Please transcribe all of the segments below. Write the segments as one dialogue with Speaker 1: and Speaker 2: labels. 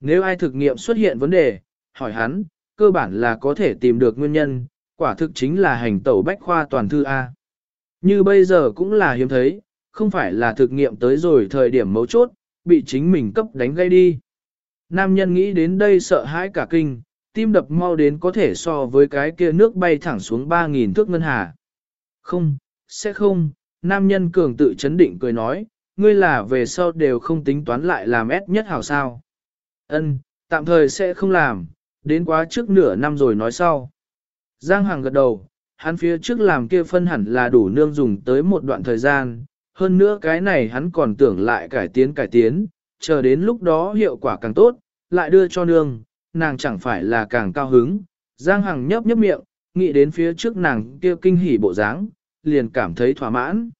Speaker 1: Nếu ai thực nghiệm xuất hiện vấn đề, hỏi hắn, cơ bản là có thể tìm được nguyên nhân, quả thực chính là hành tẩu bách khoa toàn thư A. Như bây giờ cũng là hiếm thấy, không phải là thực nghiệm tới rồi thời điểm mấu chốt, bị chính mình cấp đánh gây đi. Nam nhân nghĩ đến đây sợ hãi cả kinh, tim đập mau đến có thể so với cái kia nước bay thẳng xuống 3.000 thước ngân hà. Không, sẽ không, nam nhân cường tự chấn định cười nói, ngươi là về sau đều không tính toán lại làm ép nhất hảo sao. Ân, tạm thời sẽ không làm, đến quá trước nửa năm rồi nói sau. Giang Hằng gật đầu, hắn phía trước làm kia phân hẳn là đủ nương dùng tới một đoạn thời gian, hơn nữa cái này hắn còn tưởng lại cải tiến cải tiến, chờ đến lúc đó hiệu quả càng tốt, lại đưa cho nương, nàng chẳng phải là càng cao hứng. Giang Hằng nhấp nhấp miệng, nghĩ đến phía trước nàng kia kinh hỉ bộ dáng, liền cảm thấy thỏa mãn.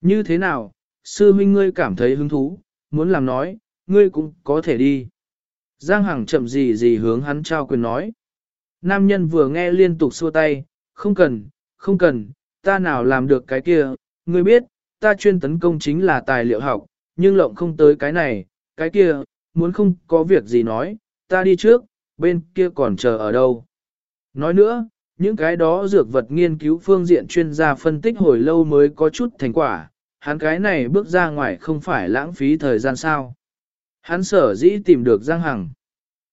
Speaker 1: Như thế nào, sư huynh ngươi cảm thấy hứng thú, muốn làm nói, ngươi cũng có thể đi. Giang Hằng chậm gì gì hướng hắn trao quyền nói. Nam nhân vừa nghe liên tục xua tay, không cần, không cần, ta nào làm được cái kia, ngươi biết, ta chuyên tấn công chính là tài liệu học, nhưng lộng không tới cái này, cái kia, muốn không có việc gì nói, ta đi trước, bên kia còn chờ ở đâu. Nói nữa, những cái đó dược vật nghiên cứu phương diện chuyên gia phân tích hồi lâu mới có chút thành quả, hắn cái này bước ra ngoài không phải lãng phí thời gian sao. Hắn sở dĩ tìm được Giang Hằng.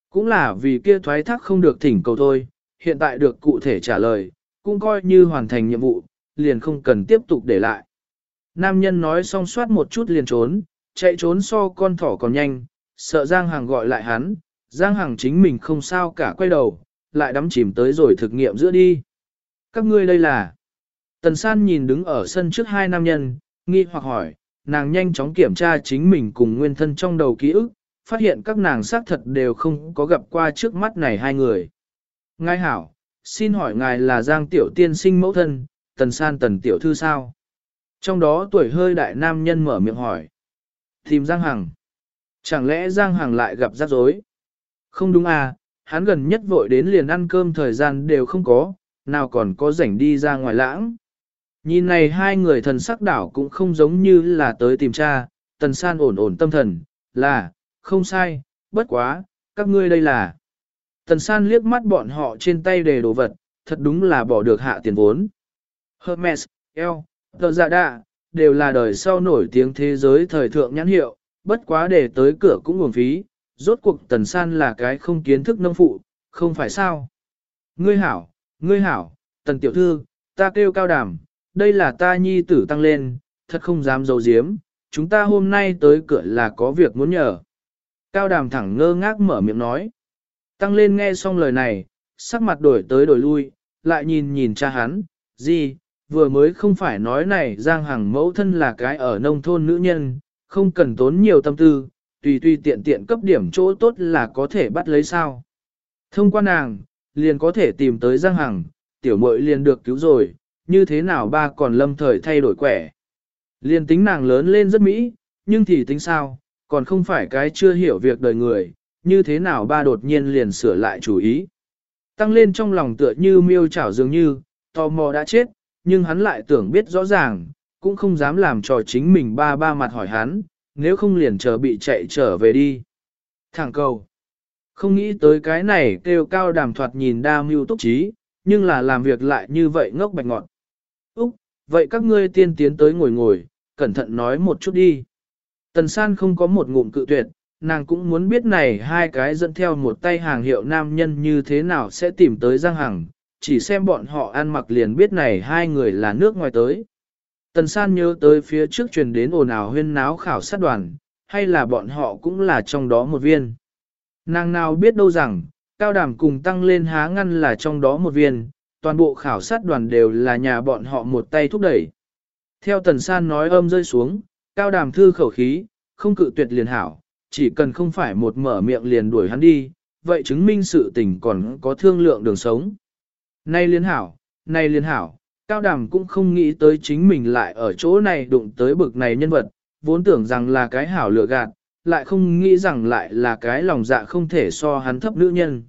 Speaker 1: Cũng là vì kia thoái thác không được thỉnh cầu thôi, hiện tại được cụ thể trả lời, cũng coi như hoàn thành nhiệm vụ, liền không cần tiếp tục để lại. Nam nhân nói xong soát một chút liền trốn, chạy trốn so con thỏ còn nhanh, sợ Giang Hằng gọi lại hắn, Giang Hằng chính mình không sao cả quay đầu, lại đắm chìm tới rồi thực nghiệm giữa đi. Các ngươi đây là... Tần San nhìn đứng ở sân trước hai nam nhân, nghi hoặc hỏi, nàng nhanh chóng kiểm tra chính mình cùng nguyên thân trong đầu ký ức, phát hiện các nàng xác thật đều không có gặp qua trước mắt này hai người. Ngài hảo, xin hỏi ngài là Giang Tiểu Tiên sinh mẫu thân, Tần San Tần Tiểu Thư sao? Trong đó tuổi hơi đại nam nhân mở miệng hỏi. Tìm Giang Hằng. Chẳng lẽ Giang Hằng lại gặp rắc rối? Không đúng à, hắn gần nhất vội đến liền ăn cơm thời gian đều không có, nào còn có rảnh đi ra ngoài lãng. Nhìn này hai người thần sắc đảo cũng không giống như là tới tìm cha, tần san ổn ổn tâm thần, là, không sai, bất quá, các ngươi đây là. Tần san liếc mắt bọn họ trên tay đề đồ vật, thật đúng là bỏ được hạ tiền vốn. Hermes, El, Tờ Dạ Đạ, đều là đời sau nổi tiếng thế giới thời thượng nhãn hiệu, bất quá để tới cửa cũng nguồn phí, rốt cuộc tần san là cái không kiến thức nông phụ, không phải sao. Ngươi hảo, ngươi hảo, tần tiểu thư, ta kêu cao đàm, đây là ta nhi tử tăng lên, thật không dám dấu diếm, chúng ta hôm nay tới cửa là có việc muốn nhờ. Cao đàm thẳng ngơ ngác mở miệng nói. Tăng lên nghe xong lời này, sắc mặt đổi tới đổi lui, lại nhìn nhìn cha hắn, gì, vừa mới không phải nói này Giang Hằng mẫu thân là cái ở nông thôn nữ nhân, không cần tốn nhiều tâm tư, tùy tùy tiện tiện cấp điểm chỗ tốt là có thể bắt lấy sao. Thông qua nàng, liền có thể tìm tới Giang Hằng, tiểu muội liền được cứu rồi, như thế nào ba còn lâm thời thay đổi quẻ. liên tính nàng lớn lên rất mỹ, nhưng thì tính sao, còn không phải cái chưa hiểu việc đời người, như thế nào ba đột nhiên liền sửa lại chủ ý. Tăng lên trong lòng tựa như miêu chảo dường như, tò mò đã chết, nhưng hắn lại tưởng biết rõ ràng, cũng không dám làm trò chính mình ba ba mặt hỏi hắn, nếu không liền chờ bị chạy trở về đi. Thẳng cầu. Không nghĩ tới cái này kêu cao đàm thoạt nhìn đa mưu túc trí, nhưng là làm việc lại như vậy ngốc bạch ngọn. Vậy các ngươi tiên tiến tới ngồi ngồi, cẩn thận nói một chút đi. Tần san không có một ngụm cự tuyệt, nàng cũng muốn biết này hai cái dẫn theo một tay hàng hiệu nam nhân như thế nào sẽ tìm tới Giang Hằng, chỉ xem bọn họ ăn mặc liền biết này hai người là nước ngoài tới. Tần san nhớ tới phía trước truyền đến ồn ào huyên náo khảo sát đoàn, hay là bọn họ cũng là trong đó một viên. Nàng nào biết đâu rằng, cao đảm cùng tăng lên há ngăn là trong đó một viên, toàn bộ khảo sát đoàn đều là nhà bọn họ một tay thúc đẩy. Theo tần san nói âm rơi xuống, cao đàm thư khẩu khí, không cự tuyệt liền hảo, chỉ cần không phải một mở miệng liền đuổi hắn đi, vậy chứng minh sự tình còn có thương lượng đường sống. Nay liên hảo, nay liên hảo, cao đàm cũng không nghĩ tới chính mình lại ở chỗ này đụng tới bực này nhân vật, vốn tưởng rằng là cái hảo lựa gạt, lại không nghĩ rằng lại là cái lòng dạ không thể so hắn thấp nữ nhân.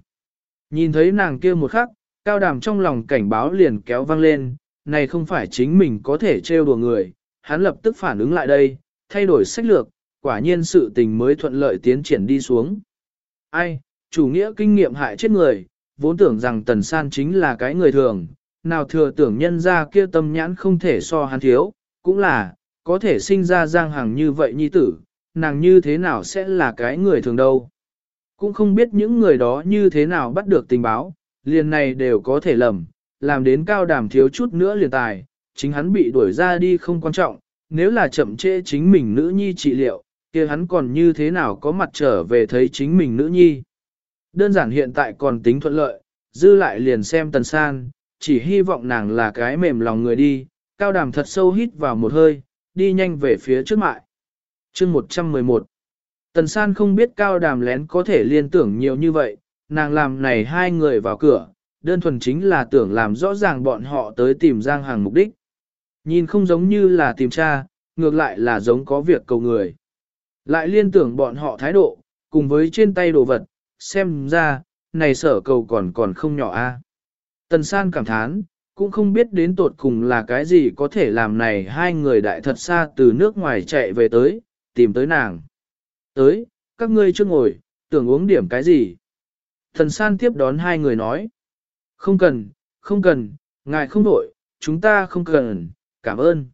Speaker 1: Nhìn thấy nàng kia một khắc, cao đàm trong lòng cảnh báo liền kéo vang lên, này không phải chính mình có thể trêu đùa người, hắn lập tức phản ứng lại đây, thay đổi sách lược, quả nhiên sự tình mới thuận lợi tiến triển đi xuống. Ai, chủ nghĩa kinh nghiệm hại chết người, vốn tưởng rằng tần san chính là cái người thường, nào thừa tưởng nhân ra kia tâm nhãn không thể so hắn thiếu, cũng là, có thể sinh ra giang hàng như vậy nhi tử, nàng như thế nào sẽ là cái người thường đâu. Cũng không biết những người đó như thế nào bắt được tình báo, liền này đều có thể lầm, làm đến cao đàm thiếu chút nữa liền tài, chính hắn bị đuổi ra đi không quan trọng, nếu là chậm trễ chính mình nữ nhi trị liệu, kia hắn còn như thế nào có mặt trở về thấy chính mình nữ nhi. Đơn giản hiện tại còn tính thuận lợi, dư lại liền xem tần san, chỉ hy vọng nàng là cái mềm lòng người đi, cao đàm thật sâu hít vào một hơi, đi nhanh về phía trước mại. chương 111 Tần san không biết cao đàm lén có thể liên tưởng nhiều như vậy, nàng làm này hai người vào cửa, đơn thuần chính là tưởng làm rõ ràng bọn họ tới tìm Giang Hàng mục đích. Nhìn không giống như là tìm tra, ngược lại là giống có việc cầu người. Lại liên tưởng bọn họ thái độ, cùng với trên tay đồ vật, xem ra, này sở cầu còn còn không nhỏ a. Tần san cảm thán, cũng không biết đến tột cùng là cái gì có thể làm này hai người đại thật xa từ nước ngoài chạy về tới, tìm tới nàng. Tới, các ngươi chưa ngồi, tưởng uống điểm cái gì. Thần san tiếp đón hai người nói. Không cần, không cần, ngài không đổi, chúng ta không cần, cảm ơn.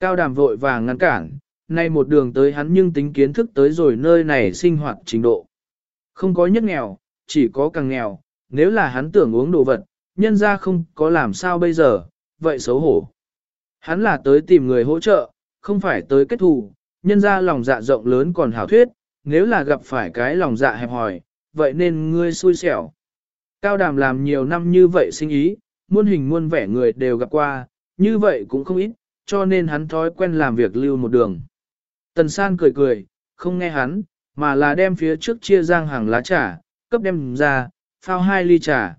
Speaker 1: Cao đàm vội vàng ngăn cản, nay một đường tới hắn nhưng tính kiến thức tới rồi nơi này sinh hoạt trình độ. Không có nhất nghèo, chỉ có càng nghèo, nếu là hắn tưởng uống đồ vật, nhân ra không có làm sao bây giờ, vậy xấu hổ. Hắn là tới tìm người hỗ trợ, không phải tới kết thù, nhân ra lòng dạ rộng lớn còn hảo thuyết, nếu là gặp phải cái lòng dạ hẹp hòi, vậy nên ngươi xui xẻo. Cao đàm làm nhiều năm như vậy sinh ý, muôn hình muôn vẻ người đều gặp qua, như vậy cũng không ít, cho nên hắn thói quen làm việc lưu một đường. Tần san cười cười, không nghe hắn, mà là đem phía trước chia giang hàng lá trà, cấp đem ra, phao hai ly trà.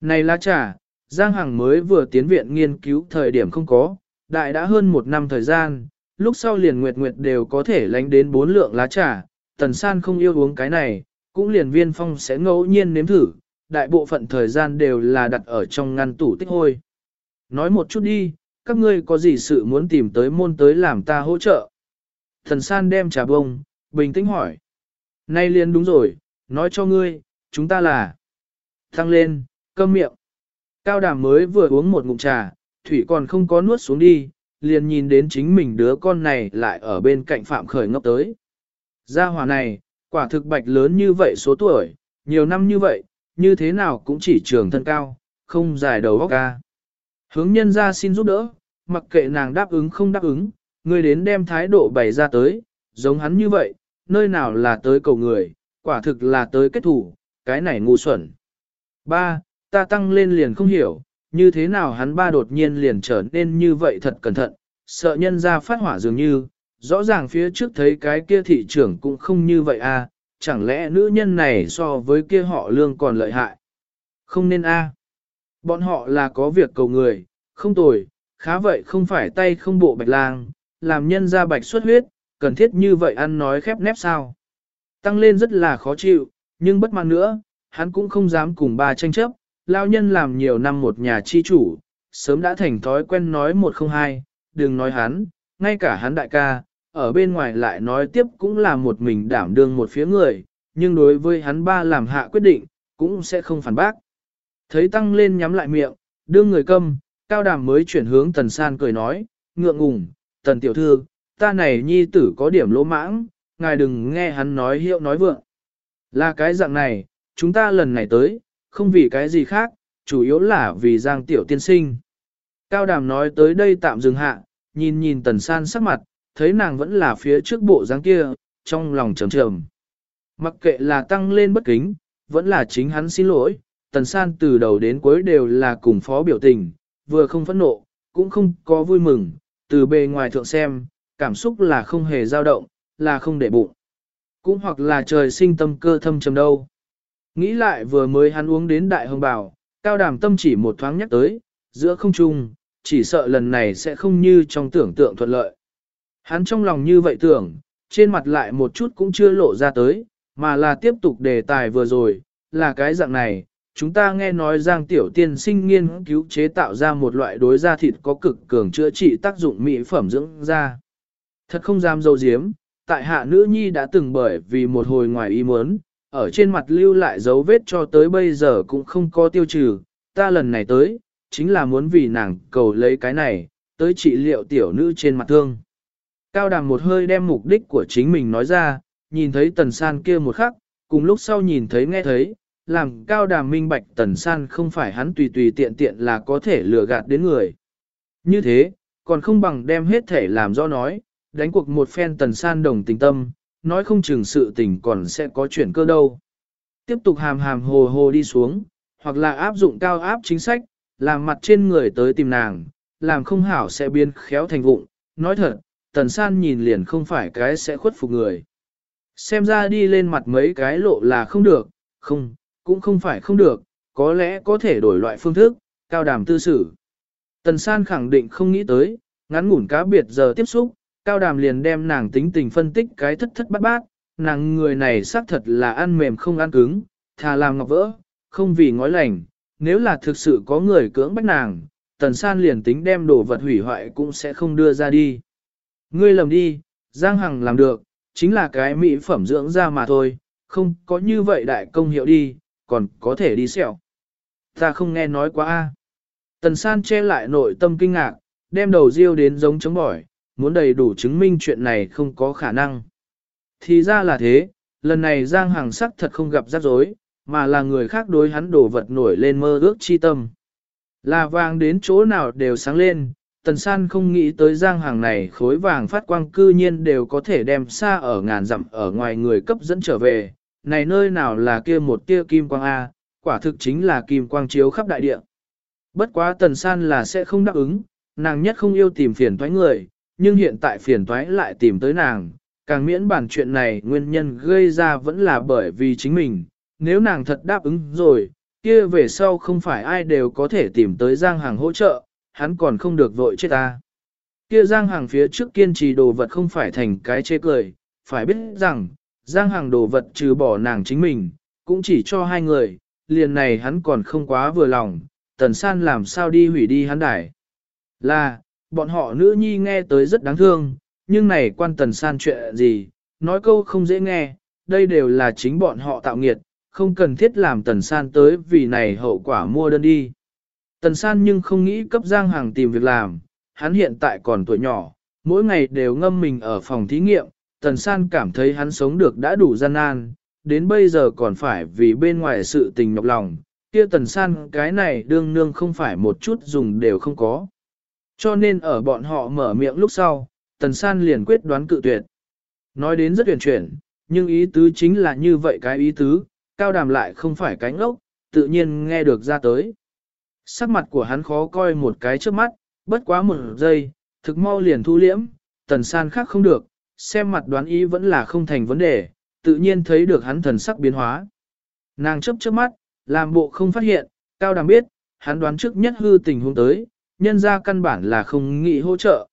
Speaker 1: Này lá trà, Giang Hằng mới vừa tiến viện nghiên cứu thời điểm không có, đại đã hơn một năm thời gian, lúc sau liền nguyệt nguyệt đều có thể lánh đến bốn lượng lá trà, tần san không yêu uống cái này, cũng liền viên phong sẽ ngẫu nhiên nếm thử, đại bộ phận thời gian đều là đặt ở trong ngăn tủ tích hôi. Nói một chút đi, các ngươi có gì sự muốn tìm tới môn tới làm ta hỗ trợ? Thần san đem trà bông, bình tĩnh hỏi. Nay liền đúng rồi, nói cho ngươi, chúng ta là... Thăng lên, cơm miệng. Cao đàm mới vừa uống một ngụm trà, thủy còn không có nuốt xuống đi, liền nhìn đến chính mình đứa con này lại ở bên cạnh phạm khởi ngốc tới. Gia hỏa này, quả thực bạch lớn như vậy số tuổi, nhiều năm như vậy, như thế nào cũng chỉ trường thân cao, không dài đầu óc ca. Hướng nhân ra xin giúp đỡ, mặc kệ nàng đáp ứng không đáp ứng, người đến đem thái độ bày ra tới, giống hắn như vậy, nơi nào là tới cầu người, quả thực là tới kết thủ, cái này ngu xuẩn. Ba, ta tăng lên liền không hiểu, như thế nào hắn ba đột nhiên liền trở nên như vậy thật cẩn thận, sợ nhân ra phát hỏa dường như, rõ ràng phía trước thấy cái kia thị trưởng cũng không như vậy à, chẳng lẽ nữ nhân này so với kia họ lương còn lợi hại? Không nên a. À. Bọn họ là có việc cầu người, không tồi, khá vậy không phải tay không bộ bạch lang, làm nhân ra bạch xuất huyết, cần thiết như vậy ăn nói khép nép sao. Tăng lên rất là khó chịu, nhưng bất mãn nữa, hắn cũng không dám cùng bà tranh chấp, lao nhân làm nhiều năm một nhà chi chủ, sớm đã thành thói quen nói một không hai, đừng nói hắn, ngay cả hắn đại ca, ở bên ngoài lại nói tiếp cũng là một mình đảm đương một phía người, nhưng đối với hắn ba làm hạ quyết định, cũng sẽ không phản bác. Thấy tăng lên nhắm lại miệng, đương người câm, cao đàm mới chuyển hướng tần san cười nói, ngượng ngùng, tần tiểu thư, ta này nhi tử có điểm lỗ mãng, ngài đừng nghe hắn nói hiệu nói vượng. Là cái dạng này, chúng ta lần này tới, không vì cái gì khác, chủ yếu là vì giang tiểu tiên sinh. Cao đàm nói tới đây tạm dừng hạ, nhìn nhìn tần san sắc mặt, thấy nàng vẫn là phía trước bộ dáng kia, trong lòng trầm trầm. Mặc kệ là tăng lên bất kính, vẫn là chính hắn xin lỗi, tần san từ đầu đến cuối đều là cùng phó biểu tình, vừa không phẫn nộ, cũng không có vui mừng, từ bề ngoài thượng xem, cảm xúc là không hề dao động, là không để bụng. Cũng hoặc là trời sinh tâm cơ thâm trầm đâu. Nghĩ lại vừa mới hắn uống đến đại hồng bảo, cao đàm tâm chỉ một thoáng nhắc tới, giữa không trung, chỉ sợ lần này sẽ không như trong tưởng tượng thuận lợi. Hắn trong lòng như vậy tưởng, trên mặt lại một chút cũng chưa lộ ra tới, mà là tiếp tục đề tài vừa rồi, là cái dạng này, chúng ta nghe nói Giang Tiểu Tiên sinh nghiên cứu chế tạo ra một loại đối da thịt có cực cường chữa trị tác dụng mỹ phẩm dưỡng da. Thật không dám dâu diếm, tại hạ nữ nhi đã từng bởi vì một hồi ngoài ý muốn, ở trên mặt lưu lại dấu vết cho tới bây giờ cũng không có tiêu trừ, ta lần này tới, chính là muốn vì nàng cầu lấy cái này, tới trị liệu tiểu nữ trên mặt thương. Cao đàm một hơi đem mục đích của chính mình nói ra, nhìn thấy tần san kia một khắc, cùng lúc sau nhìn thấy nghe thấy, làm cao đàm minh bạch tần san không phải hắn tùy tùy tiện tiện là có thể lừa gạt đến người. Như thế, còn không bằng đem hết thể làm rõ nói, đánh cuộc một phen tần san đồng tình tâm, nói không chừng sự tình còn sẽ có chuyển cơ đâu. Tiếp tục hàm hàm hồ hồ đi xuống, hoặc là áp dụng cao áp chính sách, làm mặt trên người tới tìm nàng, làm không hảo sẽ biến khéo thành vụng. Nói thật, tần san nhìn liền không phải cái sẽ khuất phục người. Xem ra đi lên mặt mấy cái lộ là không được, không, cũng không phải không được, có lẽ có thể đổi loại phương thức, cao đàm tư xử. Tần san khẳng định không nghĩ tới, ngắn ngủn cá biệt giờ tiếp xúc, cao đàm liền đem nàng tính tình phân tích cái thất thất bát bát, nàng người này xác thật là ăn mềm không ăn cứng, thà làm ngọc vỡ, không vì ngói lành, nếu là thực sự có người cưỡng bách nàng, tần san liền tính đem đồ vật hủy hoại cũng sẽ không đưa ra đi. Ngươi lầm đi, Giang Hằng làm được, chính là cái mỹ phẩm dưỡng da mà thôi, không có như vậy đại công hiệu đi, còn có thể đi sẹo. Ta không nghe nói quá a. Tần san che lại nội tâm kinh ngạc, đem đầu riêu đến giống chống bỏi, muốn đầy đủ chứng minh chuyện này không có khả năng. Thì ra là thế, lần này Giang Hằng sắc thật không gặp rắc rối, mà là người khác đối hắn đổ vật nổi lên mơ ước chi tâm. Là vàng đến chỗ nào đều sáng lên, Tần San không nghĩ tới Giang hàng này khối vàng phát quang cư nhiên đều có thể đem xa ở ngàn dặm ở ngoài người cấp dẫn trở về, này nơi nào là kia một tia kim quang A, quả thực chính là kim quang chiếu khắp đại địa. Bất quá Tần San là sẽ không đáp ứng, nàng nhất không yêu tìm phiền toái người, nhưng hiện tại phiền toái lại tìm tới nàng, càng miễn bản chuyện này nguyên nhân gây ra vẫn là bởi vì chính mình, nếu nàng thật đáp ứng rồi, kia về sau không phải ai đều có thể tìm tới Giang Hàng hỗ trợ, hắn còn không được vội chết ta. Kia Giang Hàng phía trước kiên trì đồ vật không phải thành cái chê cười, phải biết rằng, Giang Hàng đồ vật trừ bỏ nàng chính mình, cũng chỉ cho hai người, liền này hắn còn không quá vừa lòng, tần san làm sao đi hủy đi hắn đài. Là, bọn họ nữ nhi nghe tới rất đáng thương, nhưng này quan tần san chuyện gì, nói câu không dễ nghe, đây đều là chính bọn họ tạo nghiệt, không cần thiết làm tần san tới vì này hậu quả mua đơn đi. Tần san nhưng không nghĩ cấp Giang Hàng tìm việc làm, hắn hiện tại còn tuổi nhỏ, mỗi ngày đều ngâm mình ở phòng thí nghiệm, tần san cảm thấy hắn sống được đã đủ gian nan, đến bây giờ còn phải vì bên ngoài sự tình nhọc lòng, kia tần san cái này đương nương không phải một chút dùng đều không có. Cho nên ở bọn họ mở miệng lúc sau, tần san liền quyết đoán cự tuyệt. Nói đến rất tuyển chuyển, nhưng ý tứ chính là như vậy cái ý tứ, cao đàm lại không phải cánh ốc, tự nhiên nghe được ra tới. Sắc mặt của hắn khó coi một cái trước mắt, bất quá một giây, thực mau liền thu liễm, tần san khác không được, xem mặt đoán ý vẫn là không thành vấn đề, tự nhiên thấy được hắn thần sắc biến hóa. Nàng chấp trước mắt, làm bộ không phát hiện, cao đàm biết, hắn đoán trước nhất hư tình huống tới, nhân ra căn bản là không nghĩ hỗ trợ.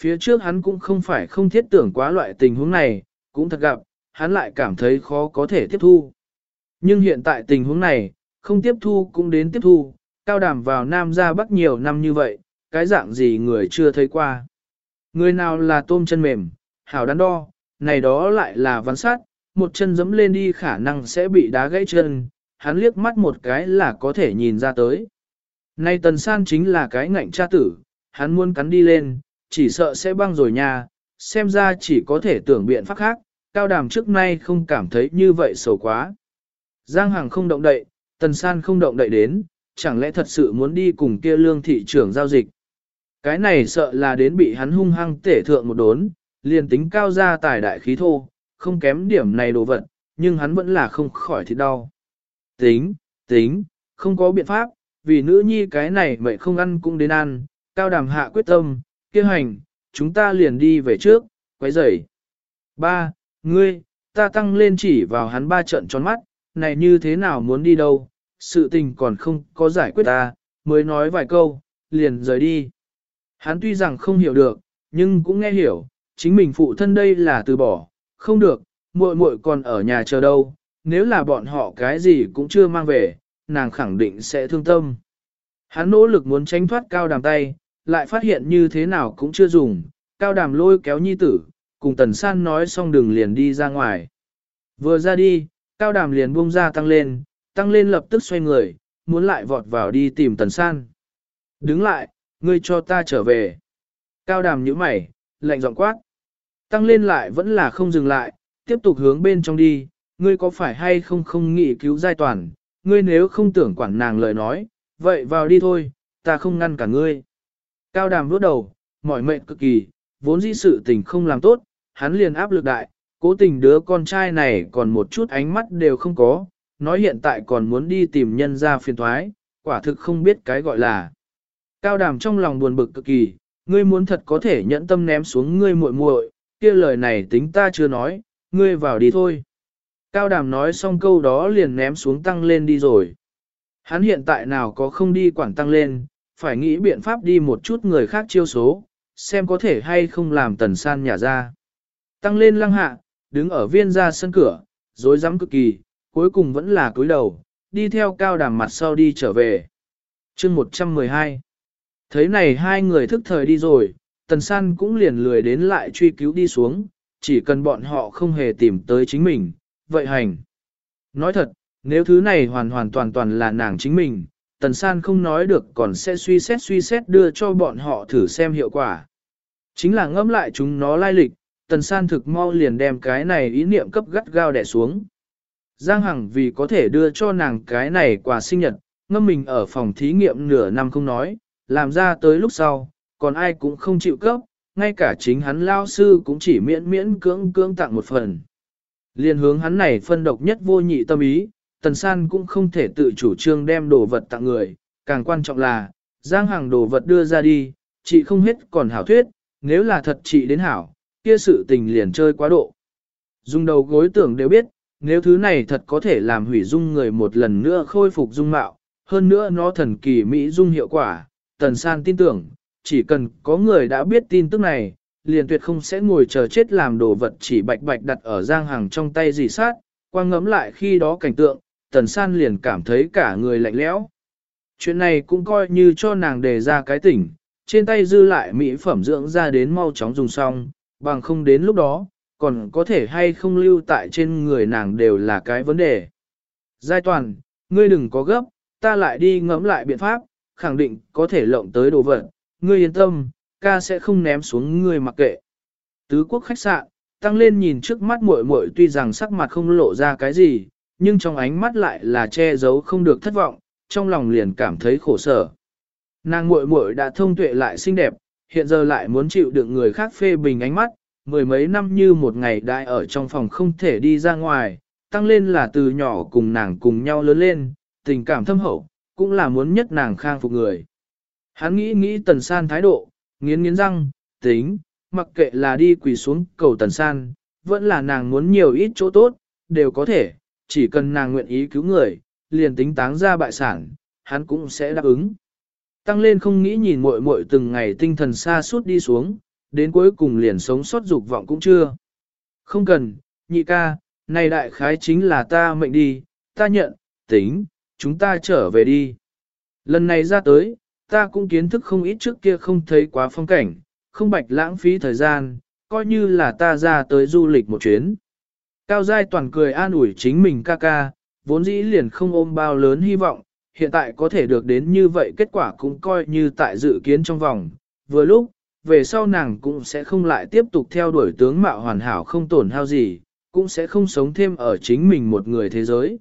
Speaker 1: Phía trước hắn cũng không phải không thiết tưởng quá loại tình huống này, cũng thật gặp, hắn lại cảm thấy khó có thể tiếp thu. Nhưng hiện tại tình huống này, không tiếp thu cũng đến tiếp thu, cao đàm vào Nam ra Bắc nhiều năm như vậy, cái dạng gì người chưa thấy qua. Người nào là tôm chân mềm, hảo đắn đo, này đó lại là văn sát, một chân dẫm lên đi khả năng sẽ bị đá gãy chân, hắn liếc mắt một cái là có thể nhìn ra tới. Nay tần san chính là cái ngạnh cha tử, hắn muốn cắn đi lên, chỉ sợ sẽ băng rồi nha, xem ra chỉ có thể tưởng biện pháp khác, cao đàm trước nay không cảm thấy như vậy xấu quá. Giang Hằng không động đậy, tần san không động đậy đến, chẳng lẽ thật sự muốn đi cùng kia lương thị trưởng giao dịch. Cái này sợ là đến bị hắn hung hăng tể thượng một đốn, liền tính cao ra tài đại khí thô, không kém điểm này đồ vật, nhưng hắn vẫn là không khỏi thì đau. Tính, tính, không có biện pháp, vì nữ nhi cái này mệnh không ăn cũng đến ăn, cao đàm hạ quyết tâm, kia hành, chúng ta liền đi về trước, quấy rầy. Ba, ngươi, ta tăng lên chỉ vào hắn ba trận tròn mắt, này như thế nào muốn đi đâu, sự tình còn không có giải quyết ta, mới nói vài câu, liền rời đi. Hắn tuy rằng không hiểu được, nhưng cũng nghe hiểu, chính mình phụ thân đây là từ bỏ, không được, muội muội còn ở nhà chờ đâu, nếu là bọn họ cái gì cũng chưa mang về, nàng khẳng định sẽ thương tâm. Hắn nỗ lực muốn tránh thoát cao đàm tay, lại phát hiện như thế nào cũng chưa dùng, cao đàm lôi kéo nhi tử, cùng tần san nói xong đừng liền đi ra ngoài. Vừa ra đi, Cao đàm liền buông ra tăng lên, tăng lên lập tức xoay người, muốn lại vọt vào đi tìm tần san. Đứng lại, ngươi cho ta trở về. Cao đàm nhíu mày, lạnh giọng quát. Tăng lên lại vẫn là không dừng lại, tiếp tục hướng bên trong đi, ngươi có phải hay không không nghĩ cứu giai toàn, ngươi nếu không tưởng quản nàng lời nói, vậy vào đi thôi, ta không ngăn cả ngươi. Cao đàm vuốt đầu, mỏi mệt cực kỳ, vốn dĩ sự tình không làm tốt, hắn liền áp lực đại, cố tình đứa con trai này còn một chút ánh mắt đều không có, nói hiện tại còn muốn đi tìm nhân ra phiền thoái, quả thực không biết cái gọi là. Cao đàm trong lòng buồn bực cực kỳ, ngươi muốn thật có thể nhẫn tâm ném xuống ngươi muội muội, kia lời này tính ta chưa nói, ngươi vào đi thôi. Cao đàm nói xong câu đó liền ném xuống tăng lên đi rồi. Hắn hiện tại nào có không đi quản tăng lên, phải nghĩ biện pháp đi một chút người khác chiêu số, xem có thể hay không làm tần san nhà ra. Tăng lên lăng hạ, đứng ở viên ra sân cửa, dối rắm cực kỳ, cuối cùng vẫn là cúi đầu, đi theo cao đàm mặt sau đi trở về. chương 112 Thấy này hai người thức thời đi rồi, tần san cũng liền lười đến lại truy cứu đi xuống, chỉ cần bọn họ không hề tìm tới chính mình, vậy hành. Nói thật, nếu thứ này hoàn hoàn toàn toàn là nàng chính mình, tần san không nói được còn sẽ suy xét suy xét đưa cho bọn họ thử xem hiệu quả. Chính là ngẫm lại chúng nó lai lịch, tần san thực mau liền đem cái này ý niệm cấp gắt gao đẻ xuống. Giang Hằng vì có thể đưa cho nàng cái này quà sinh nhật, ngâm mình ở phòng thí nghiệm nửa năm không nói, làm ra tới lúc sau, còn ai cũng không chịu cấp, ngay cả chính hắn lao sư cũng chỉ miễn miễn cưỡng cưỡng tặng một phần. Liên hướng hắn này phân độc nhất vô nhị tâm ý, Tần San cũng không thể tự chủ trương đem đồ vật tặng người, càng quan trọng là, Giang Hằng đồ vật đưa ra đi, chị không hết còn hảo thuyết, nếu là thật chị đến hảo, kia sự tình liền chơi quá độ. dùng đầu gối tưởng đều biết, nếu thứ này thật có thể làm hủy dung người một lần nữa khôi phục dung mạo, hơn nữa nó thần kỳ mỹ dung hiệu quả, Tần San tin tưởng, chỉ cần có người đã biết tin tức này, liền tuyệt không sẽ ngồi chờ chết làm đồ vật chỉ bạch bạch đặt ở giang hàng trong tay dì sát, quang ngấm lại khi đó cảnh tượng, Tần San liền cảm thấy cả người lạnh lẽo. Chuyện này cũng coi như cho nàng đề ra cái tỉnh, trên tay dư lại mỹ phẩm dưỡng ra đến mau chóng dùng xong, bằng không đến lúc đó, còn có thể hay không lưu tại trên người nàng đều là cái vấn đề. Giai toàn, ngươi đừng có gấp, ta lại đi ngẫm lại biện pháp, khẳng định có thể lộng tới đồ vật, ngươi yên tâm, ca sẽ không ném xuống ngươi mặc kệ. Tứ quốc khách sạn, tăng lên nhìn trước mắt muội muội tuy rằng sắc mặt không lộ ra cái gì, nhưng trong ánh mắt lại là che giấu không được thất vọng, trong lòng liền cảm thấy khổ sở. Nàng muội muội đã thông tuệ lại xinh đẹp, hiện giờ lại muốn chịu đựng người khác phê bình ánh mắt, mười mấy năm như một ngày đại ở trong phòng không thể đi ra ngoài, tăng lên là từ nhỏ cùng nàng cùng nhau lớn lên, tình cảm thâm hậu, cũng là muốn nhất nàng khang phục người. Hắn nghĩ nghĩ tần san thái độ, nghiến nghiến răng, tính, mặc kệ là đi quỳ xuống cầu tần san, vẫn là nàng muốn nhiều ít chỗ tốt, đều có thể, chỉ cần nàng nguyện ý cứu người, liền tính táng ra bại sản, hắn cũng sẽ đáp ứng. Tăng lên không nghĩ nhìn muội muội từng ngày tinh thần xa suốt đi xuống, đến cuối cùng liền sống sót dục vọng cũng chưa. Không cần, nhị ca, này đại khái chính là ta mệnh đi, ta nhận, tính, chúng ta trở về đi. Lần này ra tới, ta cũng kiến thức không ít trước kia không thấy quá phong cảnh, không bạch lãng phí thời gian, coi như là ta ra tới du lịch một chuyến. Cao Giai toàn cười an ủi chính mình ca ca, vốn dĩ liền không ôm bao lớn hy vọng, hiện tại có thể được đến như vậy kết quả cũng coi như tại dự kiến trong vòng. Vừa lúc, về sau nàng cũng sẽ không lại tiếp tục theo đuổi tướng mạo hoàn hảo không tổn hao gì, cũng sẽ không sống thêm ở chính mình một người thế giới.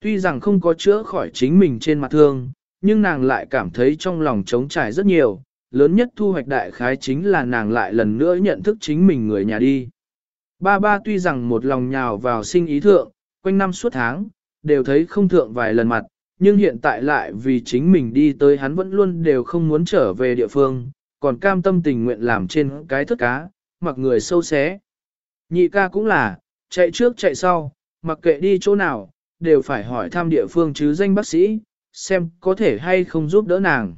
Speaker 1: Tuy rằng không có chữa khỏi chính mình trên mặt thương, nhưng nàng lại cảm thấy trong lòng trống trải rất nhiều, lớn nhất thu hoạch đại khái chính là nàng lại lần nữa nhận thức chính mình người nhà đi. Ba ba tuy rằng một lòng nhào vào sinh ý thượng, quanh năm suốt tháng, đều thấy không thượng vài lần mặt, nhưng hiện tại lại vì chính mình đi tới hắn vẫn luôn đều không muốn trở về địa phương, còn cam tâm tình nguyện làm trên cái thất cá, mặc người sâu xé. Nhị ca cũng là, chạy trước chạy sau, mặc kệ đi chỗ nào, đều phải hỏi thăm địa phương chứ danh bác sĩ, xem có thể hay không giúp đỡ nàng.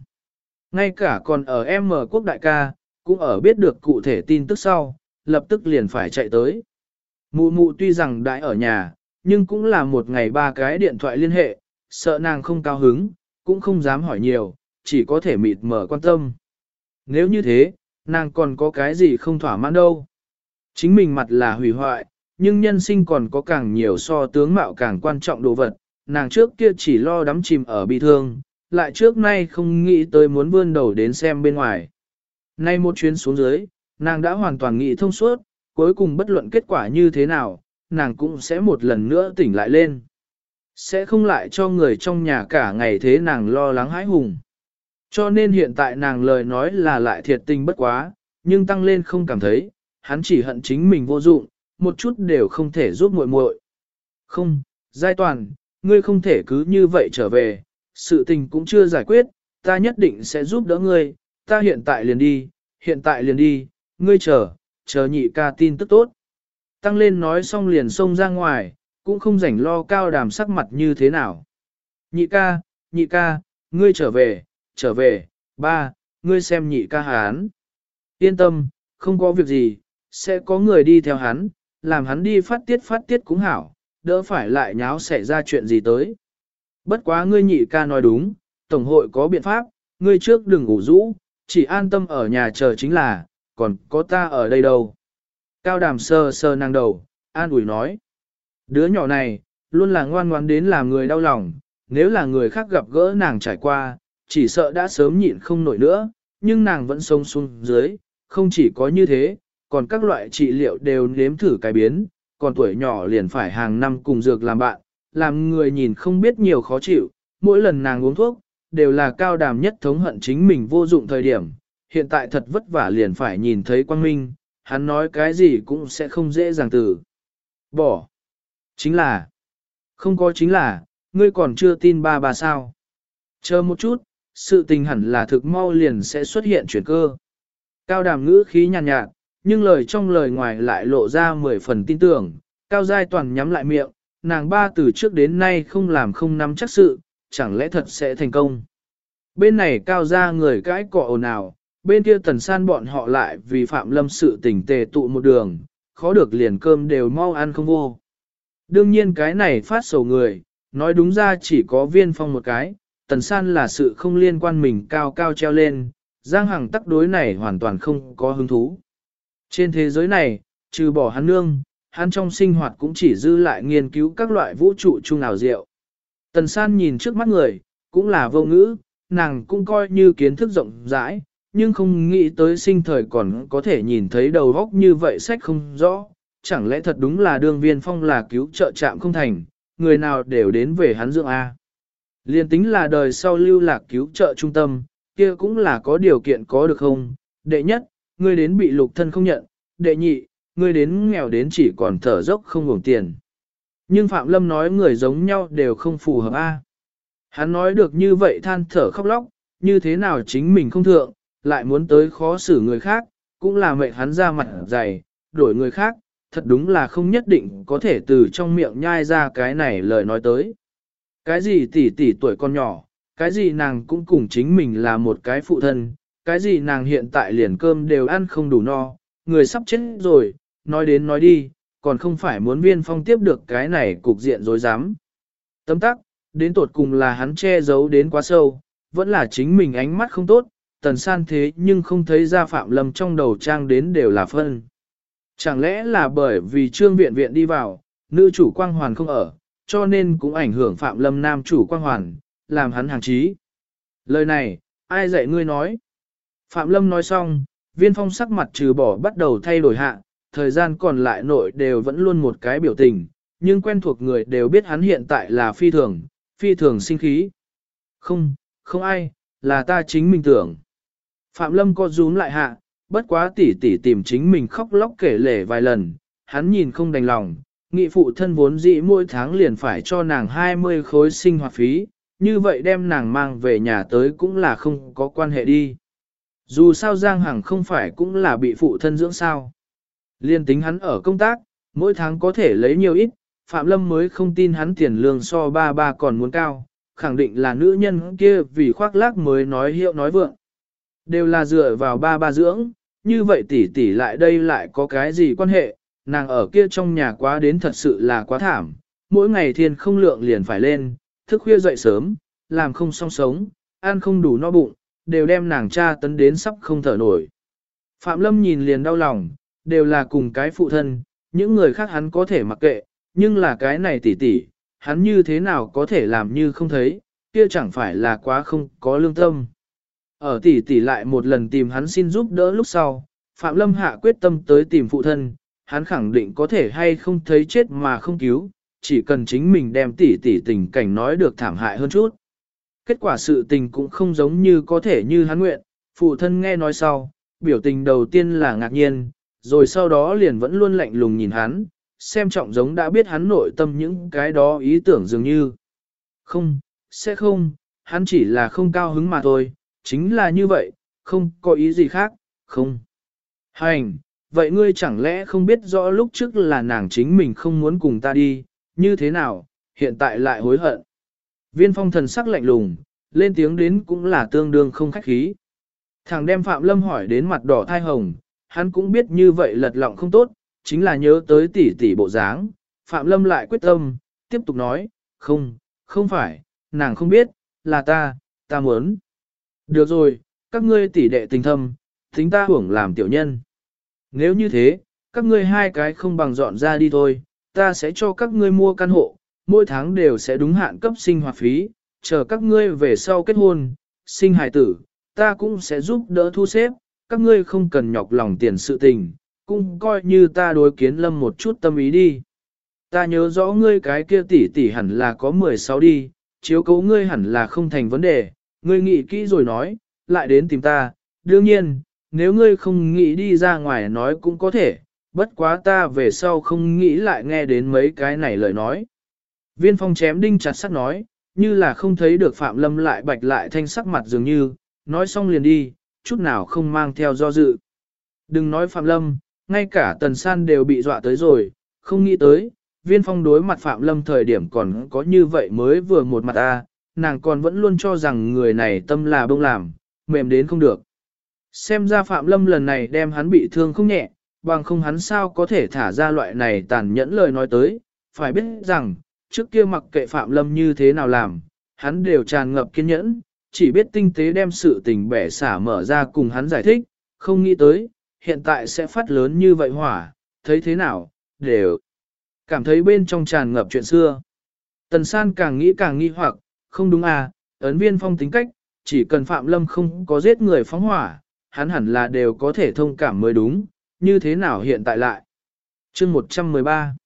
Speaker 1: Ngay cả còn ở M quốc đại ca, cũng ở biết được cụ thể tin tức sau, lập tức liền phải chạy tới. Mụ mụ tuy rằng đại ở nhà, nhưng cũng là một ngày ba cái điện thoại liên hệ, sợ nàng không cao hứng, cũng không dám hỏi nhiều, chỉ có thể mịt mở quan tâm. Nếu như thế, nàng còn có cái gì không thỏa mãn đâu. Chính mình mặt là hủy hoại, nhưng nhân sinh còn có càng nhiều so tướng mạo càng quan trọng đồ vật, nàng trước kia chỉ lo đắm chìm ở bi thương, lại trước nay không nghĩ tới muốn vươn đầu đến xem bên ngoài. Nay một chuyến xuống dưới, nàng đã hoàn toàn nghĩ thông suốt, cuối cùng bất luận kết quả như thế nào, nàng cũng sẽ một lần nữa tỉnh lại lên. Sẽ không lại cho người trong nhà cả ngày thế nàng lo lắng hãi hùng. Cho nên hiện tại nàng lời nói là lại thiệt tình bất quá, nhưng tăng lên không cảm thấy, hắn chỉ hận chính mình vô dụng, một chút đều không thể giúp muội muội. Không, giai toàn, ngươi không thể cứ như vậy trở về, sự tình cũng chưa giải quyết, ta nhất định sẽ giúp đỡ ngươi, ta hiện tại liền đi, hiện tại liền đi, ngươi chờ, chờ nhị ca tin tức tốt. Tăng lên nói xong liền xông ra ngoài, cũng không rảnh lo cao đàm sắc mặt như thế nào. Nhị ca, nhị ca, ngươi trở về, trở về, ba, ngươi xem nhị ca hán. Yên tâm, không có việc gì, sẽ có người đi theo hắn, làm hắn đi phát tiết phát tiết cũng hảo, đỡ phải lại nháo xảy ra chuyện gì tới. Bất quá ngươi nhị ca nói đúng, Tổng hội có biện pháp, ngươi trước đừng ngủ rũ, chỉ an tâm ở nhà chờ chính là, còn có ta ở đây đâu. Cao đàm sơ sơ năng đầu, an ủi nói. Đứa nhỏ này, luôn là ngoan ngoan đến làm người đau lòng, nếu là người khác gặp gỡ nàng trải qua, chỉ sợ đã sớm nhịn không nổi nữa, nhưng nàng vẫn sống xuống dưới, không chỉ có như thế, còn các loại trị liệu đều nếm thử cải biến, còn tuổi nhỏ liền phải hàng năm cùng dược làm bạn, làm người nhìn không biết nhiều khó chịu, mỗi lần nàng uống thuốc, đều là cao đàm nhất thống hận chính mình vô dụng thời điểm, hiện tại thật vất vả liền phải nhìn thấy quang minh, hắn nói cái gì cũng sẽ không dễ dàng từ. Bỏ. Chính là. Không có chính là, ngươi còn chưa tin ba bà sao. Chờ một chút, sự tình hẳn là thực mau liền sẽ xuất hiện chuyển cơ. Cao đàm ngữ khí nhàn nhạt, nhạt, nhưng lời trong lời ngoài lại lộ ra mười phần tin tưởng, cao giai toàn nhắm lại miệng, nàng ba từ trước đến nay không làm không nắm chắc sự, chẳng lẽ thật sẽ thành công. Bên này cao ra người cãi cọ ồn ào, bên kia tần san bọn họ lại vì phạm lâm sự tình tề tụ một đường, khó được liền cơm đều mau ăn không vô. Đương nhiên cái này phát sầu người, nói đúng ra chỉ có viên phong một cái, tần san là sự không liên quan mình cao cao treo lên, giang hằng tắc đối này hoàn toàn không có hứng thú. Trên thế giới này, trừ bỏ hắn nương, hắn trong sinh hoạt cũng chỉ dư lại nghiên cứu các loại vũ trụ chung ảo diệu. Tần san nhìn trước mắt người, cũng là vô ngữ, nàng cũng coi như kiến thức rộng rãi, nhưng không nghĩ tới sinh thời còn có thể nhìn thấy đầu góc như vậy sách không rõ, chẳng lẽ thật đúng là đương viên phong là cứu trợ trạm không thành, người nào đều đến về hắn dưỡng A. Liên tính là đời sau lưu lạc cứu trợ trung tâm, kia cũng là có điều kiện có được không? Đệ nhất, ngươi đến bị lục thân không nhận, đệ nhị, ngươi đến nghèo đến chỉ còn thở dốc không gồm tiền. Nhưng Phạm Lâm nói người giống nhau đều không phù hợp A. Hắn nói được như vậy than thở khóc lóc, như thế nào chính mình không thượng, lại muốn tới khó xử người khác, cũng là mệnh hắn ra mặt dày, đổi người khác, thật đúng là không nhất định có thể từ trong miệng nhai ra cái này lời nói tới. Cái gì tỷ tỷ tuổi con nhỏ, cái gì nàng cũng cùng chính mình là một cái phụ thân, cái gì nàng hiện tại liền cơm đều ăn không đủ no, người sắp chết rồi, nói đến nói đi, còn không phải muốn viên phong tiếp được cái này cục diện dối dám. Tấm tắc, đến tột cùng là hắn che giấu đến quá sâu, vẫn là chính mình ánh mắt không tốt, tần san thế nhưng không thấy ra phạm lâm trong đầu trang đến đều là phân. Chẳng lẽ là bởi vì trương viện viện đi vào, nữ chủ quang hoàn không ở, cho nên cũng ảnh hưởng phạm lâm nam chủ quang hoàn, làm hắn hàng trí. Lời này, ai dạy ngươi nói? Phạm lâm nói xong, viên phong sắc mặt trừ bỏ bắt đầu thay đổi hạ, thời gian còn lại nội đều vẫn luôn một cái biểu tình, nhưng quen thuộc người đều biết hắn hiện tại là phi thường, phi thường sinh khí. Không, không ai, là ta chính mình tưởng. Phạm Lâm co rúm lại hạ, bất quá tỉ tỉ tìm chính mình khóc lóc kể lể vài lần, hắn nhìn không đành lòng, nghị phụ thân vốn dĩ mỗi tháng liền phải cho nàng 20 khối sinh hoạt phí, như vậy đem nàng mang về nhà tới cũng là không có quan hệ đi. Dù sao Giang Hằng không phải cũng là bị phụ thân dưỡng sao. Liên tính hắn ở công tác, mỗi tháng có thể lấy nhiều ít, Phạm Lâm mới không tin hắn tiền lương so ba ba còn muốn cao, khẳng định là nữ nhân kia vì khoác lác mới nói hiệu nói vượng. Đều là dựa vào ba ba dưỡng, như vậy tỷ tỷ lại đây lại có cái gì quan hệ, nàng ở kia trong nhà quá đến thật sự là quá thảm, mỗi ngày thiên không lượng liền phải lên, thức khuya dậy sớm, làm không song sống, ăn không đủ no bụng, đều đem nàng cha tấn đến sắp không thở nổi. Phạm Lâm nhìn liền đau lòng, đều là cùng cái phụ thân, Những người khác hắn có thể mặc kệ, nhưng là cái này tỷ tỷ, hắn như thế nào có thể làm như không thấy, kia chẳng phải là quá không có lương tâm. Ở tỷ tỷ lại một lần tìm hắn xin giúp đỡ lúc sau, Phạm Lâm hạ quyết tâm tới tìm phụ thân, hắn khẳng định có thể hay không thấy chết mà không cứu, chỉ cần chính mình đem tỷ tỷ tình cảnh nói được thảm hại hơn chút. Kết quả sự tình cũng không giống như có thể như hắn nguyện, phụ thân nghe nói sau, biểu tình đầu tiên là ngạc nhiên, rồi sau đó liền vẫn luôn lạnh lùng nhìn hắn, xem trọng giống đã biết hắn nội tâm những cái đó ý tưởng dường như. Không, sẽ không, hắn chỉ là không cao hứng mà thôi, chính là như vậy, không có ý gì khác, không. Hành, vậy ngươi chẳng lẽ không biết rõ lúc trước là nàng chính mình không muốn cùng ta đi, như thế nào, hiện tại lại hối hận. Viên phong thần sắc lạnh lùng, lên tiếng đến cũng là tương đương không khách khí. Thằng đem Phạm Lâm hỏi đến mặt đỏ thai hồng, hắn cũng biết như vậy lật lọng không tốt, chính là nhớ tới tỷ tỷ bộ dáng. Phạm Lâm lại quyết tâm, tiếp tục nói, không, không phải, nàng không biết, là ta, ta muốn. Được rồi, các ngươi tỷ đệ tình thâm, tính ta hưởng làm tiểu nhân. Nếu như thế, các ngươi hai cái không bằng dọn ra đi thôi, ta sẽ cho các ngươi mua căn hộ, mỗi tháng đều sẽ đúng hạn cấp sinh hoạt phí, chờ các ngươi về sau kết hôn, sinh hài tử, ta cũng sẽ giúp đỡ thu xếp, các ngươi không cần nhọc lòng tiền sự tình, cũng coi như ta đối kiến lâm một chút tâm ý đi. Ta nhớ rõ ngươi cái kia tỷ tỷ hẳn là có 16 đi, chiếu cố ngươi hẳn là không thành vấn đề, ngươi nghĩ kỹ rồi nói, lại đến tìm ta, đương nhiên, nếu ngươi không nghĩ đi ra ngoài nói cũng có thể, bất quá ta về sau không nghĩ lại nghe đến mấy cái này lời nói. Viên phong chém đinh chặt sắt nói, như là không thấy được Phạm Lâm lại bạch lại thanh sắc mặt dường như, nói xong liền đi, chút nào không mang theo do dự. Đừng nói Phạm Lâm, ngay cả Tần San đều bị dọa tới rồi, không nghĩ tới, viên phong đối mặt Phạm Lâm thời điểm còn có như vậy mới vừa một mặt a, nàng còn vẫn luôn cho rằng người này tâm là bông làm, mềm đến không được. Xem ra Phạm Lâm lần này đem hắn bị thương không nhẹ, bằng không hắn sao có thể thả ra loại này tàn nhẫn lời nói tới, phải biết rằng, trước kia mặc kệ Phạm Lâm như thế nào làm, hắn đều tràn ngập kiên nhẫn, chỉ biết tinh tế đem sự tình bẻ xả mở ra cùng hắn giải thích, không nghĩ tới, hiện tại sẽ phát lớn như vậy hỏa, thấy thế nào, đều cảm thấy bên trong tràn ngập chuyện xưa. Tần san càng nghĩ càng nghi hoặc, không đúng à, ấn viên phong tính cách, chỉ cần Phạm Lâm không có giết người phóng hỏa, hắn hẳn là đều có thể thông cảm mới đúng, như thế nào hiện tại lại. chương 113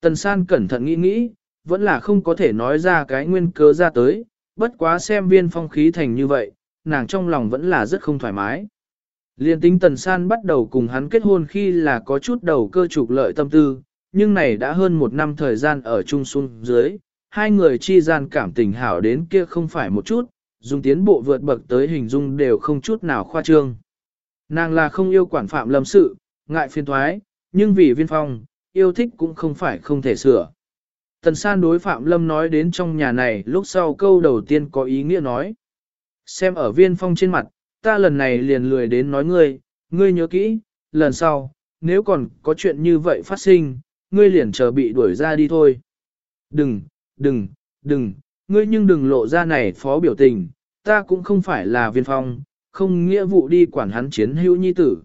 Speaker 1: Tần san cẩn thận nghĩ nghĩ, vẫn là không có thể nói ra cái nguyên cớ ra tới, bất quá xem viên phong khí thành như vậy, nàng trong lòng vẫn là rất không thoải mái. Liên tính tần san bắt đầu cùng hắn kết hôn khi là có chút đầu cơ trục lợi tâm tư, nhưng này đã hơn một năm thời gian ở chung xuống dưới, hai người chi gian cảm tình hảo đến kia không phải một chút, dùng tiến bộ vượt bậc tới hình dung đều không chút nào khoa trương. Nàng là không yêu quản phạm lâm sự, ngại phiên thoái, nhưng vì viên phong, yêu thích cũng không phải không thể sửa. Tần san đối phạm lâm nói đến trong nhà này lúc sau câu đầu tiên có ý nghĩa nói. Xem ở viên phong trên mặt, ta lần này liền lười đến nói ngươi, ngươi nhớ kỹ, lần sau, nếu còn có chuyện như vậy phát sinh, ngươi liền chờ bị đuổi ra đi thôi. Đừng, đừng, đừng, ngươi nhưng đừng lộ ra này phó biểu tình, ta cũng không phải là viên phong, không nghĩa vụ đi quản hắn chiến hữu nhi tử.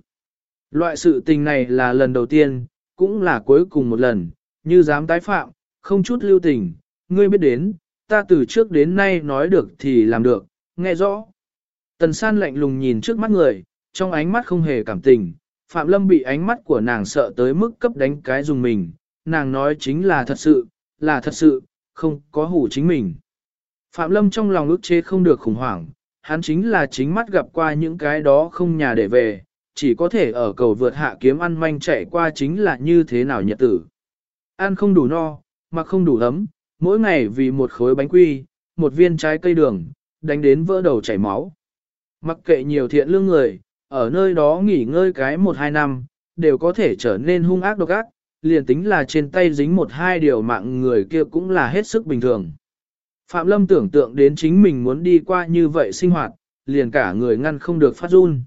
Speaker 1: Loại sự tình này là lần đầu tiên, cũng là cuối cùng một lần, như dám tái phạm, không chút lưu tình, ngươi biết đến, ta từ trước đến nay nói được thì làm được, nghe rõ. Tần san lạnh lùng nhìn trước mắt người, trong ánh mắt không hề cảm tình, Phạm Lâm bị ánh mắt của nàng sợ tới mức cấp đánh cái dùng mình, nàng nói chính là thật sự, là thật sự, không có hủ chính mình. Phạm Lâm trong lòng ước chế không được khủng hoảng, hắn chính là chính mắt gặp qua những cái đó không nhà để về, chỉ có thể ở cầu vượt hạ kiếm ăn manh chạy qua chính là như thế nào nhật tử. Ăn không đủ no, mặc không đủ ấm, mỗi ngày vì một khối bánh quy, một viên trái cây đường, đánh đến vỡ đầu chảy máu. Mặc kệ nhiều thiện lương người, ở nơi đó nghỉ ngơi cái một hai năm, đều có thể trở nên hung ác độc ác, liền tính là trên tay dính một hai điều mạng người kia cũng là hết sức bình thường. Phạm Lâm tưởng tượng đến chính mình muốn đi qua như vậy sinh hoạt, liền cả người ngăn không được phát run.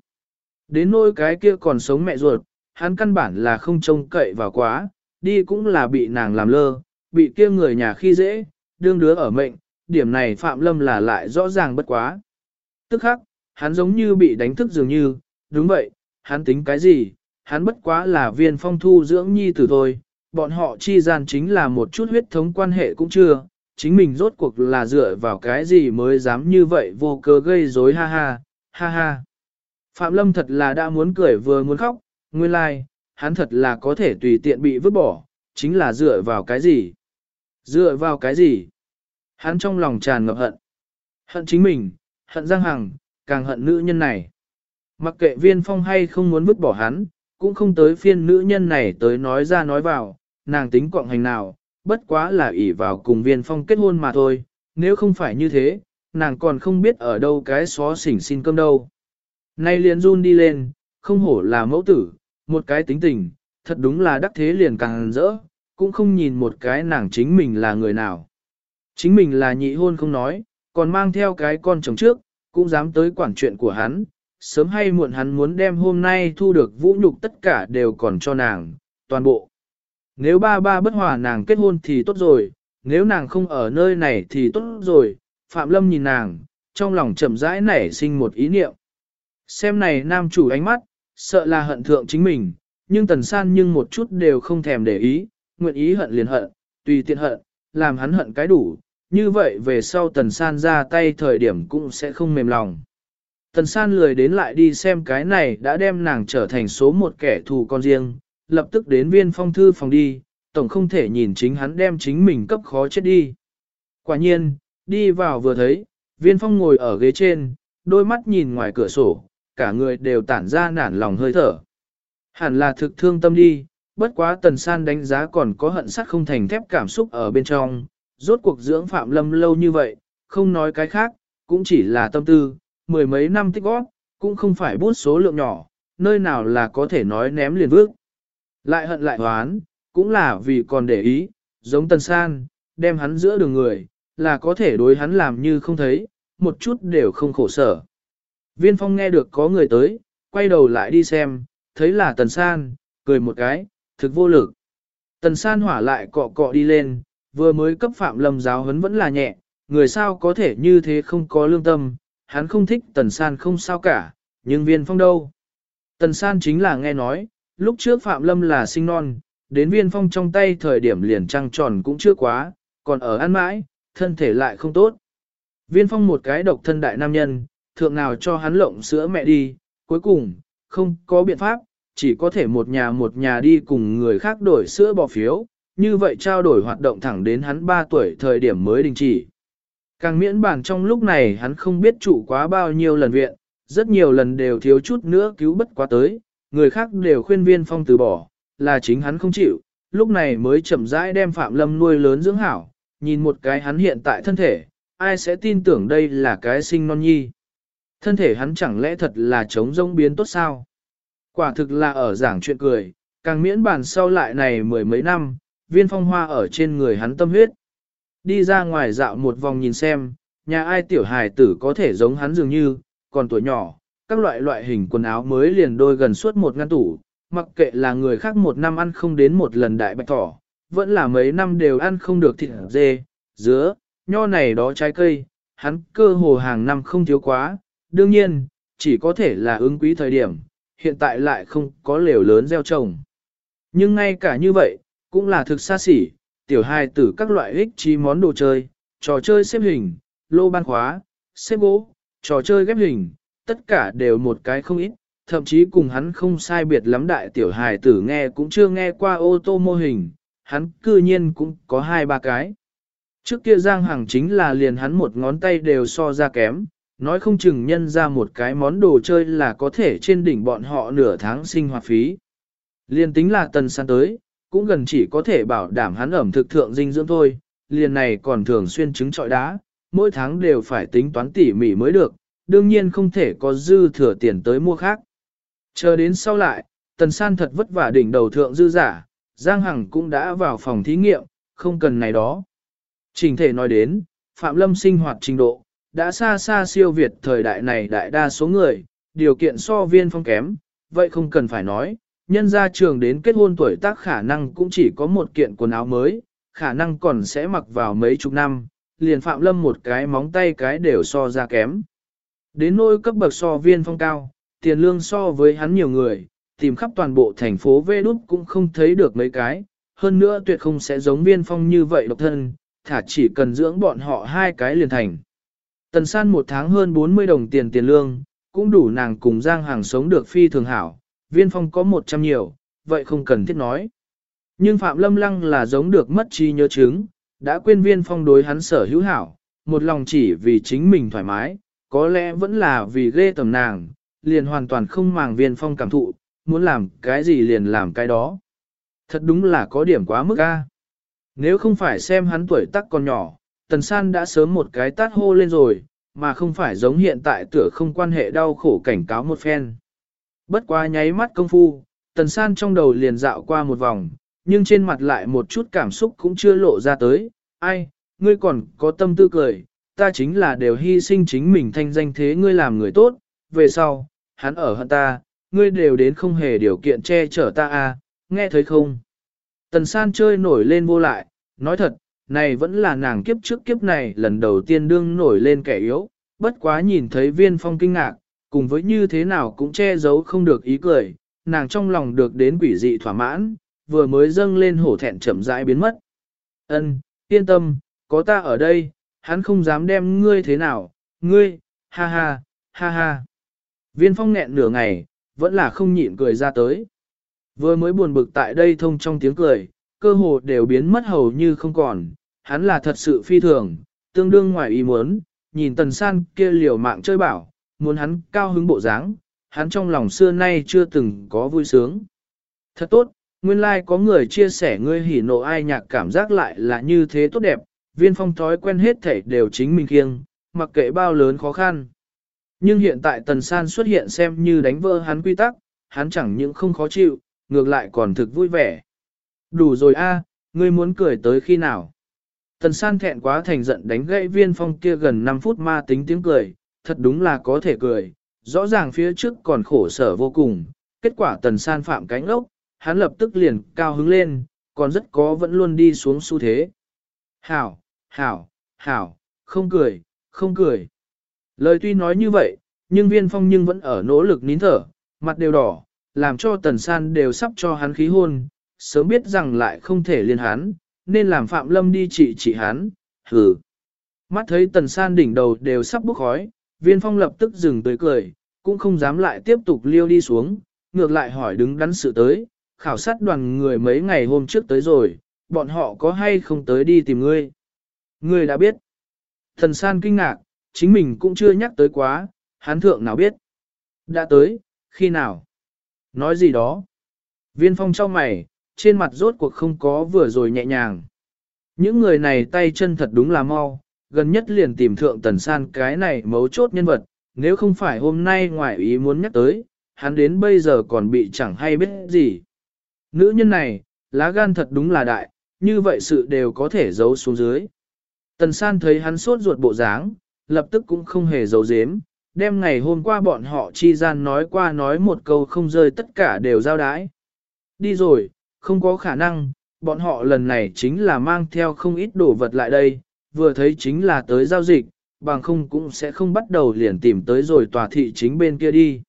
Speaker 1: Đến nỗi cái kia còn sống mẹ ruột, hắn căn bản là không trông cậy vào quá, đi cũng là bị nàng làm lơ, bị kia người nhà khi dễ, đương đứa ở mệnh, điểm này Phạm Lâm là lại rõ ràng bất quá. Tức khắc, hắn giống như bị đánh thức dường như, đúng vậy, hắn tính cái gì, hắn bất quá là viên phong thu dưỡng nhi tử thôi, bọn họ chi gian chính là một chút huyết thống quan hệ cũng chưa, chính mình rốt cuộc là dựa vào cái gì mới dám như vậy vô cớ gây rối ha ha, ha ha. Phạm Lâm thật là đã muốn cười vừa muốn khóc, nguyên lai, like, hắn thật là có thể tùy tiện bị vứt bỏ, chính là dựa vào cái gì? Dựa vào cái gì? Hắn trong lòng tràn ngập hận. Hận chính mình, hận Giang Hằng, càng hận nữ nhân này. Mặc kệ viên phong hay không muốn vứt bỏ hắn, cũng không tới phiên nữ nhân này tới nói ra nói vào, nàng tính quọng hành nào, bất quá là ỷ vào cùng viên phong kết hôn mà thôi, nếu không phải như thế, nàng còn không biết ở đâu cái xó xỉnh xin cơm đâu. Nay liền run đi lên, không hổ là mẫu tử, một cái tính tình, thật đúng là đắc thế liền càng rỡ, cũng không nhìn một cái nàng chính mình là người nào. Chính mình là nhị hôn không nói, còn mang theo cái con chồng trước, cũng dám tới quản chuyện của hắn, sớm hay muộn hắn muốn đem hôm nay thu được vũ nhục tất cả đều còn cho nàng, toàn bộ. Nếu ba ba bất hòa nàng kết hôn thì tốt rồi, nếu nàng không ở nơi này thì tốt rồi, Phạm Lâm nhìn nàng, trong lòng chậm rãi nảy sinh một ý niệm. Xem này nam chủ ánh mắt, sợ là hận thượng chính mình, nhưng tần san nhưng một chút đều không thèm để ý, nguyện ý hận liền hận, tùy tiện hận, làm hắn hận cái đủ, như vậy về sau tần san ra tay thời điểm cũng sẽ không mềm lòng. Tần san lười đến lại đi xem cái này đã đem nàng trở thành số một kẻ thù con riêng, lập tức đến viên phong thư phòng đi, tổng không thể nhìn chính hắn đem chính mình cấp khó chết đi. Quả nhiên, đi vào vừa thấy, viên phong ngồi ở ghế trên, đôi mắt nhìn ngoài cửa sổ, cả người đều tản ra nản lòng hơi thở. Hẳn là thực thương tâm đi, bất quá tần san đánh giá còn có hận sắt không thành thép cảm xúc ở bên trong, rốt cuộc dưỡng phạm lâm lâu như vậy, không nói cái khác, cũng chỉ là tâm tư, mười mấy năm tích góp, cũng không phải bút số lượng nhỏ, nơi nào là có thể nói ném liền vước. Lại hận lại hoán, cũng là vì còn để ý, giống tần san, đem hắn giữa đường người, là có thể đối hắn làm như không thấy, một chút đều không khổ sở. Viên phong nghe được có người tới, quay đầu lại đi xem, thấy là tần san, cười một cái, thực vô lực. Tần san hỏa lại cọ cọ đi lên, vừa mới cấp phạm lâm giáo huấn vẫn là nhẹ, người sao có thể như thế không có lương tâm, hắn không thích tần san không sao cả, nhưng viên phong đâu. Tần san chính là nghe nói, lúc trước phạm lâm là sinh non, đến viên phong trong tay thời điểm liền trăng tròn cũng chưa quá, còn ở ăn mãi, thân thể lại không tốt. Viên phong một cái độc thân đại nam nhân, thượng nào cho hắn lộng sữa mẹ đi, cuối cùng, không có biện pháp, chỉ có thể một nhà một nhà đi cùng người khác đổi sữa bỏ phiếu, như vậy trao đổi hoạt động thẳng đến hắn 3 tuổi thời điểm mới đình chỉ. Càng miễn bản trong lúc này hắn không biết trụ quá bao nhiêu lần viện, rất nhiều lần đều thiếu chút nữa cứu bất quá tới, người khác đều khuyên viên phong từ bỏ, là chính hắn không chịu, lúc này mới chậm rãi đem Phạm Lâm nuôi lớn dưỡng hảo, nhìn một cái hắn hiện tại thân thể, ai sẽ tin tưởng đây là cái sinh non nhi. Thân thể hắn chẳng lẽ thật là chống rông biến tốt sao? Quả thực là ở giảng chuyện cười, càng miễn bàn sau lại này mười mấy năm, viên phong hoa ở trên người hắn tâm huyết. Đi ra ngoài dạo một vòng nhìn xem, nhà ai tiểu hài tử có thể giống hắn dường như, còn tuổi nhỏ, các loại loại hình quần áo mới liền đôi gần suốt một ngăn tủ, mặc kệ là người khác một năm ăn không đến một lần đại bạch thỏ, vẫn là mấy năm đều ăn không được thịt dê, dứa, nho này đó trái cây, hắn cơ hồ hàng năm không thiếu quá, đương nhiên, chỉ có thể là ứng quý thời điểm, hiện tại lại không có lều lớn gieo trồng. Nhưng ngay cả như vậy, cũng là thực xa xỉ, tiểu hài tử các loại ích chi món đồ chơi, trò chơi xếp hình, lô ban khóa, xếp gỗ, trò chơi ghép hình, tất cả đều một cái không ít, thậm chí cùng hắn không sai biệt lắm đại tiểu hài tử nghe cũng chưa nghe qua ô tô mô hình, hắn cư nhiên cũng có hai ba cái. Trước kia Giang Hằng chính là liền hắn một ngón tay đều so ra kém, nói không chừng nhân ra một cái món đồ chơi là có thể trên đỉnh bọn họ nửa tháng sinh hoạt phí. Liền tính là tần san tới, cũng gần chỉ có thể bảo đảm hắn ẩm thực thượng dinh dưỡng thôi, liền này còn thường xuyên trứng trọi đá, mỗi tháng đều phải tính toán tỉ mỉ mới được, đương nhiên không thể có dư thừa tiền tới mua khác. Chờ đến sau lại, tần san thật vất vả đỉnh đầu thượng dư giả, Giang Hằng cũng đã vào phòng thí nghiệm, không cần này đó. Trình thể nói đến, Phạm Lâm sinh hoạt trình độ, đã xa xa siêu việt thời đại này đại đa số người, điều kiện so viên phong kém, vậy không cần phải nói, nhân ra trường đến kết hôn tuổi tác khả năng cũng chỉ có một kiện quần áo mới, khả năng còn sẽ mặc vào mấy chục năm, liền Phạm Lâm một cái móng tay cái đều so ra kém. Đến nôi cấp bậc so viên phong cao, tiền lương so với hắn nhiều người, tìm khắp toàn bộ thành phố Vê Đúc cũng không thấy được mấy cái, hơn nữa tuyệt không sẽ giống viên phong như vậy độc thân, thả chỉ cần dưỡng bọn họ hai cái liền thành. Tần san một tháng hơn 40 đồng tiền tiền lương, cũng đủ nàng cùng Giang Hàng sống được phi thường hảo, viên phong có 100 nhiều, vậy không cần thiết nói. Nhưng Phạm Lâm Lăng là giống được mất trí nhớ chứng, đã quên viên phong đối hắn sở hữu hảo, một lòng chỉ vì chính mình thoải mái, có lẽ vẫn là vì ghê tầm nàng, liền hoàn toàn không màng viên phong cảm thụ, muốn làm cái gì liền làm cái đó. Thật đúng là có điểm quá mức a. Nếu không phải xem hắn tuổi tác còn nhỏ, Tần San đã sớm một cái tát hô lên rồi, mà không phải giống hiện tại tựa không quan hệ đau khổ cảnh cáo một phen. Bất quá nháy mắt công phu, Tần San trong đầu liền dạo qua một vòng, nhưng trên mặt lại một chút cảm xúc cũng chưa lộ ra tới. Ai, ngươi còn có tâm tư cười, ta chính là đều hy sinh chính mình thanh danh thế ngươi làm người tốt, về sau, hắn ở hận ta, ngươi đều đến không hề điều kiện che chở ta à, nghe thấy không? Tần san chơi nổi lên vô lại, nói thật, này vẫn là nàng kiếp trước kiếp này lần đầu tiên đương nổi lên kẻ yếu, bất quá nhìn thấy viên phong kinh ngạc, cùng với như thế nào cũng che giấu không được ý cười, nàng trong lòng được đến quỷ dị thỏa mãn, vừa mới dâng lên hổ thẹn chậm rãi biến mất. Ân, yên tâm, có ta ở đây, hắn không dám đem ngươi thế nào, ngươi, ha ha, ha ha. Viên phong nghẹn nửa ngày, vẫn là không nhịn cười ra tới. Vừa mới buồn bực tại đây thông trong tiếng cười, cơ hồ đều biến mất hầu như không còn, hắn là thật sự phi thường, tương đương ngoài ý muốn, nhìn tần san kia liều mạng chơi bảo, muốn hắn cao hứng bộ dáng, hắn trong lòng xưa nay chưa từng có vui sướng. Thật tốt, nguyên lai like có người chia sẻ ngươi hỉ nộ ai nhạc cảm giác lại là như thế tốt đẹp, viên phong thói quen hết thể đều chính mình kiêng, mặc kệ bao lớn khó khăn. Nhưng hiện tại tần san xuất hiện xem như đánh vỡ hắn quy tắc, hắn chẳng những không khó chịu, ngược lại còn thực vui vẻ. Đủ rồi a, ngươi muốn cười tới khi nào? Tần san thẹn quá thành giận đánh gãy viên phong kia gần 5 phút ma tính tiếng cười, thật đúng là có thể cười, rõ ràng phía trước còn khổ sở vô cùng, kết quả tần san phạm cánh ốc, hắn lập tức liền cao hứng lên, còn rất có vẫn luôn đi xuống xu thế. Hảo, hảo, hảo, không cười, không cười. Lời tuy nói như vậy, nhưng viên phong nhưng vẫn ở nỗ lực nín thở, mặt đều đỏ, làm cho tần san đều sắp cho hắn khí hôn, sớm biết rằng lại không thể liên hắn, nên làm Phạm Lâm đi trị trị hắn, hừ. Mắt thấy tần san đỉnh đầu đều sắp bốc khói, viên phong lập tức dừng tới cười, cũng không dám lại tiếp tục liêu đi xuống, ngược lại hỏi đứng đắn sự tới, khảo sát đoàn người mấy ngày hôm trước tới rồi, bọn họ có hay không tới đi tìm ngươi. Ngươi đã biết. Thần san kinh ngạc, chính mình cũng chưa nhắc tới quá, hán thượng nào biết. Đã tới, khi nào? Nói gì đó? Viên phong cho mày, trên mặt rốt cuộc không có vừa rồi nhẹ nhàng. Những người này tay chân thật đúng là mau, gần nhất liền tìm thượng tần san cái này mấu chốt nhân vật, nếu không phải hôm nay ngoại ý muốn nhắc tới, hắn đến bây giờ còn bị chẳng hay biết gì. Nữ nhân này, lá gan thật đúng là đại, như vậy sự đều có thể giấu xuống dưới. Tần san thấy hắn sốt ruột bộ dáng, lập tức cũng không hề giấu giếm, đem ngày hôm qua bọn họ chi gian nói qua nói một câu không rơi tất cả đều giao đái. Đi rồi, không có khả năng, bọn họ lần này chính là mang theo không ít đồ vật lại đây, vừa thấy chính là tới giao dịch, bằng không cũng sẽ không bắt đầu liền tìm tới rồi tòa thị chính bên kia đi.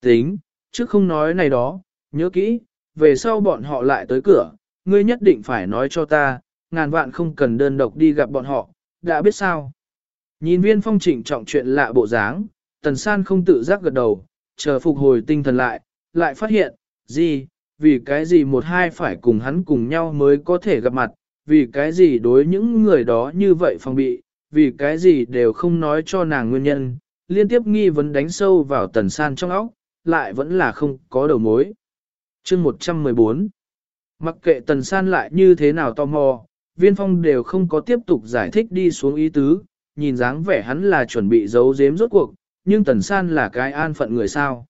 Speaker 1: Tính, chứ không nói này đó, nhớ kỹ, về sau bọn họ lại tới cửa, ngươi nhất định phải nói cho ta, ngàn vạn không cần đơn độc đi gặp bọn họ, đã biết sao. Nhìn viên phong trịnh trọng chuyện lạ bộ dáng, tần san không tự giác gật đầu, chờ phục hồi tinh thần lại, lại phát hiện, gì, vì cái gì một hai phải cùng hắn cùng nhau mới có thể gặp mặt, vì cái gì đối những người đó như vậy phòng bị, vì cái gì đều không nói cho nàng nguyên nhân, liên tiếp nghi vấn đánh sâu vào tần san trong óc, lại vẫn là không có đầu mối. Chương 114 Mặc kệ tần san lại như thế nào tò mò, viên phong đều không có tiếp tục giải thích đi xuống ý tứ, nhìn dáng vẻ hắn là chuẩn bị giấu giếm rốt cuộc, nhưng tần san là cái an phận người sao.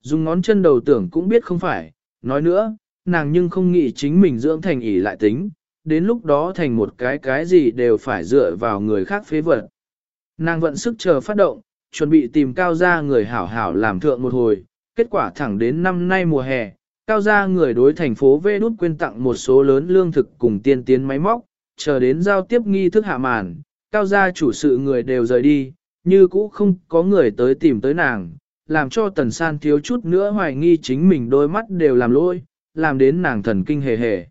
Speaker 1: Dùng ngón chân đầu tưởng cũng biết không phải, nói nữa, nàng nhưng không nghĩ chính mình dưỡng thành ỷ lại tính, đến lúc đó thành một cái cái gì đều phải dựa vào người khác phế vật. Nàng vận sức chờ phát động, chuẩn bị tìm cao gia người hảo hảo làm thượng một hồi, kết quả thẳng đến năm nay mùa hè, cao gia người đối thành phố Vê Đút quyên tặng một số lớn lương thực cùng tiên tiến máy móc, chờ đến giao tiếp nghi thức hạ màn, cao gia chủ sự người đều rời đi, như cũ không có người tới tìm tới nàng, làm cho tần san thiếu chút nữa hoài nghi chính mình đôi mắt đều làm lỗi, làm đến nàng thần kinh hề hề.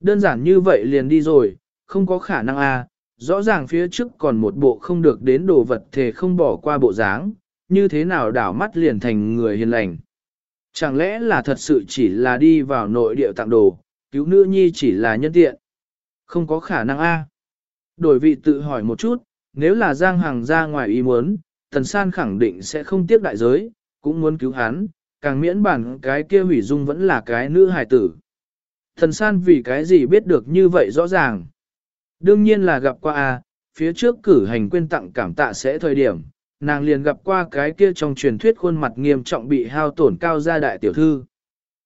Speaker 1: Đơn giản như vậy liền đi rồi, không có khả năng a. rõ ràng phía trước còn một bộ không được đến đồ vật thể không bỏ qua bộ dáng, như thế nào đảo mắt liền thành người hiền lành. Chẳng lẽ là thật sự chỉ là đi vào nội địa tặng đồ, cứu nữ nhi chỉ là nhân tiện. Không có khả năng a. Đổi vị tự hỏi một chút, nếu là Giang Hằng ra ngoài ý muốn, Tần San khẳng định sẽ không tiếp đại giới, cũng muốn cứu hắn, càng miễn bản cái kia hủy dung vẫn là cái nữ hài tử. Thần San vì cái gì biết được như vậy rõ ràng. Đương nhiên là gặp qua a, phía trước cử hành quên tặng cảm tạ sẽ thời điểm, nàng liền gặp qua cái kia trong truyền thuyết khuôn mặt nghiêm trọng bị hao tổn cao gia đại tiểu thư.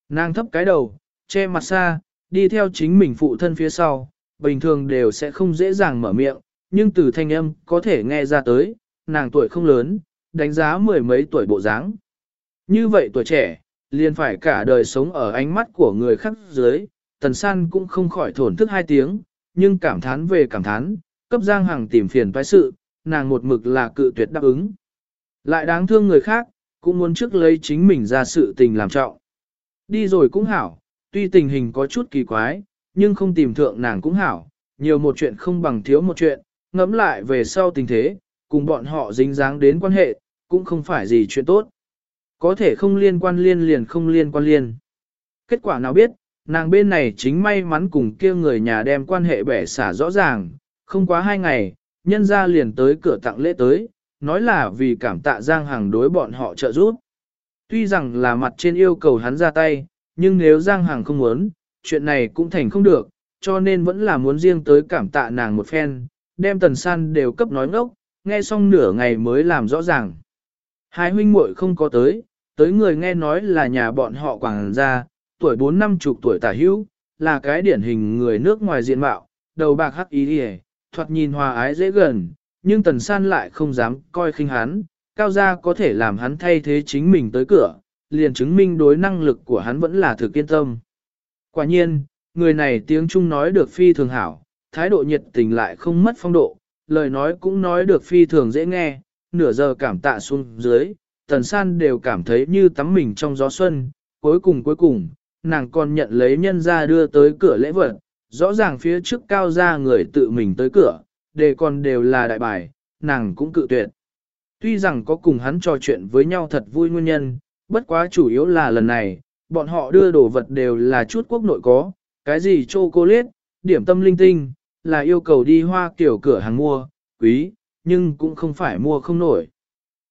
Speaker 1: Nàng thấp cái đầu, che mặt xa, đi theo chính mình phụ thân phía sau, bình thường đều sẽ không dễ dàng mở miệng, nhưng từ thanh âm có thể nghe ra tới, nàng tuổi không lớn, đánh giá mười mấy tuổi bộ dáng. Như vậy tuổi trẻ, liền phải cả đời sống ở ánh mắt của người khác dưới, tần san cũng không khỏi thổn thức hai tiếng, nhưng cảm thán về cảm thán, cấp giang hàng tìm phiền toái sự, nàng một mực là cự tuyệt đáp ứng. Lại đáng thương người khác, cũng muốn trước lấy chính mình ra sự tình làm trọng. Đi rồi cũng hảo, tuy tình hình có chút kỳ quái, nhưng không tìm thượng nàng cũng hảo, nhiều một chuyện không bằng thiếu một chuyện, ngẫm lại về sau tình thế, cùng bọn họ dính dáng đến quan hệ, cũng không phải gì chuyện tốt. Có thể không liên quan liên liền không liên quan liên. Kết quả nào biết, nàng bên này chính may mắn cùng kia người nhà đem quan hệ bẻ xả rõ ràng, không quá hai ngày, nhân ra liền tới cửa tặng lễ tới, nói là vì cảm tạ Giang Hằng đối bọn họ trợ giúp. Tuy rằng là mặt trên yêu cầu hắn ra tay, nhưng nếu Giang Hằng không muốn, chuyện này cũng thành không được, cho nên vẫn là muốn riêng tới cảm tạ nàng một phen, đem tần san đều cấp nói ngốc, nghe xong nửa ngày mới làm rõ ràng. Hai huynh muội không có tới, tới người nghe nói là nhà bọn họ quảng gia, tuổi bốn năm chục tuổi tả hữu, là cái điển hình người nước ngoài diện mạo, đầu bạc hắc ý đi thoạt nhìn hòa ái dễ gần, nhưng tần san lại không dám coi khinh hắn, cao gia có thể làm hắn thay thế chính mình tới cửa, liền chứng minh đối năng lực của hắn vẫn là thực yên tâm. Quả nhiên, người này tiếng Trung nói được phi thường hảo, thái độ nhiệt tình lại không mất phong độ, lời nói cũng nói được phi thường dễ nghe, nửa giờ cảm tạ xuống dưới, tần san đều cảm thấy như tắm mình trong gió xuân, cuối cùng cuối cùng, nàng còn nhận lấy nhân ra đưa tới cửa lễ vật, rõ ràng phía trước cao ra người tự mình tới cửa, đề còn đều là đại bài, nàng cũng cự tuyệt. Tuy rằng có cùng hắn trò chuyện với nhau thật vui nguyên nhân, bất quá chủ yếu là lần này, bọn họ đưa đồ vật đều là chút quốc nội có, cái gì chocolate, điểm tâm linh tinh, là yêu cầu đi hoa kiểu cửa hàng mua, quý, nhưng cũng không phải mua không nổi.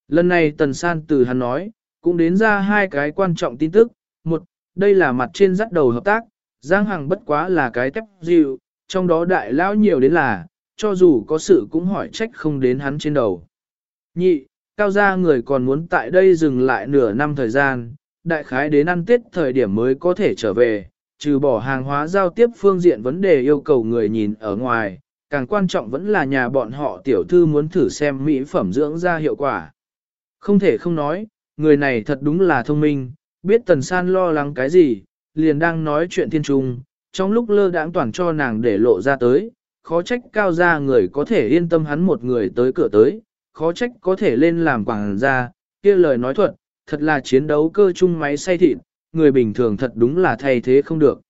Speaker 1: Lần này Tần San từ hắn nói, cũng đến ra hai cái quan trọng tin tức, một, đây là mặt trên dắt đầu hợp tác, Giang Hằng bất quá là cái tép dịu, trong đó đại lão nhiều đến là, cho dù có sự cũng hỏi trách không đến hắn trên đầu. Nhị, cao gia người còn muốn tại đây dừng lại nửa năm thời gian, đại khái đến ăn tết thời điểm mới có thể trở về, trừ bỏ hàng hóa giao tiếp phương diện vấn đề yêu cầu người nhìn ở ngoài, càng quan trọng vẫn là nhà bọn họ tiểu thư muốn thử xem mỹ phẩm dưỡng ra hiệu quả. Không thể không nói, người này thật đúng là thông minh, biết tần san lo lắng cái gì, liền đang nói chuyện thiên trung, trong lúc lơ đãng toàn cho nàng để lộ ra tới, khó trách cao gia người có thể yên tâm hắn một người tới cửa tới, khó trách có thể lên làm quảng gia, kia lời nói thuật, thật là chiến đấu cơ chung máy say thịt, người bình thường thật đúng là thay thế không được.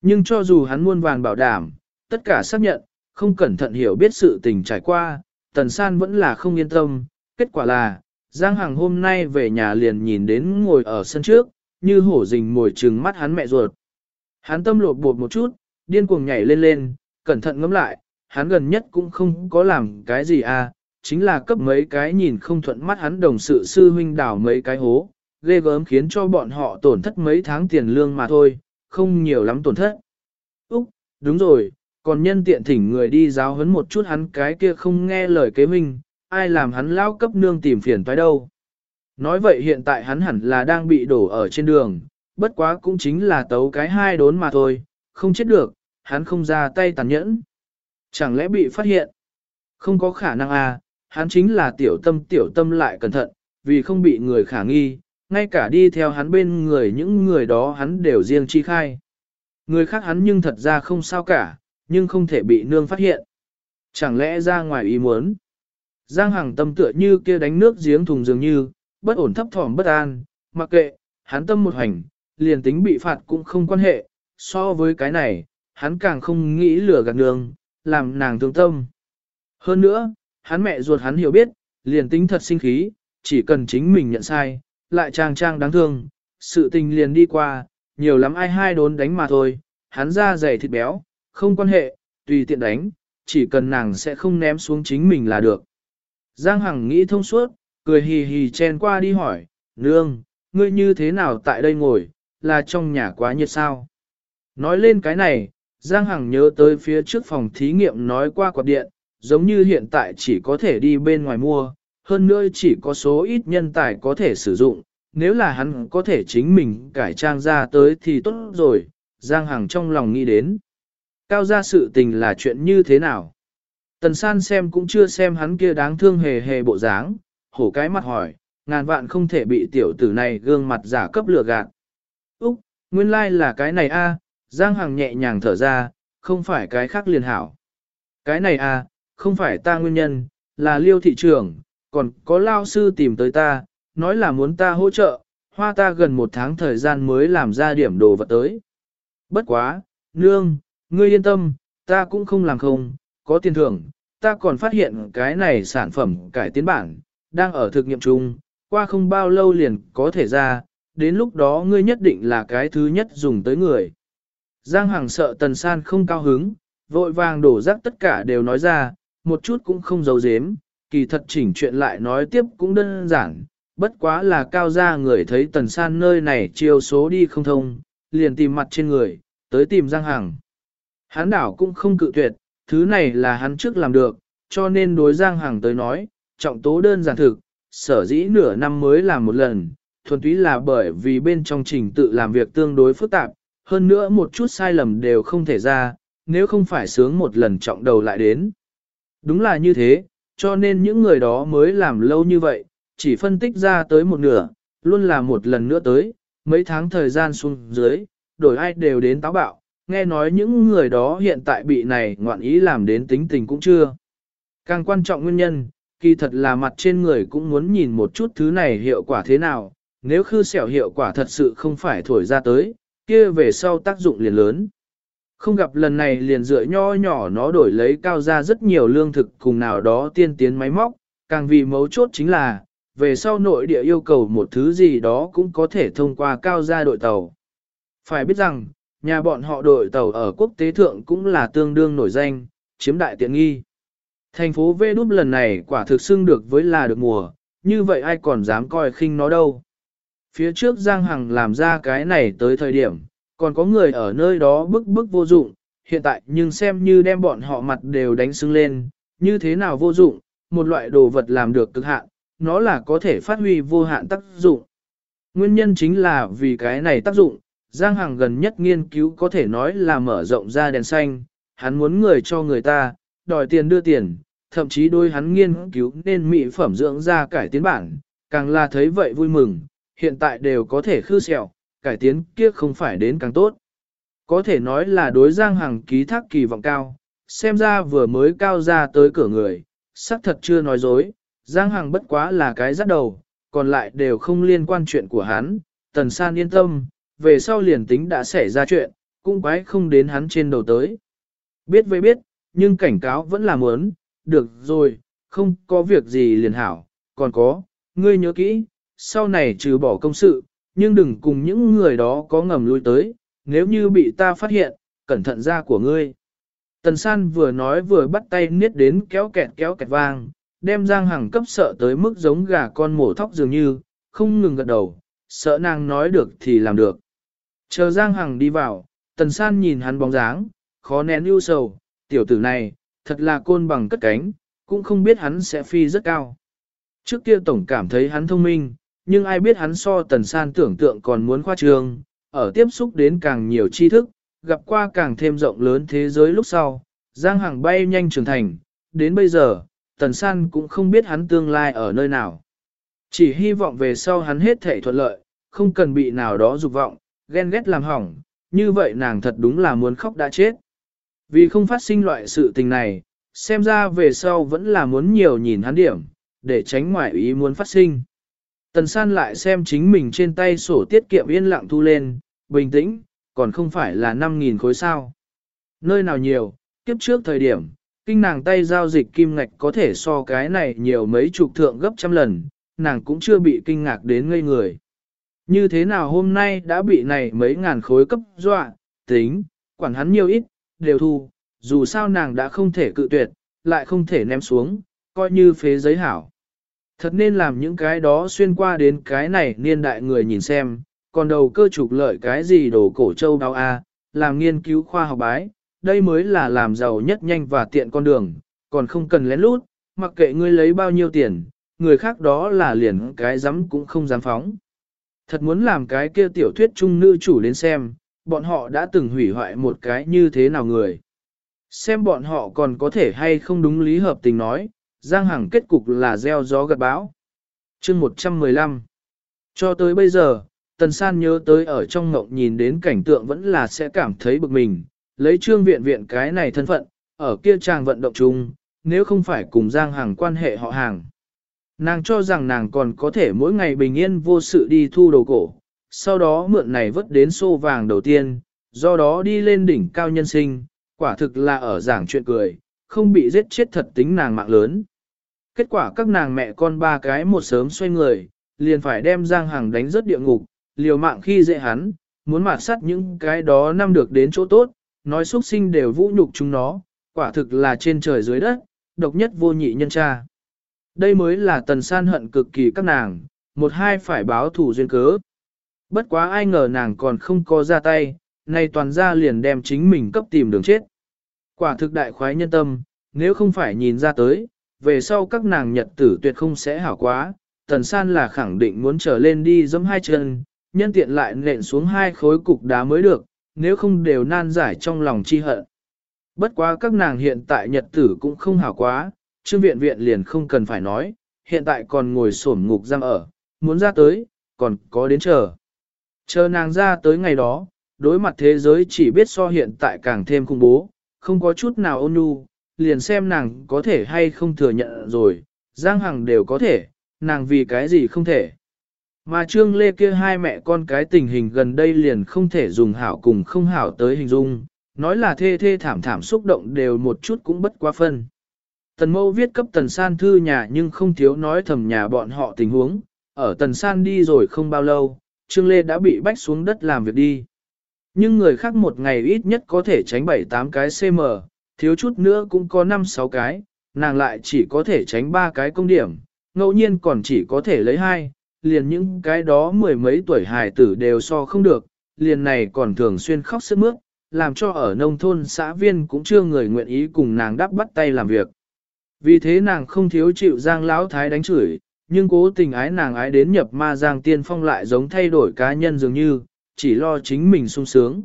Speaker 1: Nhưng cho dù hắn muôn vàng bảo đảm, tất cả xác nhận, không cẩn thận hiểu biết sự tình trải qua, Tần San vẫn là không yên tâm, kết quả là, Giang Hằng hôm nay về nhà liền nhìn đến ngồi ở sân trước, như hổ rình mồi trừng mắt hắn mẹ ruột. Hắn tâm lột bột một chút, điên cuồng nhảy lên lên, cẩn thận ngẫm lại, hắn gần nhất cũng không có làm cái gì à, chính là cấp mấy cái nhìn không thuận mắt hắn đồng sự sư huynh đảo mấy cái hố, ghê gớm khiến cho bọn họ tổn thất mấy tháng tiền lương mà thôi, không nhiều lắm tổn thất. Úc, đúng rồi, còn nhân tiện thỉnh người đi giáo huấn một chút hắn cái kia không nghe lời kế minh, ai làm hắn lao cấp nương tìm phiền phải đâu. Nói vậy hiện tại hắn hẳn là đang bị đổ ở trên đường, bất quá cũng chính là tấu cái hai đốn mà thôi, không chết được, hắn không ra tay tàn nhẫn. Chẳng lẽ bị phát hiện? Không có khả năng à, hắn chính là tiểu tâm tiểu tâm lại cẩn thận, vì không bị người khả nghi, ngay cả đi theo hắn bên người những người đó hắn đều riêng chi khai. Người khác hắn nhưng thật ra không sao cả, nhưng không thể bị nương phát hiện. Chẳng lẽ ra ngoài ý muốn? Giang Hằng tâm tựa như kia đánh nước giếng thùng dường như, bất ổn thấp thỏm bất an, mặc kệ, hắn tâm một hành, liền tính bị phạt cũng không quan hệ, so với cái này, hắn càng không nghĩ lừa gạt đường, làm nàng thương tâm. Hơn nữa, hắn mẹ ruột hắn hiểu biết, liền tính thật sinh khí, chỉ cần chính mình nhận sai, lại trang trang đáng thương, sự tình liền đi qua, nhiều lắm ai hai đốn đánh mà thôi, hắn ra dày thịt béo, không quan hệ, tùy tiện đánh, chỉ cần nàng sẽ không ném xuống chính mình là được. Giang Hằng nghĩ thông suốt, cười hì hì chen qua đi hỏi, nương, ngươi như thế nào tại đây ngồi, là trong nhà quá nhiệt sao? Nói lên cái này, Giang Hằng nhớ tới phía trước phòng thí nghiệm nói qua quạt điện, giống như hiện tại chỉ có thể đi bên ngoài mua, hơn nữa chỉ có số ít nhân tài có thể sử dụng, nếu là hắn có thể chính mình cải trang ra tới thì tốt rồi, Giang Hằng trong lòng nghĩ đến. Cao gia sự tình là chuyện như thế nào? Tần san xem cũng chưa xem hắn kia đáng thương hề hề bộ dáng, hổ cái mặt hỏi, ngàn vạn không thể bị tiểu tử này gương mặt giả cấp lừa gạt. Úc, nguyên lai like là cái này a, Giang Hằng nhẹ nhàng thở ra, không phải cái khác liền hảo. Cái này a, không phải ta nguyên nhân, là liêu thị trưởng, còn có lao sư tìm tới ta, nói là muốn ta hỗ trợ, hoa ta gần một tháng thời gian mới làm ra điểm đồ vật tới. Bất quá, nương, ngươi yên tâm, ta cũng không làm không, có tiền thưởng, ta còn phát hiện cái này sản phẩm cải tiến bản, đang ở thực nghiệm chung, qua không bao lâu liền có thể ra, đến lúc đó ngươi nhất định là cái thứ nhất dùng tới người. Giang Hằng sợ Tần San không cao hứng, vội vàng đổ rác tất cả đều nói ra, một chút cũng không giấu giếm, kỳ thật chỉnh chuyện lại nói tiếp cũng đơn giản, bất quá là cao gia người thấy Tần San nơi này chiêu số đi không thông, liền tìm mặt trên người, tới tìm Giang Hằng. Hắn đảo cũng không cự tuyệt, thứ này là hắn trước làm được, cho nên đối Giang Hằng tới nói, trọng tố đơn giản thực, sở dĩ nửa năm mới làm một lần, thuần túy là bởi vì bên trong trình tự làm việc tương đối phức tạp, hơn nữa một chút sai lầm đều không thể ra, nếu không phải sướng một lần trọng đầu lại đến. Đúng là như thế, cho nên những người đó mới làm lâu như vậy, chỉ phân tích ra tới một nửa, luôn là một lần nữa tới, mấy tháng thời gian xuống dưới, đổi ai đều đến táo bạo, nghe nói những người đó hiện tại bị này ngoạn ý làm đến tính tình cũng chưa. Càng quan trọng nguyên nhân, kỳ thật là mặt trên người cũng muốn nhìn một chút thứ này hiệu quả thế nào, nếu khư xẻo hiệu quả thật sự không phải thổi ra tới, kia về sau tác dụng liền lớn. Không gặp lần này liền dựa nho nhỏ nó đổi lấy cao ra rất nhiều lương thực cùng nào đó tiên tiến máy móc, càng vì mấu chốt chính là, về sau nội địa yêu cầu một thứ gì đó cũng có thể thông qua cao gia đội tàu. Phải biết rằng, nhà bọn họ đội tàu ở quốc tế thượng cũng là tương đương nổi danh, chiếm đại tiện nghi. Thành phố V đúp lần này quả thực xưng được với là được mùa, như vậy ai còn dám coi khinh nó đâu. Phía trước Giang Hằng làm ra cái này tới thời điểm, còn có người ở nơi đó bức bức vô dụng, hiện tại nhưng xem như đem bọn họ mặt đều đánh sưng lên, như thế nào vô dụng, một loại đồ vật làm được cực hạn, nó là có thể phát huy vô hạn tác dụng. Nguyên nhân chính là vì cái này tác dụng, Giang Hằng gần nhất nghiên cứu có thể nói là mở rộng ra đèn xanh, hắn muốn người cho người ta, đòi tiền đưa tiền, thậm chí đôi hắn nghiên cứu nên mỹ phẩm dưỡng da cải tiến bản, càng là thấy vậy vui mừng, hiện tại đều có thể khư sẹo, cải tiến kia không phải đến càng tốt. Có thể nói là đối Giang Hằng ký thác kỳ vọng cao, xem ra vừa mới cao ra tới cửa người, xác thật chưa nói dối, Giang Hằng bất quá là cái rắt đầu, còn lại đều không liên quan chuyện của hắn, Tần San yên tâm, về sau liền tính đã xảy ra chuyện, cũng quái không đến hắn trên đầu tới. Biết với biết, nhưng cảnh cáo vẫn là muốn, được rồi, không có việc gì liền hảo, còn có, ngươi nhớ kỹ, sau này trừ bỏ công sự, nhưng đừng cùng những người đó có ngầm lui tới, nếu như bị ta phát hiện, cẩn thận ra của ngươi. Tần san vừa nói vừa bắt tay niết đến kéo kẹt kéo kẹt vang, đem Giang Hằng cấp sợ tới mức giống gà con mổ thóc dường như, không ngừng gật đầu, sợ nàng nói được thì làm được. Chờ Giang Hằng đi vào, Tần San nhìn hắn bóng dáng, khó nén ưu sầu, tiểu tử này, thật là côn bằng cất cánh, cũng không biết hắn sẽ phi rất cao. Trước kia tổng cảm thấy hắn thông minh, nhưng ai biết hắn so Tần San tưởng tượng còn muốn khoa trường, ở tiếp xúc đến càng nhiều tri thức, gặp qua càng thêm rộng lớn thế giới lúc sau, Giang Hằng bay nhanh trưởng thành, đến bây giờ, Tần San cũng không biết hắn tương lai ở nơi nào. Chỉ hy vọng về sau hắn hết thể thuận lợi, không cần bị nào đó dục vọng, ghen ghét làm hỏng, như vậy nàng thật đúng là muốn khóc đã chết. Vì không phát sinh loại sự tình này, xem ra về sau vẫn là muốn nhiều nhìn hắn điểm, để tránh ngoại ý muốn phát sinh. Tần san lại xem chính mình trên tay sổ tiết kiệm yên lặng thu lên, bình tĩnh, còn không phải là 5.000 khối sao. Nơi nào nhiều, kiếp trước thời điểm, kinh nàng tay giao dịch kim ngạch có thể so cái này nhiều mấy chục thượng gấp trăm lần, nàng cũng chưa bị kinh ngạc đến ngây người. Như thế nào hôm nay đã bị này mấy ngàn khối cấp dọa, tính, quản hắn nhiều ít, đều thu, dù sao nàng đã không thể cự tuyệt, lại không thể ném xuống, coi như phế giấy hảo. Thật nên làm những cái đó xuyên qua đến cái này niên đại người nhìn xem, còn đầu cơ trục lợi cái gì đồ cổ châu đáo a, làm nghiên cứu khoa học bái, đây mới là làm giàu nhất nhanh và tiện con đường, còn không cần lén lút, mặc kệ ngươi lấy bao nhiêu tiền, người khác đó là liền cái dám cũng không dám phóng. Thật muốn làm cái kia tiểu thuyết trung nữ chủ đến xem, bọn họ đã từng hủy hoại một cái như thế nào người. Xem bọn họ còn có thể hay không đúng lý hợp tình nói, Giang Hằng kết cục là gieo gió gặt bão. chương 115 Cho tới bây giờ, Tần San nhớ tới ở trong ngộng nhìn đến cảnh tượng vẫn là sẽ cảm thấy bực mình, lấy trương viện viện cái này thân phận, ở kia chàng vận động chung, nếu không phải cùng Giang Hằng quan hệ họ hàng. Nàng cho rằng nàng còn có thể mỗi ngày bình yên vô sự đi thu đồ cổ, sau đó mượn này vớt đến xô vàng đầu tiên, do đó đi lên đỉnh cao nhân sinh, quả thực là ở giảng chuyện cười, không bị giết chết thật tính nàng mạng lớn. Kết quả các nàng mẹ con ba cái một sớm xoay người, liền phải đem Giang Hằng đánh rất địa ngục, liều mạng khi dễ hắn, muốn mạt sát những cái đó năm được đến chỗ tốt, nói xuất sinh đều vũ nhục chúng nó, quả thực là trên trời dưới đất, độc nhất vô nhị nhân cha. Đây mới là tần san hận cực kỳ các nàng, một hai phải báo thủ duyên cớ. Bất quá ai ngờ nàng còn không có ra tay, nay toàn ra liền đem chính mình cấp tìm đường chết. Quả thực đại khoái nhân tâm, nếu không phải nhìn ra tới, về sau các nàng nhật tử tuyệt không sẽ hảo quá, tần san là khẳng định muốn trở lên đi giẫm hai chân, nhân tiện lại nện xuống hai khối cục đá mới được, nếu không đều nan giải trong lòng chi hận. Bất quá các nàng hiện tại nhật tử cũng không hảo quá, trương viện viện liền không cần phải nói, hiện tại còn ngồi sổm ngục giam ở, muốn ra tới, còn có đến chờ. Chờ nàng ra tới ngày đó, đối mặt thế giới chỉ biết so hiện tại càng thêm khủng bố, không có chút nào ôn nhu, liền xem nàng có thể hay không thừa nhận rồi, Giang Hằng đều có thể, nàng vì cái gì không thể. Mà Trương Lê kia hai mẹ con cái tình hình gần đây liền không thể dùng hảo cùng không hảo tới hình dung, nói là thê thê thảm thảm xúc động đều một chút cũng bất quá phân. Tần mâu viết cấp tần san thư nhà nhưng không thiếu nói thầm nhà bọn họ tình huống, ở tần san đi rồi không bao lâu, Trương Lê đã bị bách xuống đất làm việc đi. Nhưng người khác một ngày ít nhất có thể tránh 7-8 cái CM, thiếu chút nữa cũng có 5-6 cái, nàng lại chỉ có thể tránh 3 cái công điểm, ngẫu nhiên còn chỉ có thể lấy 2, liền những cái đó mười mấy tuổi hài tử đều so không được, liền này còn thường xuyên khóc sức mướt, làm cho ở nông thôn xã viên cũng chưa người nguyện ý cùng nàng đắp bắt tay làm việc. Vì thế nàng không thiếu chịu Giang Lão Thái đánh chửi, nhưng cố tình ái nàng ái đến nhập ma Giang Tiên Phong lại giống thay đổi cá nhân dường như, chỉ lo chính mình sung sướng.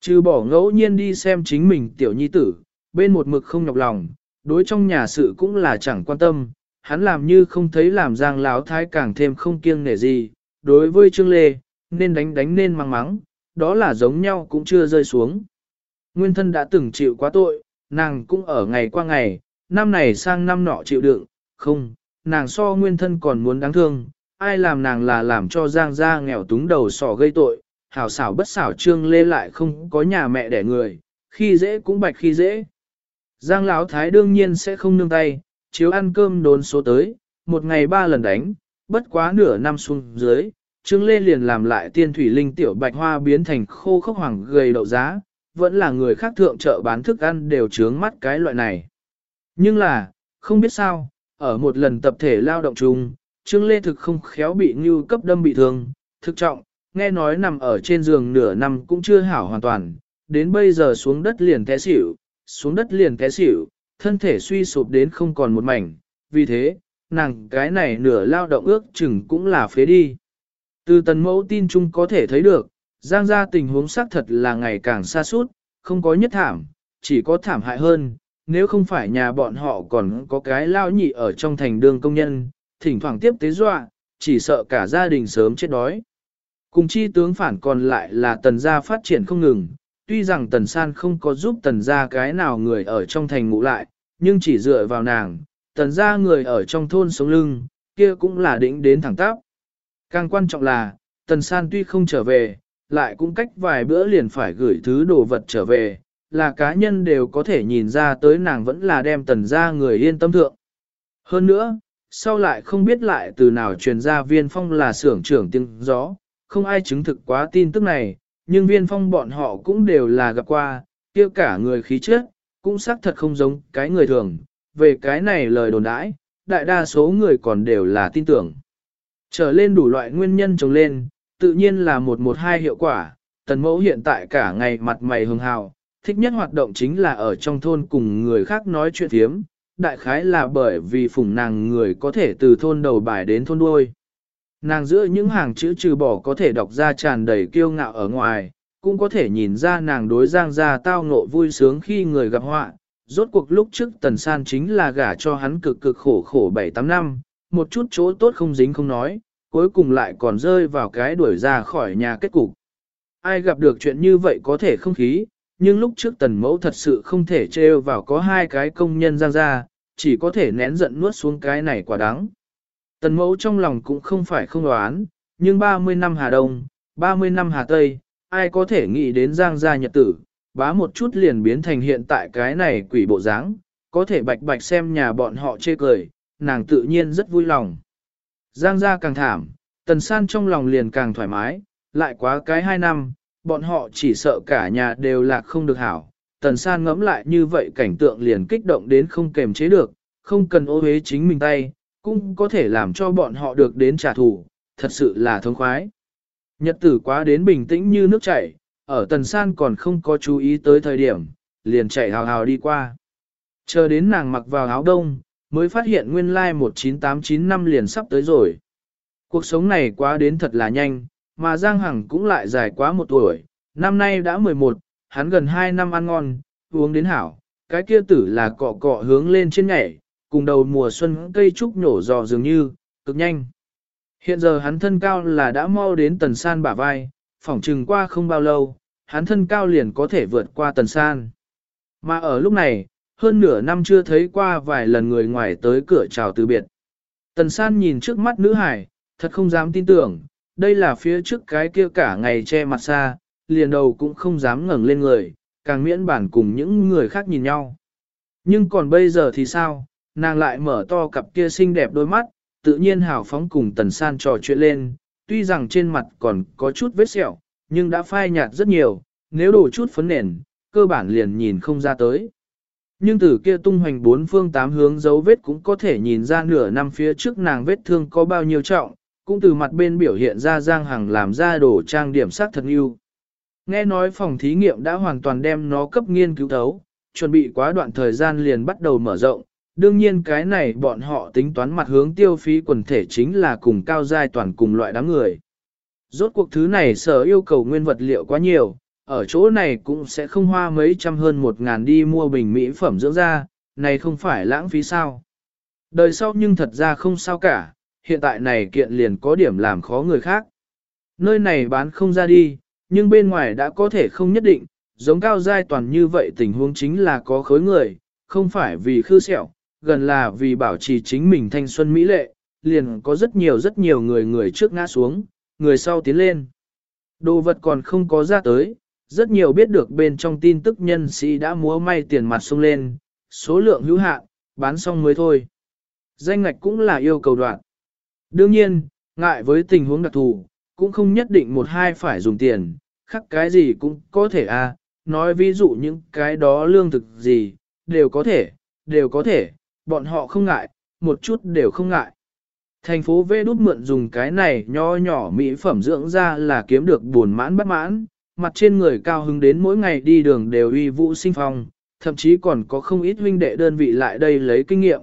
Speaker 1: chứ bỏ ngẫu nhiên đi xem chính mình tiểu nhi tử, bên một mực không nhọc lòng, đối trong nhà sự cũng là chẳng quan tâm, hắn làm như không thấy làm Giang láo Thái càng thêm không kiêng nể gì, đối với Trương Lê, nên đánh đánh nên mang mắng, đó là giống nhau cũng chưa rơi xuống. Nguyên thân đã từng chịu quá tội, nàng cũng ở ngày qua ngày, năm này sang năm nọ chịu đựng, không, nàng so nguyên thân còn muốn đáng thương, ai làm nàng là làm cho Giang gia nghèo túng đầu sỏ gây tội, hảo xảo bất xảo trương lê lại không có nhà mẹ đẻ người, khi dễ cũng bạch khi dễ. Giang Lão Thái đương nhiên sẽ không nương tay, chiếu ăn cơm đốn số tới, một ngày ba lần đánh, bất quá nửa năm xuống dưới, Trương Lê liền làm lại tiên thủy linh tiểu bạch hoa biến thành khô khốc hoàng gầy đậu giá, vẫn là người khác thượng chợ bán thức ăn đều trướng mắt cái loại này. Nhưng là, không biết sao, ở một lần tập thể lao động chung, Trương Lê thực không khéo bị như cấp đâm bị thương, thực trọng, nghe nói nằm ở trên giường nửa năm cũng chưa hảo hoàn toàn, đến bây giờ xuống đất liền té xỉu, xuống đất liền té xỉu, thân thể suy sụp đến không còn một mảnh, vì thế, nàng cái này nửa lao động ước chừng cũng là phế đi. Từ tần mẫu tin chung có thể thấy được, Giang gia tình huống xác thật là ngày càng xa suốt, không có nhất thảm, chỉ có thảm hại hơn, nếu không phải nhà bọn họ còn có cái lao nhị ở trong thành đường công nhân, thỉnh thoảng tiếp tế dọa, chỉ sợ cả gia đình sớm chết đói. Cùng chi tướng phản còn lại là tần gia phát triển không ngừng, tuy rằng tần san không có giúp tần gia cái nào người ở trong thành ngủ lại, nhưng chỉ dựa vào nàng, tần gia người ở trong thôn sống lưng, kia cũng là đỉnh đến thẳng tắp. Càng quan trọng là, tần san tuy không trở về, lại cũng cách vài bữa liền phải gửi thứ đồ vật trở về, là cá nhân đều có thể nhìn ra tới nàng vẫn là đem tần ra người yên tâm thượng. Hơn nữa, sau lại không biết lại từ nào truyền ra viên phong là xưởng trưởng tiếng gió, không ai chứng thực quá tin tức này, nhưng viên phong bọn họ cũng đều là gặp qua, kia cả người khí chất, cũng xác thật không giống cái người thường, về cái này lời đồn đãi, đại đa số người còn đều là tin tưởng. Trở lên đủ loại nguyên nhân trồng lên, tự nhiên là một một hai hiệu quả, tần mẫu hiện tại cả ngày mặt mày hường hào, thích nhất hoạt động chính là ở trong thôn cùng người khác nói chuyện thiếm, đại khái là bởi vì phụng nàng người có thể từ thôn đầu bài đến thôn đuôi. Nàng giữa những hàng chữ trừ bỏ có thể đọc ra tràn đầy kiêu ngạo ở ngoài, cũng có thể nhìn ra nàng đối giang ra tao ngộ vui sướng khi người gặp họa. Rốt cuộc lúc trước tần san chính là gả cho hắn cực cực khổ khổ 7-8 năm, một chút chỗ tốt không dính không nói, cuối cùng lại còn rơi vào cái đuổi ra khỏi nhà kết cục. Ai gặp được chuyện như vậy có thể không khí, nhưng lúc trước tần mẫu thật sự không thể trêu vào có hai cái công nhân giang ra, chỉ có thể nén giận nuốt xuống cái này quả đắng. Tần mẫu trong lòng cũng không phải không đoán, nhưng 30 năm Hà Đông, 30 năm Hà Tây, ai có thể nghĩ đến giang gia nhật tử, bá một chút liền biến thành hiện tại cái này quỷ bộ dáng, có thể bạch bạch xem nhà bọn họ chê cười, nàng tự nhiên rất vui lòng. Giang gia càng thảm, tần san trong lòng liền càng thoải mái, lại quá cái hai năm, bọn họ chỉ sợ cả nhà đều là không được hảo. Tần san ngẫm lại như vậy cảnh tượng liền kích động đến không kềm chế được, không cần ô hế chính mình tay, cũng có thể làm cho bọn họ được đến trả thù, thật sự là thông khoái. Nhật tử quá đến bình tĩnh như nước chảy, ở tần san còn không có chú ý tới thời điểm, liền chạy hào hào đi qua. Chờ đến nàng mặc vào áo đông, mới phát hiện nguyên lai like 19895 năm liền sắp tới rồi. Cuộc sống này quá đến thật là nhanh, mà Giang Hằng cũng lại dài quá một tuổi, năm nay đã 11, hắn gần 2 năm ăn ngon, uống đến hảo, cái kia tử là cọ cọ hướng lên trên nhảy, cùng đầu mùa xuân cây trúc nhổ giò dường như, cực nhanh. Hiện giờ hắn thân cao là đã mau đến tần san bả vai, phỏng trừng qua không bao lâu, hắn thân cao liền có thể vượt qua tần san. Mà ở lúc này, hơn nửa năm chưa thấy qua vài lần người ngoài tới cửa chào từ biệt. Tần san nhìn trước mắt nữ hải, thật không dám tin tưởng, đây là phía trước cái kia cả ngày che mặt xa, liền đầu cũng không dám ngẩng lên người, càng miễn bản cùng những người khác nhìn nhau. Nhưng còn bây giờ thì sao, nàng lại mở to cặp kia xinh đẹp đôi mắt, tự nhiên hào phóng cùng tần san trò chuyện lên, tuy rằng trên mặt còn có chút vết sẹo, nhưng đã phai nhạt rất nhiều, nếu đổ chút phấn nền, cơ bản liền nhìn không ra tới. Nhưng từ kia tung hoành bốn phương tám hướng dấu vết cũng có thể nhìn ra nửa năm phía trước nàng vết thương có bao nhiêu trọng, cũng từ mặt bên biểu hiện ra Giang Hằng làm ra đồ trang điểm sắc thật yêu. Nghe nói phòng thí nghiệm đã hoàn toàn đem nó cấp nghiên cứu thấu, chuẩn bị quá đoạn thời gian liền bắt đầu mở rộng, đương nhiên cái này bọn họ tính toán mặt hướng tiêu phí quần thể chính là cùng cao giai toàn cùng loại đám người. Rốt cuộc thứ này sở yêu cầu nguyên vật liệu quá nhiều, ở chỗ này cũng sẽ không hoa mấy trăm hơn một ngàn đi mua bình mỹ phẩm dưỡng da, này không phải lãng phí sao. Đời sau nhưng thật ra không sao cả, hiện tại này kiện liền có điểm làm khó người khác. Nơi này bán không ra đi, nhưng bên ngoài đã có thể không nhất định, giống cao giai toàn như vậy tình huống chính là có khối người, không phải vì khư sẹo, gần là vì bảo trì chính mình thanh xuân mỹ lệ, liền có rất nhiều rất nhiều người người trước ngã xuống, người sau tiến lên. Đồ vật còn không có ra tới, rất nhiều biết được bên trong tin tức nhân sĩ đã múa may tiền mặt xuống lên, số lượng hữu hạn, bán xong mới thôi. Danh ngạch cũng là yêu cầu đoạn. Đương nhiên, ngại với tình huống đặc thù, cũng không nhất định một hai phải dùng tiền, khắc cái gì cũng có thể à, nói ví dụ những cái đó lương thực gì, đều có thể, đều có thể, bọn họ không ngại, một chút đều không ngại. Thành phố V đút mượn dùng cái này nho nhỏ mỹ phẩm dưỡng ra là kiếm được buồn mãn bất mãn, mặt trên người cao hứng đến mỗi ngày đi đường đều uy vũ sinh phong, thậm chí còn có không ít huynh đệ đơn vị lại đây lấy kinh nghiệm.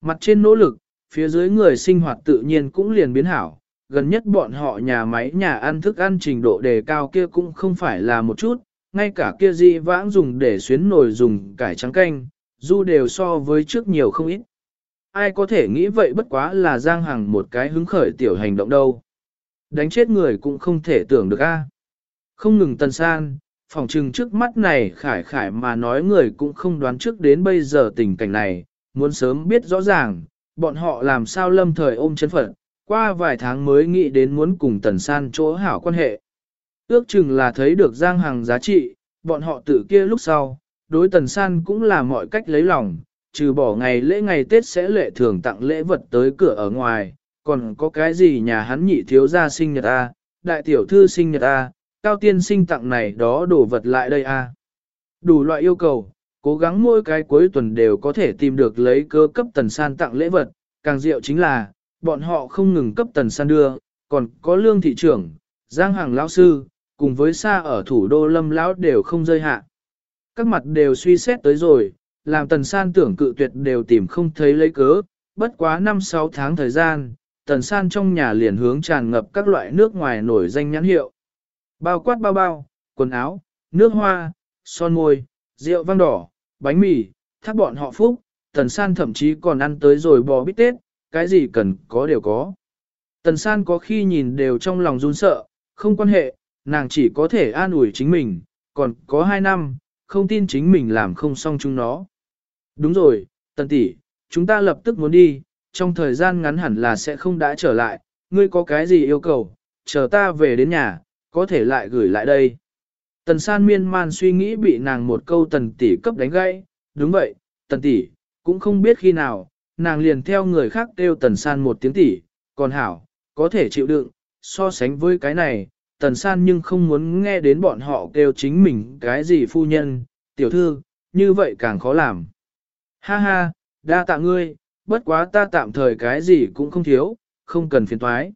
Speaker 1: Mặt trên nỗ lực, phía dưới người sinh hoạt tự nhiên cũng liền biến hảo, gần nhất bọn họ nhà máy nhà ăn thức ăn trình độ đề cao kia cũng không phải là một chút, ngay cả kia di vãng dùng để xuyến nồi dùng cải trắng canh, du đều so với trước nhiều không ít. Ai có thể nghĩ vậy bất quá là Giang Hằng một cái hứng khởi tiểu hành động đâu. Đánh chết người cũng không thể tưởng được a. Không ngừng tần san, phòng trừng trước mắt này khải khải mà nói người cũng không đoán trước đến bây giờ tình cảnh này, muốn sớm biết rõ ràng, bọn họ làm sao lâm thời ôm chân phận, qua vài tháng mới nghĩ đến muốn cùng tần san chỗ hảo quan hệ. Ước chừng là thấy được Giang hàng giá trị, bọn họ tự kia lúc sau, đối tần san cũng là mọi cách lấy lòng, trừ bỏ ngày lễ ngày Tết sẽ lệ thường tặng lễ vật tới cửa ở ngoài, còn có cái gì nhà hắn nhị thiếu gia sinh nhật A, đại tiểu thư sinh nhật A, cao tiên sinh tặng này đó đổ vật lại đây A. Đủ loại yêu cầu, cố gắng mỗi cái cuối tuần đều có thể tìm được lấy cơ cấp tần san tặng lễ vật, càng diệu chính là, bọn họ không ngừng cấp tần san đưa, còn có lương thị trưởng, giang hàng lão sư, cùng với xa ở thủ đô lâm lão đều không rơi hạ. Các mặt đều suy xét tới rồi, làm tần san tưởng cự tuyệt đều tìm không thấy lấy cớ, bất quá 5-6 tháng thời gian, tần san trong nhà liền hướng tràn ngập các loại nước ngoài nổi danh nhãn hiệu. Bao quát bao bao, quần áo, nước hoa, son môi, rượu vang đỏ, bánh mì, thác bọn họ phúc, tần san thậm chí còn ăn tới rồi bò bít tết, cái gì cần có đều có. Tần san có khi nhìn đều trong lòng run sợ, không quan hệ, nàng chỉ có thể an ủi chính mình, còn có hai năm, không tin chính mình làm không xong chúng nó. Đúng rồi, tần tỷ, chúng ta lập tức muốn đi, trong thời gian ngắn hẳn là sẽ không đã trở lại, ngươi có cái gì yêu cầu, chờ ta về đến nhà, có thể lại gửi lại đây. Tần san miên man suy nghĩ bị nàng một câu tần tỷ cấp đánh gãy, đúng vậy, tần tỷ, cũng không biết khi nào, nàng liền theo người khác kêu tần san một tiếng tỷ, còn hảo, có thể chịu đựng, so sánh với cái này, tần san nhưng không muốn nghe đến bọn họ kêu chính mình cái gì phu nhân, tiểu thư, như vậy càng khó làm. Ha ha, đa tạ ngươi, bất quá ta tạm thời cái gì cũng không thiếu, không cần phiền thoái.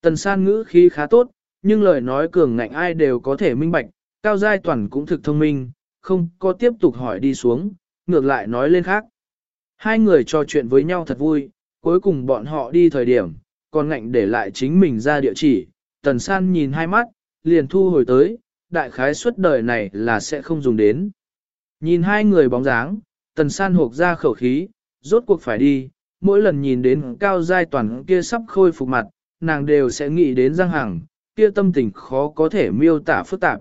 Speaker 1: Tần san ngữ khí khá tốt, nhưng lời nói cường ngạnh ai đều có thể minh bạch, cao giai toàn cũng thực thông minh, không có tiếp tục hỏi đi xuống, ngược lại nói lên khác. Hai người trò chuyện với nhau thật vui, cuối cùng bọn họ đi thời điểm, còn ngạnh để lại chính mình ra địa chỉ, tần san nhìn hai mắt, liền thu hồi tới, đại khái suốt đời này là sẽ không dùng đến. Nhìn hai người bóng dáng, tần san hộp ra khẩu khí, rốt cuộc phải đi, mỗi lần nhìn đến cao giai toàn kia sắp khôi phục mặt, nàng đều sẽ nghĩ đến Giang Hằng, kia tâm tình khó có thể miêu tả phức tạp.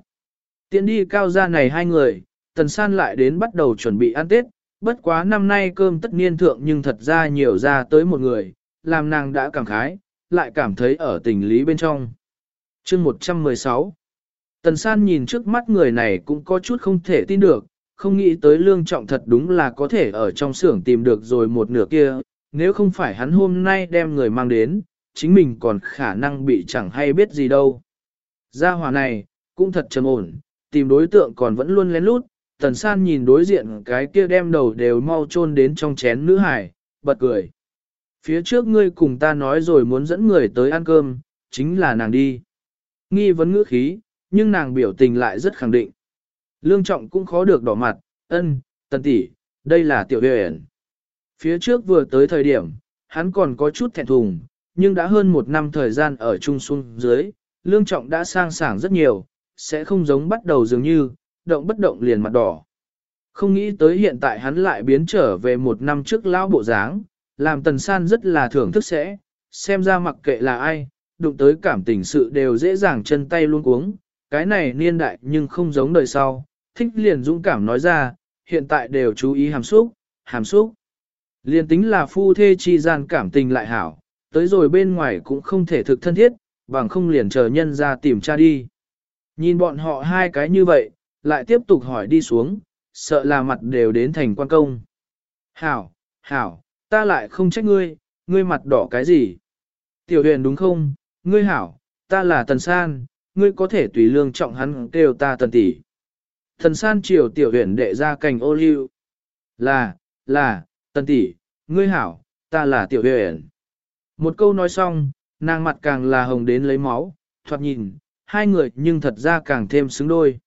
Speaker 1: Tiến đi cao gia này hai người, tần san lại đến bắt đầu chuẩn bị ăn Tết, bất quá năm nay cơm tất niên thượng nhưng thật ra nhiều ra tới một người, làm nàng đã cảm khái, lại cảm thấy ở tình lý bên trong. chương 116 Tần san nhìn trước mắt người này cũng có chút không thể tin được, không nghĩ tới lương trọng thật đúng là có thể ở trong xưởng tìm được rồi một nửa kia, nếu không phải hắn hôm nay đem người mang đến, chính mình còn khả năng bị chẳng hay biết gì đâu. Gia hòa này, cũng thật trầm ổn, tìm đối tượng còn vẫn luôn lén lút, tần san nhìn đối diện cái kia đem đầu đều mau chôn đến trong chén nữ hải, bật cười. Phía trước ngươi cùng ta nói rồi muốn dẫn người tới ăn cơm, chính là nàng đi. Nghi vấn ngữ khí, nhưng nàng biểu tình lại rất khẳng định. Lương trọng cũng khó được đỏ mặt, ân, tần tỷ, đây là tiểu huyền. Phía trước vừa tới thời điểm, hắn còn có chút thẹn thùng, nhưng đã hơn một năm thời gian ở chung xuống dưới, lương trọng đã sang sảng rất nhiều, sẽ không giống bắt đầu dường như, động bất động liền mặt đỏ. Không nghĩ tới hiện tại hắn lại biến trở về một năm trước lão bộ dáng, làm tần san rất là thưởng thức sẽ, xem ra mặc kệ là ai, đụng tới cảm tình sự đều dễ dàng chân tay luôn cuống, cái này niên đại nhưng không giống đời sau, thích liền dũng cảm nói ra, hiện tại đều chú ý hàm xúc, hàm xúc. Liền tính là phu thê chi gian cảm tình lại hảo, tới rồi bên ngoài cũng không thể thực thân thiết, bằng không liền chờ nhân ra tìm cha đi. Nhìn bọn họ hai cái như vậy, lại tiếp tục hỏi đi xuống, sợ là mặt đều đến thành quan công. Hảo, hảo, ta lại không trách ngươi, ngươi mặt đỏ cái gì? Tiểu huyền đúng không? Ngươi hảo, ta là Tần San, ngươi có thể tùy lương trọng hắn kêu ta Tần tỷ. Tần San chiều tiểu huyền đệ ra cành ô liu. Là, là, Tần tỷ, ngươi hảo, ta là tiểu huyền. Một câu nói xong, nàng mặt càng là hồng đến lấy máu, thoạt nhìn, hai người nhưng thật ra càng thêm xứng đôi.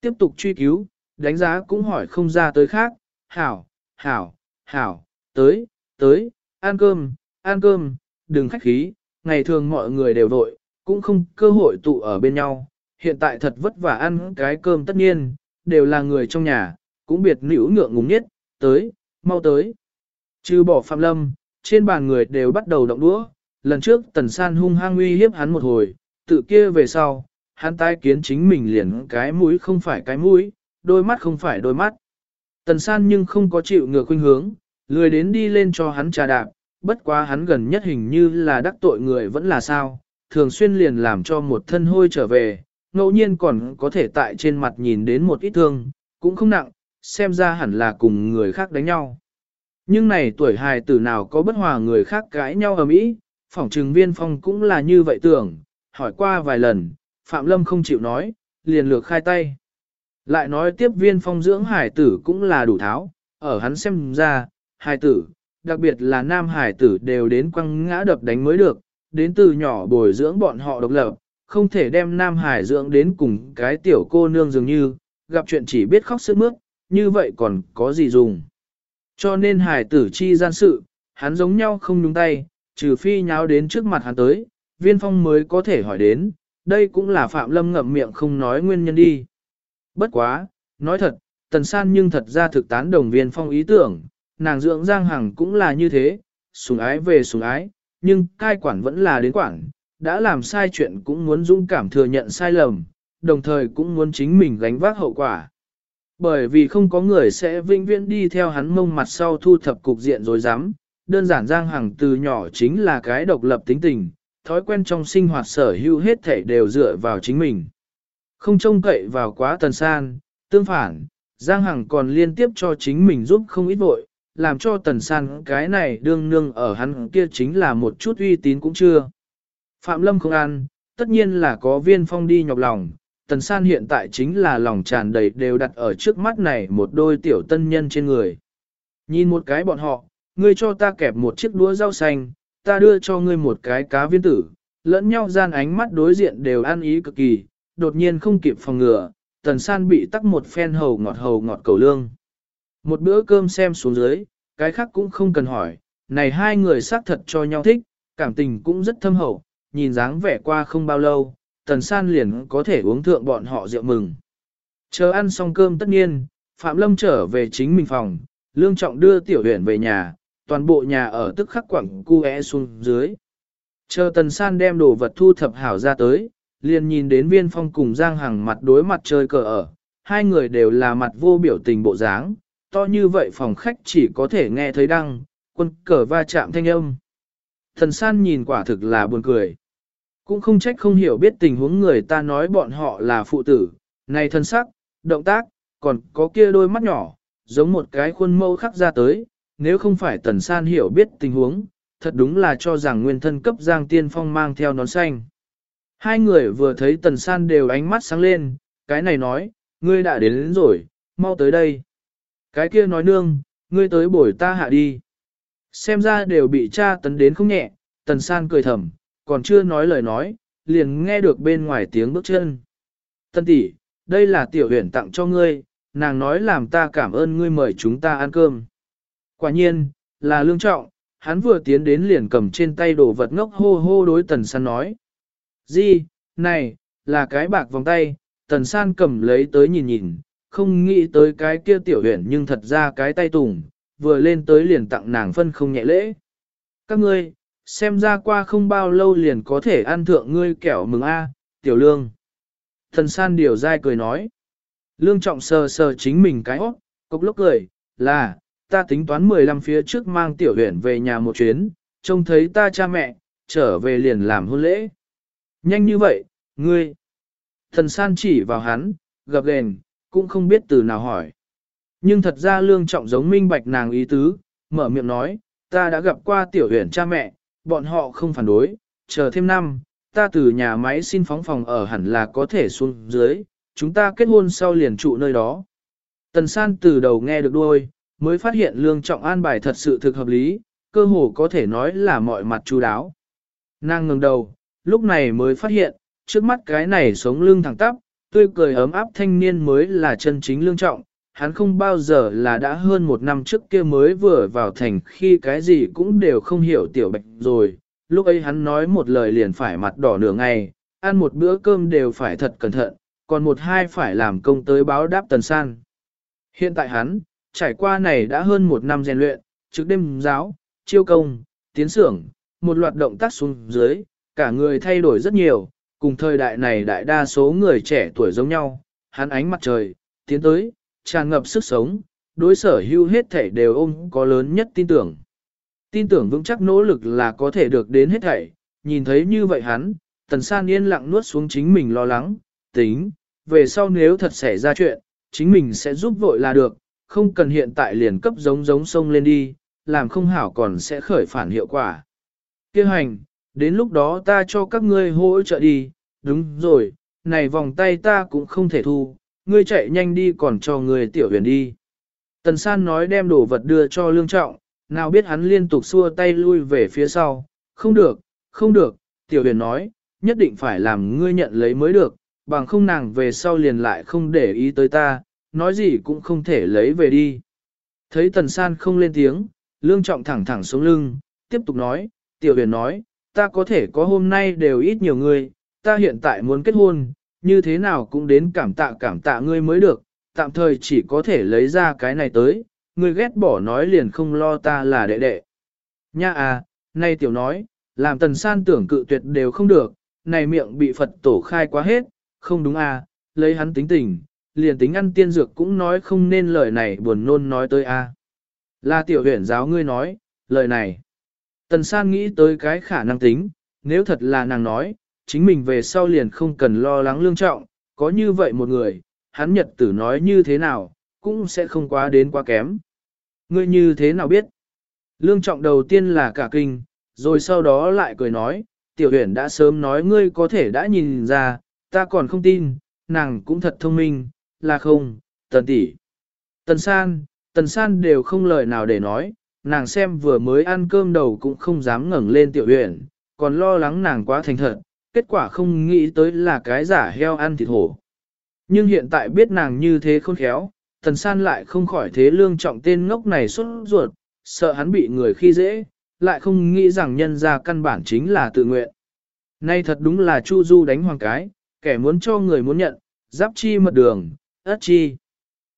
Speaker 1: Tiếp tục truy cứu, đánh giá cũng hỏi không ra tới khác, hảo, hảo, hảo, tới, tới, ăn cơm, ăn cơm, đừng khách khí, ngày thường mọi người đều vội, cũng không cơ hội tụ ở bên nhau, hiện tại thật vất vả ăn cái cơm tất nhiên, đều là người trong nhà, cũng biệt nữ ngượng ngùng nhất, tới, mau tới. Trừ bỏ Phạm Lâm, trên bàn người đều bắt đầu động đũa, lần trước Tần San hung hăng uy hiếp hắn một hồi, tự kia về sau, hắn tai kiến chính mình liền cái mũi không phải cái mũi, đôi mắt không phải đôi mắt. Tần San nhưng không có chịu ngược khuynh hướng, lười đến đi lên cho hắn trà đạp, bất quá hắn gần nhất hình như là đắc tội người vẫn là sao, thường xuyên liền làm cho một thân hôi trở về, ngẫu nhiên còn có thể tại trên mặt nhìn đến một ít thương, cũng không nặng, xem ra hẳn là cùng người khác đánh nhau. Nhưng này tuổi hài tử nào có bất hòa người khác cãi nhau ở mỹ, phỏng trừng viên phong cũng là như vậy tưởng, hỏi qua vài lần, Phạm Lâm không chịu nói, liền lược khai tay. Lại nói tiếp viên phong dưỡng hải tử cũng là đủ tháo, ở hắn xem ra, hải tử, đặc biệt là nam hải tử đều đến quăng ngã đập đánh mới được, đến từ nhỏ bồi dưỡng bọn họ độc lập, không thể đem nam hải dưỡng đến cùng cái tiểu cô nương dường như, gặp chuyện chỉ biết khóc sức mướt, như vậy còn có gì dùng. Cho nên hải tử chi gian sự, hắn giống nhau không nhúng tay, trừ phi nháo đến trước mặt hắn tới, viên phong mới có thể hỏi đến, đây cũng là Phạm Lâm ngậm miệng không nói nguyên nhân đi. Bất quá, nói thật, Tần San nhưng thật ra thực tán đồng viên phong ý tưởng, nàng dưỡng Giang Hằng cũng là như thế, sùng ái về sùng ái, nhưng cai quản vẫn là đến quản, đã làm sai chuyện cũng muốn dũng cảm thừa nhận sai lầm, đồng thời cũng muốn chính mình gánh vác hậu quả. Bởi vì không có người sẽ vinh viễn đi theo hắn mông mặt sau thu thập cục diện rồi dám, đơn giản Giang Hằng từ nhỏ chính là cái độc lập tính tình, thói quen trong sinh hoạt sở hữu hết thể đều dựa vào chính mình. Không trông cậy vào quá tần san, tương phản, Giang Hằng còn liên tiếp cho chính mình giúp không ít vội, làm cho tần san cái này đương nương ở hắn kia chính là một chút uy tín cũng chưa. Phạm Lâm không ăn, tất nhiên là có viên phong đi nhọc lòng, tần san hiện tại chính là lòng tràn đầy đều đặt ở trước mắt này một đôi tiểu tân nhân trên người. Nhìn một cái bọn họ, ngươi cho ta kẹp một chiếc đũa rau xanh, ta đưa cho ngươi một cái cá viên tử, lẫn nhau gian ánh mắt đối diện đều ăn ý cực kỳ, đột nhiên không kịp phòng ngừa, tần san bị tắc một phen hầu ngọt hầu ngọt cầu lương. Một bữa cơm xem xuống dưới, cái khác cũng không cần hỏi, này hai người xác thật cho nhau thích, cảm tình cũng rất thâm hậu, nhìn dáng vẻ qua không bao lâu, tần san liền có thể uống thượng bọn họ rượu mừng. Chờ ăn xong cơm tất nhiên, Phạm Lâm trở về chính mình phòng, Lương Trọng đưa Tiểu Huyền về nhà, toàn bộ nhà ở tức khắc quẳng cu é xuống dưới. Chờ tần san đem đồ vật thu thập hảo ra tới, liền nhìn đến viên phong cùng Giang Hằng mặt đối mặt chơi cờ ở, hai người đều là mặt vô biểu tình bộ dáng, to như vậy phòng khách chỉ có thể nghe thấy đăng, quân cờ va chạm thanh âm. Thần san nhìn quả thực là buồn cười. Cũng không trách không hiểu biết tình huống người ta nói bọn họ là phụ tử, này thân sắc, động tác, còn có kia đôi mắt nhỏ, giống một cái khuôn mẫu khắc ra tới, nếu không phải tần san hiểu biết tình huống, thật đúng là cho rằng nguyên thân cấp Giang Tiên Phong mang theo nón xanh. Hai người vừa thấy tần san đều ánh mắt sáng lên, cái này nói, ngươi đã đến, đến rồi, mau tới đây. Cái kia nói nương, ngươi tới bổi ta hạ đi. Xem ra đều bị cha tấn đến không nhẹ, tần san cười thầm, còn chưa nói lời nói, liền nghe được bên ngoài tiếng bước chân. Tân tỷ, đây là tiểu huyền tặng cho ngươi, nàng nói làm ta cảm ơn ngươi mời chúng ta ăn cơm. Quả nhiên, là lương trọng, hắn vừa tiến đến liền cầm trên tay đồ vật ngốc hô hô đối tần san nói. Di, này, là cái bạc vòng tay, tần san cầm lấy tới nhìn nhìn, không nghĩ tới cái kia tiểu huyền nhưng thật ra cái tay tùng, vừa lên tới liền tặng nàng phân không nhẹ lễ. Các ngươi, xem ra qua không bao lâu liền có thể ăn thượng ngươi kẹo mừng a, tiểu lương. Thần san điều dai cười nói. Lương trọng sờ sờ chính mình cái hót, cốc lốc cười, là, ta tính toán 15 phía trước mang tiểu huyện về nhà một chuyến, trông thấy ta cha mẹ, trở về liền làm hôn lễ. Nhanh như vậy, ngươi. Thần san chỉ vào hắn, gặp gền, cũng không biết từ nào hỏi. Nhưng thật ra lương trọng giống minh bạch nàng ý tứ, mở miệng nói, ta đã gặp qua tiểu huyện cha mẹ, bọn họ không phản đối, chờ thêm năm, ta từ nhà máy xin phóng phòng ở hẳn là có thể xuống dưới, chúng ta kết hôn sau liền trụ nơi đó. Tần san từ đầu nghe được đuôi, mới phát hiện lương trọng an bài thật sự thực hợp lý, cơ hồ có thể nói là mọi mặt chú đáo. Nàng ngừng đầu, lúc này mới phát hiện, trước mắt cái này sống lưng thẳng tắp, tươi cười ấm áp thanh niên mới là chân chính lương trọng, hắn không bao giờ là đã hơn một năm trước kia mới vừa vào thành khi cái gì cũng đều không hiểu tiểu bạch rồi, lúc ấy hắn nói một lời liền phải mặt đỏ nửa ngày, ăn một bữa cơm đều phải thật cẩn thận, còn một hai phải làm công tới báo đáp tần san. Hiện tại hắn, trải qua này đã hơn một năm rèn luyện, trước đêm giáo, chiêu công, tiến xưởng, một loạt động tác xuống dưới, cả người thay đổi rất nhiều, cùng thời đại này đại đa số người trẻ tuổi giống nhau, hắn ánh mặt trời, tiến tới, tràn ngập sức sống, đối sở hữu hết thảy đều ôm có lớn nhất tin tưởng. Tin tưởng vững chắc nỗ lực là có thể được đến hết thảy, nhìn thấy như vậy hắn, tần san yên lặng nuốt xuống chính mình lo lắng, tính, về sau nếu thật xảy ra chuyện, chính mình sẽ giúp vội là được, không cần hiện tại liền cấp giống giống sông lên đi, làm không hảo còn sẽ khởi phản hiệu quả. Kêu hành, đến lúc đó ta cho các ngươi hỗ trợ đi, đúng rồi, này vòng tay ta cũng không thể thu, ngươi chạy nhanh đi còn cho người tiểu huyền đi. Tần san nói đem đồ vật đưa cho lương trọng, nào biết hắn liên tục xua tay lui về phía sau, không được, không được, tiểu huyền nói, nhất định phải làm ngươi nhận lấy mới được, bằng không nàng về sau liền lại không để ý tới ta, nói gì cũng không thể lấy về đi. Thấy tần san không lên tiếng, lương trọng thẳng thẳng xuống lưng, tiếp tục nói, tiểu huyền nói, ta có thể có hôm nay đều ít nhiều người, ta hiện tại muốn kết hôn, như thế nào cũng đến cảm tạ cảm tạ ngươi mới được, tạm thời chỉ có thể lấy ra cái này tới, ngươi ghét bỏ nói liền không lo ta là đệ đệ. Nha à, nay tiểu nói, làm tần san tưởng cự tuyệt đều không được, này miệng bị Phật tổ khai quá hết, không đúng à, lấy hắn tính tình, liền tính ăn tiên dược cũng nói không nên lời này buồn nôn nói tới a. Là tiểu huyện giáo ngươi nói, lời này. Tần san nghĩ tới cái khả năng tính, nếu thật là nàng nói, chính mình về sau liền không cần lo lắng lương trọng, có như vậy một người, hắn nhật tử nói như thế nào, cũng sẽ không quá đến quá kém. Ngươi như thế nào biết? Lương trọng đầu tiên là cả kinh, rồi sau đó lại cười nói, tiểu huyền đã sớm nói ngươi có thể đã nhìn ra, ta còn không tin, nàng cũng thật thông minh, là không, tần tỷ. Tần san, tần san đều không lời nào để nói, nàng xem vừa mới ăn cơm đầu cũng không dám ngẩng lên tiểu huyện, còn lo lắng nàng quá thành thật, kết quả không nghĩ tới là cái giả heo ăn thịt hổ. Nhưng hiện tại biết nàng như thế khôn khéo, tần san lại không khỏi thế lương trọng tên ngốc này xuất ruột, sợ hắn bị người khi dễ, lại không nghĩ rằng nhân ra căn bản chính là tự nguyện. Nay thật đúng là Chu Du đánh hoàng cái, kẻ muốn cho người muốn nhận, giáp chi mật đường, ất chi.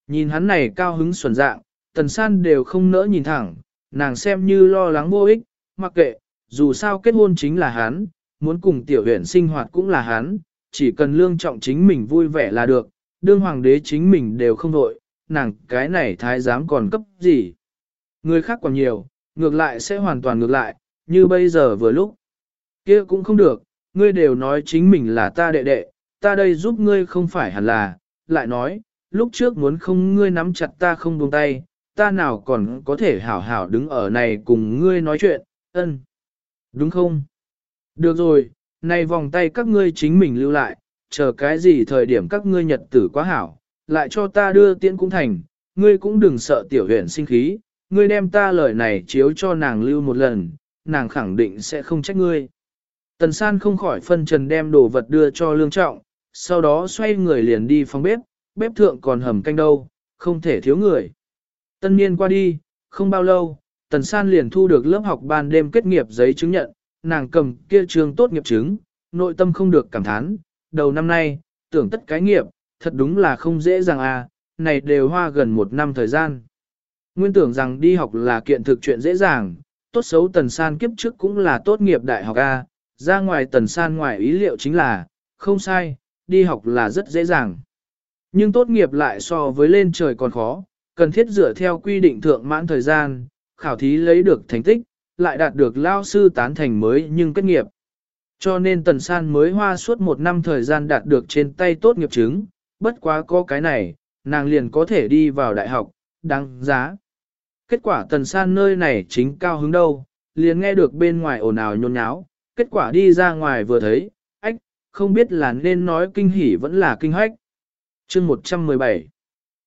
Speaker 1: Nhìn hắn này cao hứng xuẩn dạng, tần san đều không nỡ nhìn thẳng, nàng xem như lo lắng vô ích, mặc kệ, dù sao kết hôn chính là hắn, muốn cùng tiểu huyện sinh hoạt cũng là hắn, chỉ cần lương trọng chính mình vui vẻ là được, đương hoàng đế chính mình đều không đội, nàng cái này thái giám còn cấp gì. Người khác còn nhiều, ngược lại sẽ hoàn toàn ngược lại, như bây giờ vừa lúc. kia cũng không được, ngươi đều nói chính mình là ta đệ đệ, ta đây giúp ngươi không phải hẳn là, lại nói, lúc trước muốn không ngươi nắm chặt ta không buông tay, ta nào còn có thể hảo hảo đứng ở này cùng ngươi nói chuyện, ân. Đúng không? Được rồi, này vòng tay các ngươi chính mình lưu lại, chờ cái gì thời điểm các ngươi nhật tử quá hảo, lại cho ta đưa tiễn cũng thành, ngươi cũng đừng sợ tiểu huyện sinh khí, ngươi đem ta lời này chiếu cho nàng lưu một lần, nàng khẳng định sẽ không trách ngươi. Tần san không khỏi phân trần đem đồ vật đưa cho lương trọng, sau đó xoay người liền đi phòng bếp, bếp thượng còn hầm canh đâu, không thể thiếu người. Tân niên qua đi, không bao lâu, tần san liền thu được lớp học ban đêm kết nghiệp giấy chứng nhận, nàng cầm kia trường tốt nghiệp chứng, nội tâm không được cảm thán, đầu năm nay, tưởng tất cái nghiệp, thật đúng là không dễ dàng à, này đều hoa gần một năm thời gian. Nguyên tưởng rằng đi học là kiện thực chuyện dễ dàng, tốt xấu tần san kiếp trước cũng là tốt nghiệp đại học A, ra ngoài tần san ngoài ý liệu chính là, không sai, đi học là rất dễ dàng. Nhưng tốt nghiệp lại so với lên trời còn khó, cần thiết dựa theo quy định thượng mãn thời gian, khảo thí lấy được thành tích, lại đạt được lao sư tán thành mới nhưng kết nghiệp. Cho nên Tần San mới hoa suốt một năm thời gian đạt được trên tay tốt nghiệp chứng, bất quá có cái này, nàng liền có thể đi vào đại học, đáng giá. Kết quả Tần San nơi này chính cao hứng đâu, liền nghe được bên ngoài ồn ào nhôn nháo, kết quả đi ra ngoài vừa thấy, không biết là nên nói kinh hỉ vẫn là kinh hoách. chương 117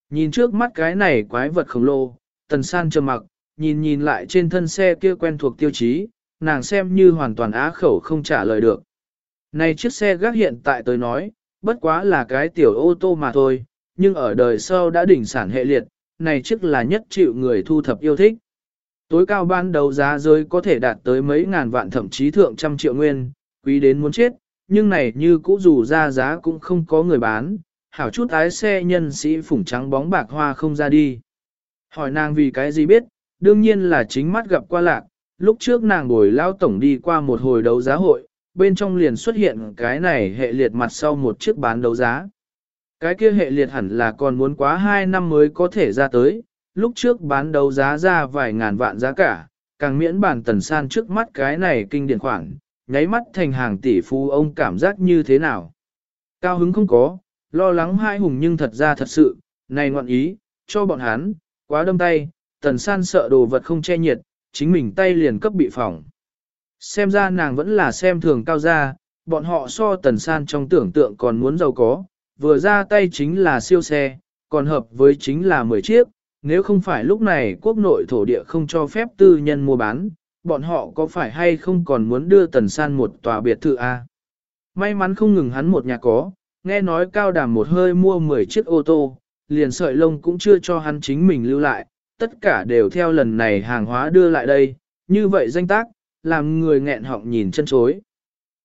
Speaker 1: Nhìn trước mắt cái này quái vật khổng lồ, Tần San trầm mặc, nhìn nhìn lại trên thân xe kia quen thuộc tiêu chí, nàng xem như hoàn toàn á khẩu không trả lời được. Này chiếc xe gác hiện tại tới nói, bất quá là cái tiểu ô tô mà thôi, nhưng ở đời sau đã đỉnh sản hệ liệt, này chiếc là nhất chịu người thu thập yêu thích. Tối cao ban đầu giá rơi có thể đạt tới mấy ngàn vạn thậm chí thượng trăm triệu nguyên, quý đến muốn chết, nhưng này như cũ dù ra giá cũng không có người bán, hảo chút ái xe nhân sĩ phủng trắng bóng bạc hoa không ra đi. Hỏi nàng vì cái gì biết, đương nhiên là chính mắt gặp qua lạc, lúc trước nàng bồi lao tổng đi qua một hồi đấu giá hội, bên trong liền xuất hiện cái này hệ liệt mặt sau một chiếc bán đấu giá. Cái kia hệ liệt hẳn là còn muốn quá 2 năm mới có thể ra tới, lúc trước bán đấu giá ra vài ngàn vạn giá cả, càng miễn bản tần san trước mắt cái này kinh điển khoản, nháy mắt thành hàng tỷ phú ông cảm giác như thế nào. Cao hứng không có, lo lắng hai hùng nhưng thật ra thật sự, này ngoạn ý, cho bọn hắn, quá đâm tay, tần san sợ đồ vật không che nhiệt, chính mình tay liền cấp bị phỏng. Xem ra nàng vẫn là xem thường cao gia, bọn họ so tần san trong tưởng tượng còn muốn giàu có, vừa ra tay chính là siêu xe, còn hợp với chính là 10 chiếc, nếu không phải lúc này quốc nội thổ địa không cho phép tư nhân mua bán, bọn họ có phải hay không còn muốn đưa tần san một tòa biệt thự A. May mắn không ngừng hắn một nhà có, nghe nói cao đàm một hơi mua 10 chiếc ô tô, liền sợi lông cũng chưa cho hắn chính mình lưu lại, tất cả đều theo lần này hàng hóa đưa lại đây, như vậy danh tác, làm người nghẹn họng nhìn chân chối.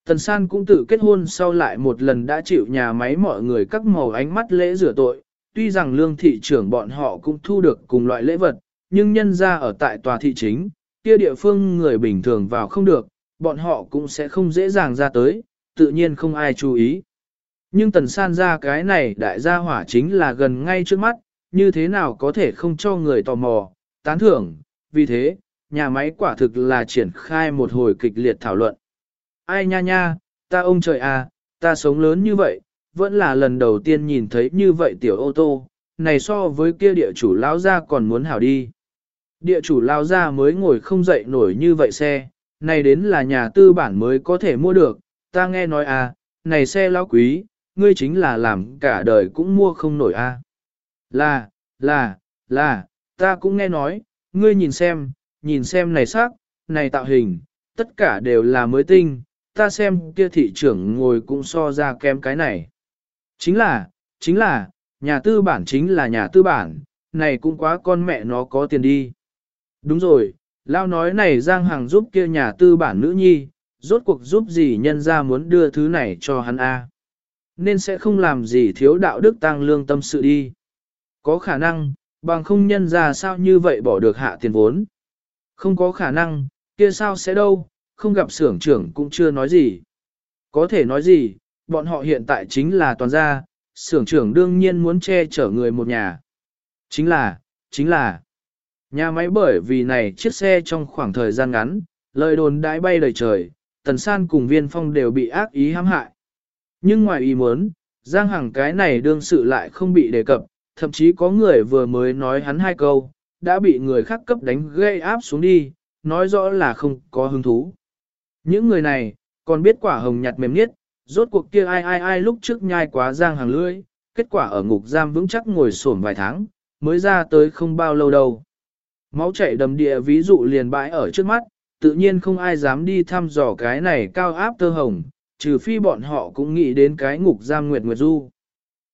Speaker 1: Tần San cũng tự kết hôn sau lại một lần đã chịu nhà máy mọi người các màu ánh mắt lễ rửa tội, tuy rằng lương thị trưởng bọn họ cũng thu được cùng loại lễ vật, nhưng nhân ra ở tại tòa thị chính, kia địa phương người bình thường vào không được, bọn họ cũng sẽ không dễ dàng ra tới, tự nhiên không ai chú ý. Nhưng tần san ra cái này đại gia hỏa chính là gần ngay trước mắt, như thế nào có thể không cho người tò mò, tán thưởng, vì thế, nhà máy quả thực là triển khai một hồi kịch liệt thảo luận. Ai nha nha, ta ông trời à, ta sống lớn như vậy, vẫn là lần đầu tiên nhìn thấy như vậy tiểu ô tô, này so với kia địa chủ lão ra còn muốn hảo đi. Địa chủ lao ra mới ngồi không dậy nổi như vậy xe, này đến là nhà tư bản mới có thể mua được, ta nghe nói à, này xe lão quý, ngươi chính là làm cả đời cũng mua không nổi à. Là, là, là, ta cũng nghe nói, ngươi nhìn xem, nhìn xem này sắc, này tạo hình, tất cả đều là mới tinh, ta xem kia thị trưởng ngồi cũng so ra kém cái này. Chính là, chính là, nhà tư bản chính là nhà tư bản, này cũng quá con mẹ nó có tiền đi. Đúng rồi, Lao nói này Giang Hằng giúp kia nhà tư bản nữ nhi, rốt cuộc giúp gì nhân ra muốn đưa thứ này cho hắn a Nên sẽ không làm gì thiếu đạo đức tăng lương tâm sự đi. Có khả năng, bằng không nhân ra sao như vậy bỏ được hạ tiền vốn. Không có khả năng, kia sao sẽ đâu, không gặp xưởng trưởng cũng chưa nói gì. Có thể nói gì, bọn họ hiện tại chính là toàn gia, xưởng trưởng đương nhiên muốn che chở người một nhà. Chính là, chính là, nhà máy bởi vì này chiếc xe trong khoảng thời gian ngắn, lời đồn đãi bay lời trời, tần san cùng viên phong đều bị ác ý hãm hại. Nhưng ngoài ý muốn, Giang Hằng cái này đương sự lại không bị đề cập, thậm chí có người vừa mới nói hắn hai câu, đã bị người khác cấp đánh gây áp xuống đi, nói rõ là không có hứng thú. Những người này, còn biết quả hồng nhạt mềm nhất, rốt cuộc kia ai ai ai lúc trước nhai quá giang hàng lưỡi, kết quả ở ngục giam vững chắc ngồi sổm vài tháng, mới ra tới không bao lâu đâu. Máu chảy đầm địa ví dụ liền bãi ở trước mắt, tự nhiên không ai dám đi thăm dò cái này cao áp tơ hồng, trừ phi bọn họ cũng nghĩ đến cái ngục giam Nguyệt Nguyệt Du.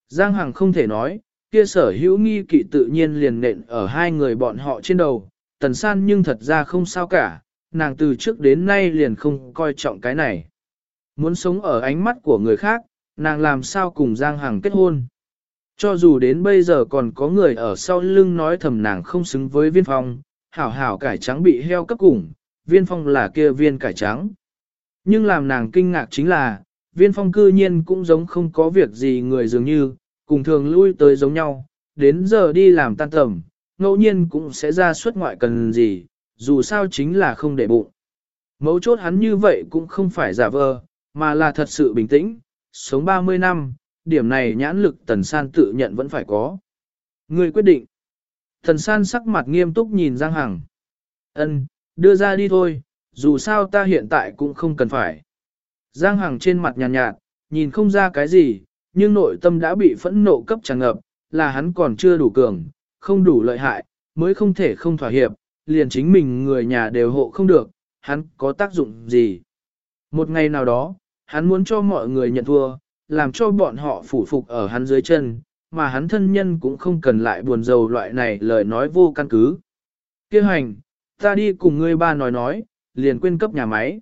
Speaker 1: Giang Hằng không thể nói, kia sở hữu nghi kỵ tự nhiên liền nện ở hai người bọn họ trên đầu, tần san nhưng thật ra không sao cả, nàng từ trước đến nay liền không coi trọng cái này. Muốn sống ở ánh mắt của người khác, nàng làm sao cùng Giang Hằng kết hôn. Cho dù đến bây giờ còn có người ở sau lưng nói thầm nàng không xứng với viên phong, hảo hảo cải trắng bị heo cấp củng, viên phong là kia viên cải trắng. Nhưng làm nàng kinh ngạc chính là, viên phong cư nhiên cũng giống không có việc gì người dường như, cùng thường lui tới giống nhau, đến giờ đi làm tan tầm, ngẫu nhiên cũng sẽ ra suất ngoại cần gì, dù sao chính là không để bụng. Mấu chốt hắn như vậy cũng không phải giả vờ, mà là thật sự bình tĩnh, sống 30 năm, điểm này nhãn lực tần san tự nhận vẫn phải có. Người quyết định. Tần san sắc mặt nghiêm túc nhìn Giang Hằng. ân đưa ra đi thôi, dù sao ta hiện tại cũng không cần phải. Giang Hằng trên mặt nhàn nhạt, nhạt, nhìn không ra cái gì, nhưng nội tâm đã bị phẫn nộ cấp tràn ngập, là hắn còn chưa đủ cường, không đủ lợi hại, mới không thể không thỏa hiệp, liền chính mình người nhà đều hộ không được, hắn có tác dụng gì. Một ngày nào đó, hắn muốn cho mọi người nhận thua, làm cho bọn họ phủ phục ở hắn dưới chân, mà hắn thân nhân cũng không cần lại buồn rầu loại này lời nói vô căn cứ. Kêu hành, ta đi cùng ngươi ba nói nói, liền quên cấp nhà máy.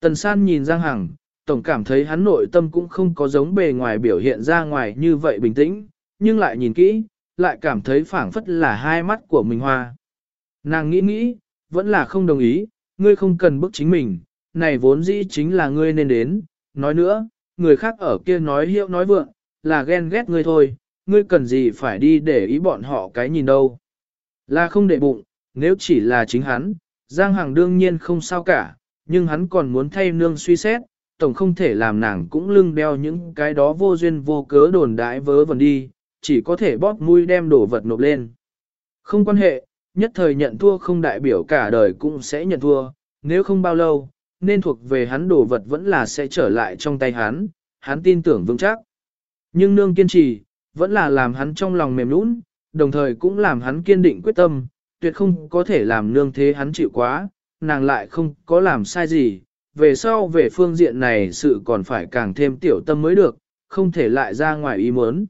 Speaker 1: Tần san nhìn Giang Hằng, tổng cảm thấy hắn nội tâm cũng không có giống bề ngoài biểu hiện ra ngoài như vậy bình tĩnh, nhưng lại nhìn kỹ, lại cảm thấy phảng phất là hai mắt của mình hoa. Nàng nghĩ nghĩ, vẫn là không đồng ý, ngươi không cần bức chính mình, này vốn dĩ chính là ngươi nên đến, nói nữa, người khác ở kia nói hiệu nói vượng, là ghen ghét ngươi thôi, ngươi cần gì phải đi để ý bọn họ cái nhìn đâu. Là không để bụng, nếu chỉ là chính hắn, Giang Hằng đương nhiên không sao cả, nhưng hắn còn muốn thay nương suy xét, tổng không thể làm nàng cũng lưng đeo những cái đó vô duyên vô cớ đồn đãi vớ vẩn đi, chỉ có thể bóp mũi đem đổ vật nộp lên. Không quan hệ, nhất thời nhận thua không đại biểu cả đời cũng sẽ nhận thua, nếu không bao lâu, nên thuộc về hắn đồ vật vẫn là sẽ trở lại trong tay hắn, hắn tin tưởng vững chắc. Nhưng nương kiên trì, vẫn là làm hắn trong lòng mềm nũng, đồng thời cũng làm hắn kiên định quyết tâm, tuyệt không có thể làm nương thế hắn chịu quá, nàng lại không có làm sai gì, về sau về phương diện này sự còn phải càng thêm tiểu tâm mới được, không thể lại ra ngoài ý muốn.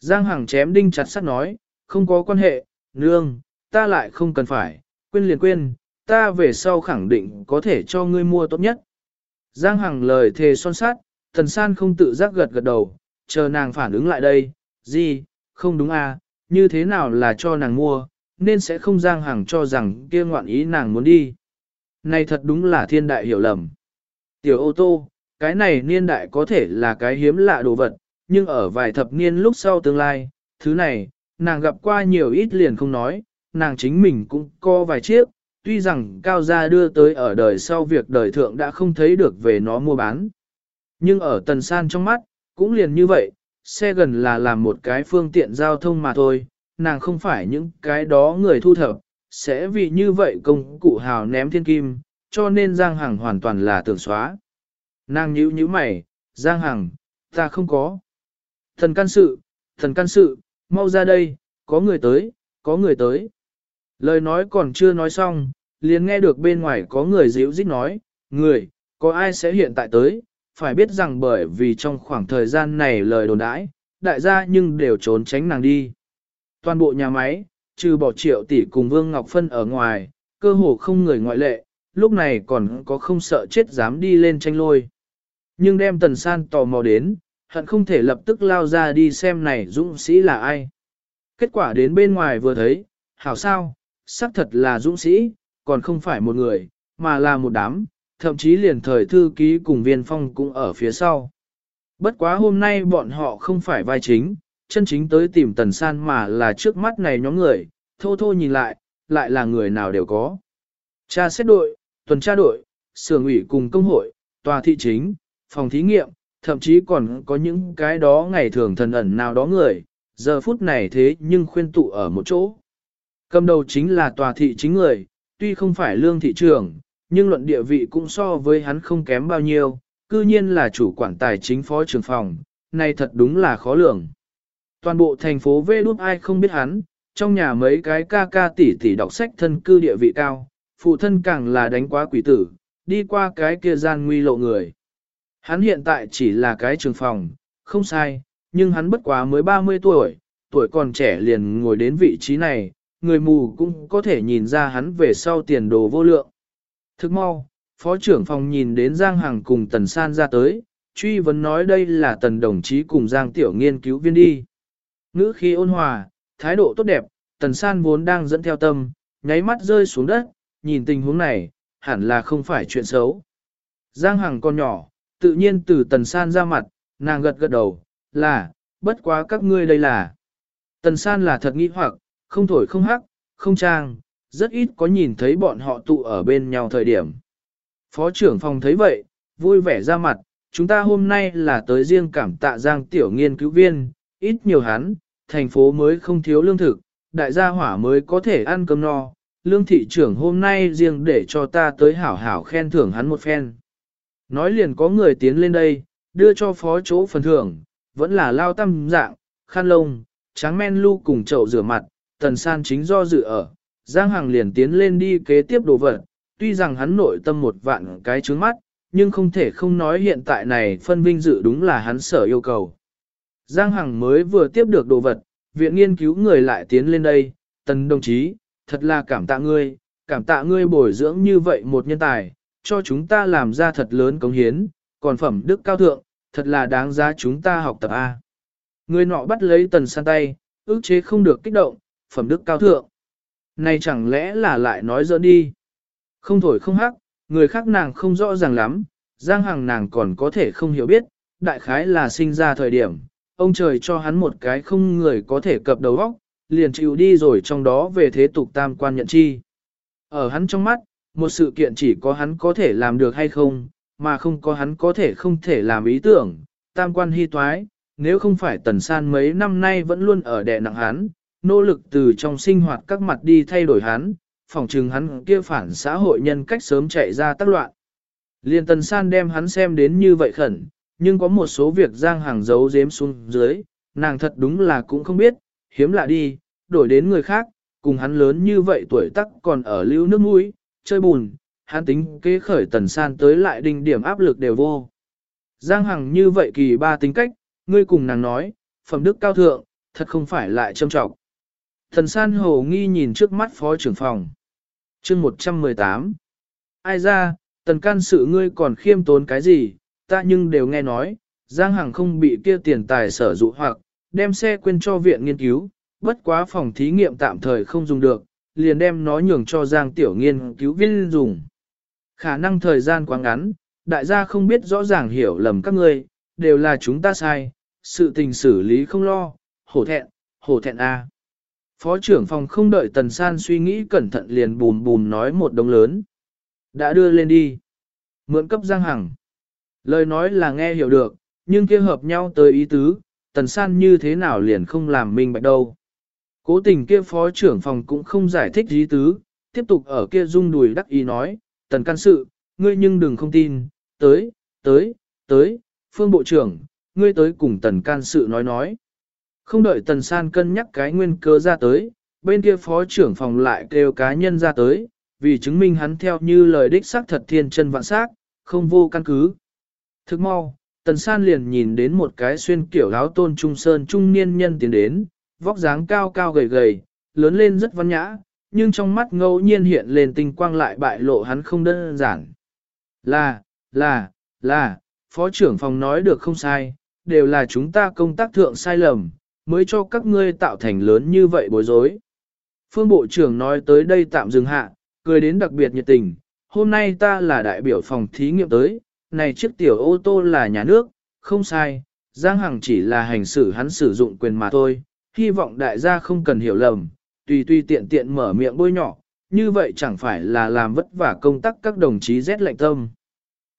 Speaker 1: Giang Hằng chém đinh chặt sắt nói, không có quan hệ, nương, ta lại không cần phải, quên liền quên, ta về sau khẳng định có thể cho ngươi mua tốt nhất. Giang Hằng lời thề son sát, thần san không tự giác gật gật đầu, chờ nàng phản ứng lại đây, gì, không đúng à, như thế nào là cho nàng mua, nên sẽ không Giang Hằng cho rằng kia ngoạn ý nàng muốn đi. Này thật đúng là thiên đại hiểu lầm. Tiểu ô tô, cái này niên đại có thể là cái hiếm lạ đồ vật, nhưng ở vài thập niên lúc sau tương lai, thứ này, nàng gặp qua nhiều ít liền không nói, nàng chính mình cũng có vài chiếc, tuy rằng cao gia đưa tới ở đời sau việc đời thượng đã không thấy được về nó mua bán. Nhưng ở tần san trong mắt, cũng liền như vậy, xe gần là làm một cái phương tiện giao thông mà thôi, nàng không phải những cái đó người thu thập, sẽ vì như vậy công cụ hào ném thiên kim, cho nên Giang Hằng hoàn toàn là tưởng xóa. Nàng nhíu nhíu mày, Giang Hằng, ta không có. Thần can sự, thần can sự, mau ra đây, có người tới, có người tới. Lời nói còn chưa nói xong, liền nghe được bên ngoài có người dịu dít nói, người, có ai sẽ hiện tại tới, phải biết rằng bởi vì trong khoảng thời gian này lời đồn đãi, đại gia nhưng đều trốn tránh nàng đi. Toàn bộ nhà máy, trừ bỏ triệu tỷ cùng Vương Ngọc Phân ở ngoài, cơ hồ không người ngoại lệ, lúc này còn có không sợ chết dám đi lên tranh lôi. Nhưng đem tần san tò mò đến, hận không thể lập tức lao ra đi xem này dũng sĩ là ai. Kết quả đến bên ngoài vừa thấy, hảo sao, xác thật là dũng sĩ, còn không phải một người, mà là một đám, thậm chí liền thời thư ký cùng viên phong cũng ở phía sau. Bất quá hôm nay bọn họ không phải vai chính, chân chính tới tìm tần san mà là trước mắt này nhóm người, thô thô nhìn lại, lại là người nào đều có. Cha xét đội, tuần tra đội, sưởng ủy cùng công hội, tòa thị chính, phòng thí nghiệm, thậm chí còn có những cái đó ngày thường thần ẩn nào đó người, giờ phút này thế nhưng khuyên tụ ở một chỗ. Cầm đầu chính là tòa thị chính người, tuy không phải lương thị trưởng, nhưng luận địa vị cũng so với hắn không kém bao nhiêu, cư nhiên là chủ quản tài chính phó trưởng phòng, này thật đúng là khó lường. Toàn bộ thành phố V đút ai không biết hắn, trong nhà mấy cái ca ca tỷ tỷ đọc sách thân cư địa vị cao, phụ thân càng là đánh quá quỷ tử, đi qua cái kia gian nguy lộ người. Hắn hiện tại chỉ là cái trường phòng, không sai, nhưng hắn bất quá mới 30 tuổi, tuổi còn trẻ liền ngồi đến vị trí này, người mù cũng có thể nhìn ra hắn về sau tiền đồ vô lượng. Thức mau, phó trưởng phòng nhìn đến Giang Hằng cùng Tần San ra tới, truy vấn nói đây là Tần đồng chí cùng Giang Tiểu nghiên cứu viên đi. Ngữ khí ôn hòa, thái độ tốt đẹp, Tần San vốn đang dẫn theo tâm, nháy mắt rơi xuống đất, nhìn tình huống này, hẳn là không phải chuyện xấu. Giang Hằng con nhỏ, tự nhiên từ Tần San ra mặt, nàng gật gật đầu, là, bất quá các ngươi đây là. Tần San là thật nghĩ hoặc, không thổi không hắc, không trang, rất ít có nhìn thấy bọn họ tụ ở bên nhau thời điểm. Phó trưởng phòng thấy vậy, vui vẻ ra mặt, chúng ta hôm nay là tới riêng cảm tạ Giang Tiểu nghiên cứu viên, ít nhiều hắn, thành phố mới không thiếu lương thực, đại gia hỏa mới có thể ăn cơm no, lương thị trưởng hôm nay riêng để cho ta tới hảo hảo khen thưởng hắn một phen. Nói liền có người tiến lên đây, đưa cho phó chỗ phần thưởng, vẫn là lao tâm dạng, khăn lông, trắng men lu cùng chậu rửa mặt, tần san chính do dự ở. Giang Hằng liền tiến lên đi kế tiếp đồ vật, tuy rằng hắn nội tâm một vạn cái trướng mắt, nhưng không thể không nói hiện tại này phân vinh dự đúng là hắn sở yêu cầu. Giang Hằng mới vừa tiếp được đồ vật, viện nghiên cứu người lại tiến lên đây, tần đồng chí, thật là cảm tạ ngươi, cảm tạ ngươi bồi dưỡng như vậy một nhân tài, cho chúng ta làm ra thật lớn cống hiến, còn phẩm đức cao thượng, thật là đáng giá chúng ta học tập A. Người nọ bắt lấy tần san tay, ước chế không được kích động, phẩm đức cao thượng. Này chẳng lẽ là lại nói dỡ đi. Không thổi không hắc, người khác nàng không rõ ràng lắm, giang hàng nàng còn có thể không hiểu biết, đại khái là sinh ra thời điểm, ông trời cho hắn một cái không người có thể cập đầu óc, liền chịu đi rồi trong đó về thế tục tam quan nhận chi. Ở hắn trong mắt, một sự kiện chỉ có hắn có thể làm được hay không, mà không có hắn có thể không thể làm ý tưởng, tam quan hy toái, nếu không phải tần san mấy năm nay vẫn luôn ở đè nặng hắn, nỗ lực từ trong sinh hoạt các mặt đi thay đổi hắn, phòng trừng hắn kia phản xã hội nhân cách sớm chạy ra tác loạn. Liên tần san đem hắn xem đến như vậy khẩn, nhưng có một số việc giang hàng giấu giếm xuống dưới, nàng thật đúng là cũng không biết, hiếm lạ đi, đổi đến người khác, cùng hắn lớn như vậy tuổi tác còn ở lưu nước mũi, chơi bùn, hắn tính kế khởi tần san tới lại đỉnh điểm áp lực đều vô. Giang Hằng như vậy kỳ ba tính cách, ngươi cùng nàng nói, phẩm đức cao thượng, thật không phải lại châm trọng. Thần san hồ nghi nhìn trước mắt phó trưởng phòng. chương 118. Ai ra, tần can sự ngươi còn khiêm tốn cái gì, ta nhưng đều nghe nói, Giang Hằng không bị kia tiền tài sở dụ hoặc, đem xe quên cho viện nghiên cứu, bất quá phòng thí nghiệm tạm thời không dùng được, liền đem nó nhường cho Giang Tiểu nghiên cứu viên dùng. Khả năng thời gian quá ngắn, đại gia không biết rõ ràng hiểu lầm các ngươi, đều là chúng ta sai, sự tình xử lý không lo, hổ thẹn, hổ thẹn a. Phó trưởng phòng không đợi Tần San suy nghĩ cẩn thận liền bùm bùm nói một đống lớn. Đã đưa lên đi. Mượn cấp Giang Hằng. Lời nói là nghe hiểu được, nhưng kia hợp nhau tới ý tứ, Tần San như thế nào liền không làm minh bạch đâu. Cố tình kia phó trưởng phòng cũng không giải thích ý tứ, tiếp tục ở kia rung đùi đắc ý nói, Tần can sự, ngươi nhưng đừng không tin, tới, tới, tới, phương bộ trưởng, ngươi tới cùng tần can sự nói nói. Không đợi tần san cân nhắc cái nguyên cơ ra tới, bên kia phó trưởng phòng lại kêu cá nhân ra tới, vì chứng minh hắn theo như lời đích xác thật thiên chân vạn xác, không vô căn cứ. Thức mau, tần san liền nhìn đến một cái xuyên kiểu áo tôn trung sơn trung niên nhân tiến đến, vóc dáng cao cao gầy gầy, lớn lên rất văn nhã, nhưng trong mắt ngẫu nhiên hiện lên tinh quang lại bại lộ hắn không đơn giản. Là, là, là, phó trưởng phòng nói được không sai, đều là chúng ta công tác thượng sai lầm, mới cho các ngươi tạo thành lớn như vậy bối rối. Phương Bộ trưởng nói tới đây tạm dừng hạ, cười đến đặc biệt nhiệt tình, hôm nay ta là đại biểu phòng thí nghiệm tới, này chiếc tiểu ô tô là nhà nước, không sai, Giang Hằng chỉ là hành xử hắn sử dụng quyền mà thôi, hy vọng đại gia không cần hiểu lầm, tùy tùy tiện tiện mở miệng bôi nhỏ, như vậy chẳng phải là làm vất vả công tác các đồng chí rét lạnh tâm.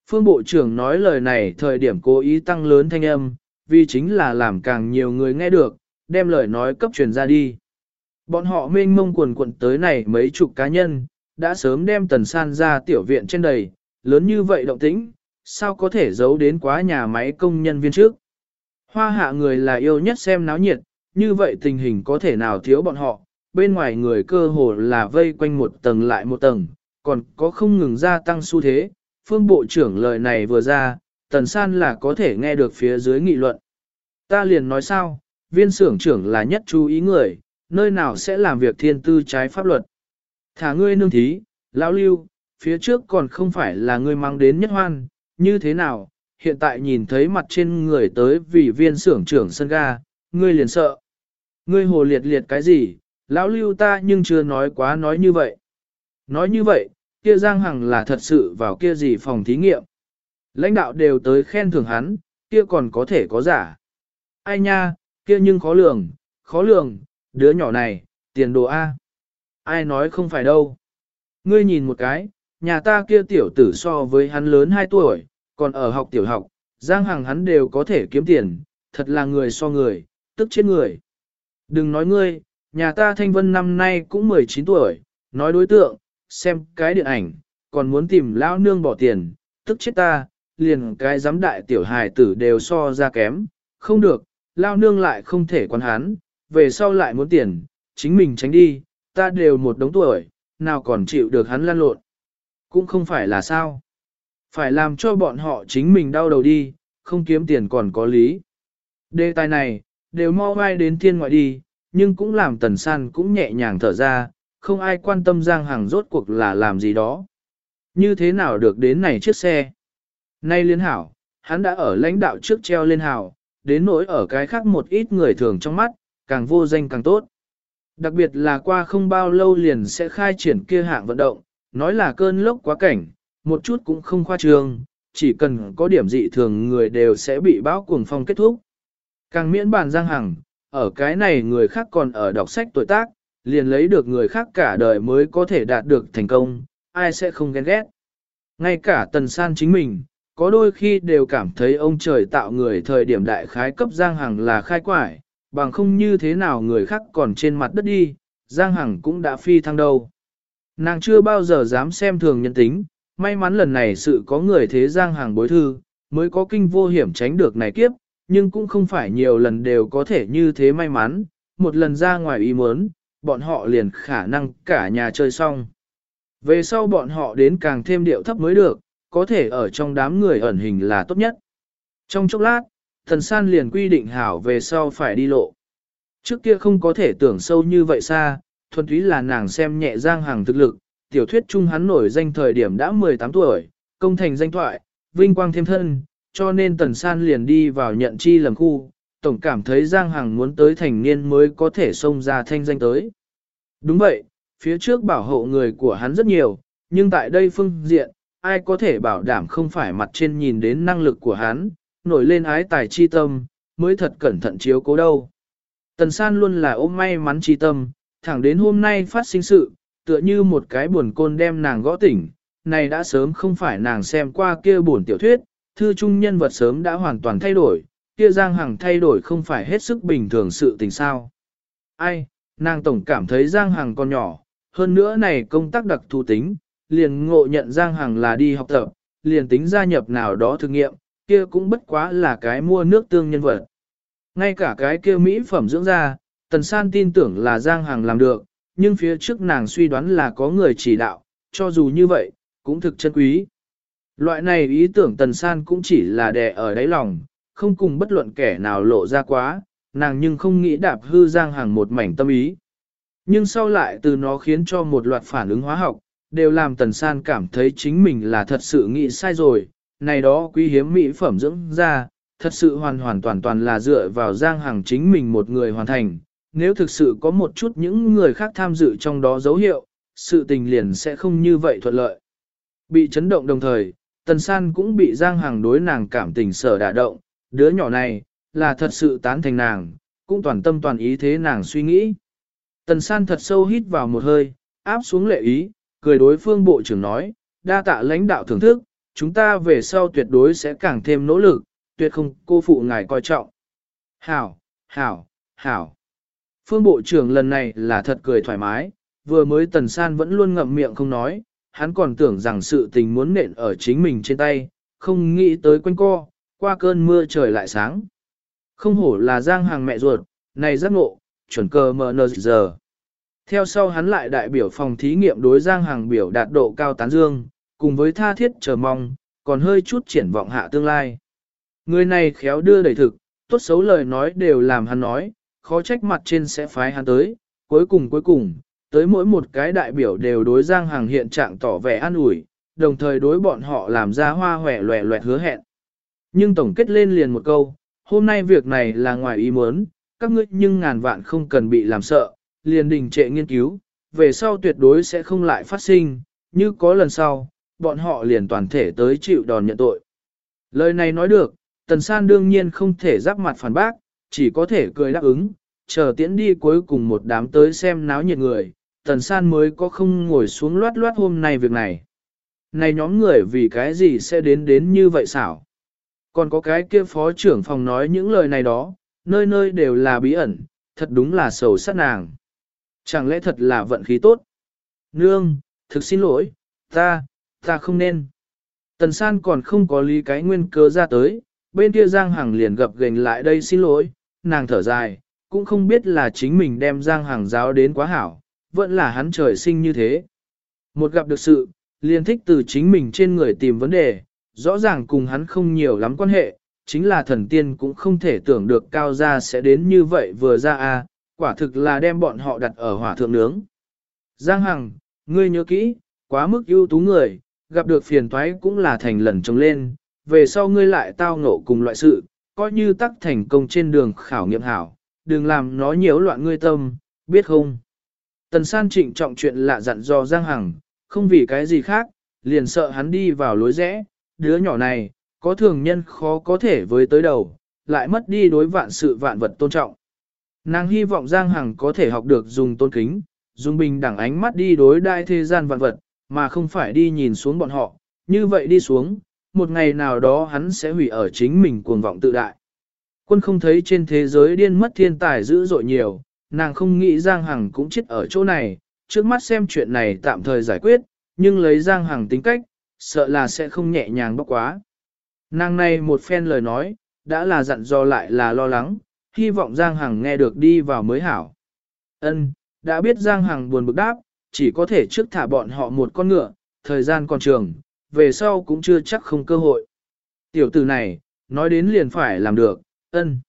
Speaker 1: Phương Bộ trưởng nói lời này thời điểm cố ý tăng lớn thanh âm, vì chính là làm càng nhiều người nghe được, đem lời nói cấp truyền ra đi. Bọn họ mênh mông quần quận tới này mấy chục cá nhân, đã sớm đem tần san ra tiểu viện trên đầy, lớn như vậy động tĩnh, sao có thể giấu đến quá nhà máy công nhân viên trước. Hoa hạ người là yêu nhất xem náo nhiệt, như vậy tình hình có thể nào thiếu bọn họ, bên ngoài người cơ hồ là vây quanh một tầng lại một tầng, còn có không ngừng gia tăng xu thế, phương bộ trưởng lời này vừa ra, tần san là có thể nghe được phía dưới nghị luận. Ta liền nói sao, viên xưởng trưởng là nhất chú ý người, nơi nào sẽ làm việc thiên tư trái pháp luật. Thả ngươi nương thí, lão lưu, phía trước còn không phải là ngươi mang đến nhất hoan, như thế nào, hiện tại nhìn thấy mặt trên người tới vì viên xưởng trưởng sân ga, ngươi liền sợ. Ngươi hồ liệt liệt cái gì, lão lưu ta nhưng chưa nói quá nói như vậy. Nói như vậy, kia Giang Hằng là thật sự vào kia gì phòng thí nghiệm. Lãnh đạo đều tới khen thưởng hắn, kia còn có thể có giả. Ai nha, kia nhưng khó lường, khó lường, đứa nhỏ này, tiền đồ A. Ai nói không phải đâu. Ngươi nhìn một cái, nhà ta kia tiểu tử so với hắn lớn 2 tuổi, còn ở học tiểu học, Giang hàng hắn đều có thể kiếm tiền, thật là người so người, tức chết người. Đừng nói ngươi, nhà ta Thanh Vân năm nay cũng 19 tuổi, nói đối tượng, xem cái điện ảnh, còn muốn tìm lão nương bỏ tiền, tức chết ta, liền cái giám đại tiểu hài tử đều so ra kém, không được, lao nương lại không thể quan hắn, về sau lại muốn tiền, chính mình tránh đi, ta đều một đống tuổi, nào còn chịu được hắn lan lộn. Cũng không phải là sao. Phải làm cho bọn họ chính mình đau đầu đi, không kiếm tiền còn có lý. Đề tài này, đều mau vai đến thiên ngoại đi, nhưng cũng làm tần san cũng nhẹ nhàng thở ra, không ai quan tâm Giang Hằng rốt cuộc là làm gì đó. Như thế nào được đến này chiếc xe? Nay liên hảo, hắn đã ở lãnh đạo trước treo lên hảo, đến nỗi ở cái khác một ít người thường trong mắt, càng vô danh càng tốt. Đặc biệt là qua không bao lâu liền sẽ khai triển kia hạng vận động, nói là cơn lốc quá cảnh, một chút cũng không khoa trương, chỉ cần có điểm dị thường người đều sẽ bị bão cuồng phong kết thúc. Càng miễn bàn Giang Hằng, ở cái này người khác còn ở đọc sách tuổi tác, liền lấy được người khác cả đời mới có thể đạt được thành công, ai sẽ không ghen ghét. Ngay cả tần san chính mình, có đôi khi đều cảm thấy ông trời tạo người thời điểm đại khái cấp Giang Hằng là khai quải, bằng không như thế nào người khác còn trên mặt đất đi, Giang Hằng cũng đã phi thăng đâu. Nàng chưa bao giờ dám xem thường nhân tính, may mắn lần này sự có người thế Giang Hằng bối thư, mới có kinh vô hiểm tránh được này kiếp, nhưng cũng không phải nhiều lần đều có thể như thế may mắn, một lần ra ngoài ý muốn, bọn họ liền khả năng cả nhà chơi xong. Về sau bọn họ đến càng thêm điệu thấp mới được, có thể ở trong đám người ẩn hình là tốt nhất. Trong chốc lát, thần san liền quy định hảo về sau phải đi lộ. Trước kia không có thể tưởng sâu như vậy xa, thuần túy là nàng xem nhẹ giang hàng thực lực, tiểu thuyết chung hắn nổi danh thời điểm đã 18 tuổi, công thành danh thoại, vinh quang thêm thân, cho nên tần san liền đi vào nhận chi lầm khu, tổng cảm thấy giang hàng muốn tới thành niên mới có thể xông ra thanh danh tới. Đúng vậy, phía trước bảo hộ người của hắn rất nhiều, nhưng tại đây phương diện, ai có thể bảo đảm không phải mặt trên nhìn đến năng lực của hắn, nổi lên ái tài chi tâm, mới thật cẩn thận chiếu cố đâu. Tần san luôn là ôm may mắn chi tâm, thẳng đến hôm nay phát sinh sự, tựa như một cái buồn côn đem nàng gõ tỉnh, này đã sớm không phải nàng xem qua kia buồn tiểu thuyết, thư trung nhân vật sớm đã hoàn toàn thay đổi, kia Giang Hằng thay đổi không phải hết sức bình thường sự tình sao. Ai, nàng tổng cảm thấy Giang Hằng còn nhỏ, hơn nữa này công tác đặc thù tính, liền ngộ nhận Giang Hằng là đi học tập, liền tính gia nhập nào đó thử nghiệm, kia cũng bất quá là cái mua nước tương nhân vật. Ngay cả cái kia mỹ phẩm dưỡng da, Tần San tin tưởng là Giang Hằng làm được, nhưng phía trước nàng suy đoán là có người chỉ đạo, cho dù như vậy, cũng thực chân quý. Loại này ý tưởng Tần San cũng chỉ là đè ở đáy lòng, không cùng bất luận kẻ nào lộ ra quá, nàng nhưng không nghĩ đạp hư Giang Hằng một mảnh tâm ý. Nhưng sau lại từ nó khiến cho một loạt phản ứng hóa học, đều làm Tần San cảm thấy chính mình là thật sự nghĩ sai rồi, này đó quý hiếm mỹ phẩm dưỡng ra, thật sự hoàn hoàn toàn toàn là dựa vào Giang Hằng chính mình một người hoàn thành. Nếu thực sự có một chút những người khác tham dự trong đó dấu hiệu, sự tình liền sẽ không như vậy thuận lợi. Bị chấn động đồng thời, Tần San cũng bị Giang Hằng đối nàng cảm tình sở đả động, đứa nhỏ này, là thật sự tán thành nàng, cũng toàn tâm toàn ý thế nàng suy nghĩ. Tần San thật sâu hít vào một hơi, áp xuống lệ ý, cười đối phương bộ trưởng nói, đa tạ lãnh đạo thưởng thức, chúng ta về sau tuyệt đối sẽ càng thêm nỗ lực, tuyệt không cô phụ ngài coi trọng. Hảo, hảo, hảo. Phương bộ trưởng lần này là thật cười thoải mái, vừa mới tần san vẫn luôn ngậm miệng không nói, hắn còn tưởng rằng sự tình muốn nện ở chính mình trên tay, không nghĩ tới quanh co, qua cơn mưa trời lại sáng. Không hổ là giang hàng mẹ ruột, này giác ngộ, chuẩn cơ mờ nờ giờ. Theo sau hắn lại đại biểu phòng thí nghiệm đối giang hàng biểu đạt độ cao tán dương, cùng với tha thiết chờ mong, còn hơi chút triển vọng hạ tương lai. Người này khéo đưa đẩy thực, tốt xấu lời nói đều làm hắn nói, khó trách mặt trên sẽ phái hắn tới, cuối cùng cuối cùng, tới mỗi một cái đại biểu đều đối Giang Hàng hiện trạng tỏ vẻ an ủi, đồng thời đối bọn họ làm ra hoa hòe loẹ loẹt hứa hẹn. Nhưng tổng kết lên liền một câu, hôm nay việc này là ngoài ý muốn, các ngươi nhưng ngàn vạn không cần bị làm sợ, liền đình trệ nghiên cứu, về sau tuyệt đối sẽ không lại phát sinh, như có lần sau, bọn họ liền toàn thể tới chịu đòn nhận tội. Lời này nói được, Tần San đương nhiên không thể giáp mặt phản bác, chỉ có thể cười đáp ứng, chờ tiễn đi cuối cùng một đám tới xem náo nhiệt người, Tần San mới có không ngồi xuống loát loát hôm nay việc này. Này nhóm người vì cái gì sẽ đến đến như vậy xảo? Còn có cái kia phó trưởng phòng nói những lời này đó, nơi nơi đều là bí ẩn, thật đúng là sầu sát nàng. Chẳng lẽ thật là vận khí tốt? Nương, thực xin lỗi, ta, ta không nên. Tần san còn không có lý cái nguyên cơ ra tới, bên kia Giang Hằng liền gập gành lại đây xin lỗi, nàng thở dài, cũng không biết là chính mình đem Giang Hằng giáo đến quá hảo, vẫn là hắn trời sinh như thế. Một gặp được sự, liền thích từ chính mình trên người tìm vấn đề, rõ ràng cùng hắn không nhiều lắm quan hệ, chính là thần tiên cũng không thể tưởng được cao gia sẽ đến như vậy vừa ra a, quả thực là đem bọn họ đặt ở hỏa thượng nướng. Giang Hằng, ngươi nhớ kỹ, quá mức ưu tú người, gặp được phiền toái cũng là thành lần trồng lên, về sau ngươi lại tao ngộ cùng loại sự, coi như tắc thành công trên đường khảo nghiệm hảo, đừng làm nó nhiễu loạn ngươi tâm, biết không? Tần san trịnh trọng chuyện lạ dặn do Giang Hằng, không vì cái gì khác, liền sợ hắn đi vào lối rẽ, đứa nhỏ này, có thường nhân khó có thể với tới đầu, lại mất đi đối vạn sự vạn vật tôn trọng. Nàng hy vọng Giang Hằng có thể học được dùng tôn kính, dùng bình đẳng ánh mắt đi đối đại thế gian vạn vật, mà không phải đi nhìn xuống bọn họ, như vậy đi xuống, một ngày nào đó hắn sẽ hủy ở chính mình cuồng vọng tự đại. Quân không thấy trên thế giới điên mất thiên tài dữ dội nhiều, nàng không nghĩ Giang Hằng cũng chết ở chỗ này, trước mắt xem chuyện này tạm thời giải quyết, nhưng lấy Giang Hằng tính cách, sợ là sẽ không nhẹ nhàng bóc quá. Nàng này một phen lời nói, đã là dặn dò lại là lo lắng, hy vọng Giang Hằng nghe được đi vào mới hảo. Ân, đã biết Giang Hằng buồn bực đáp, chỉ có thể trước thả bọn họ một con ngựa, thời gian còn trường, về sau cũng chưa chắc không cơ hội. Tiểu tử này, nói đến liền phải làm được, ân.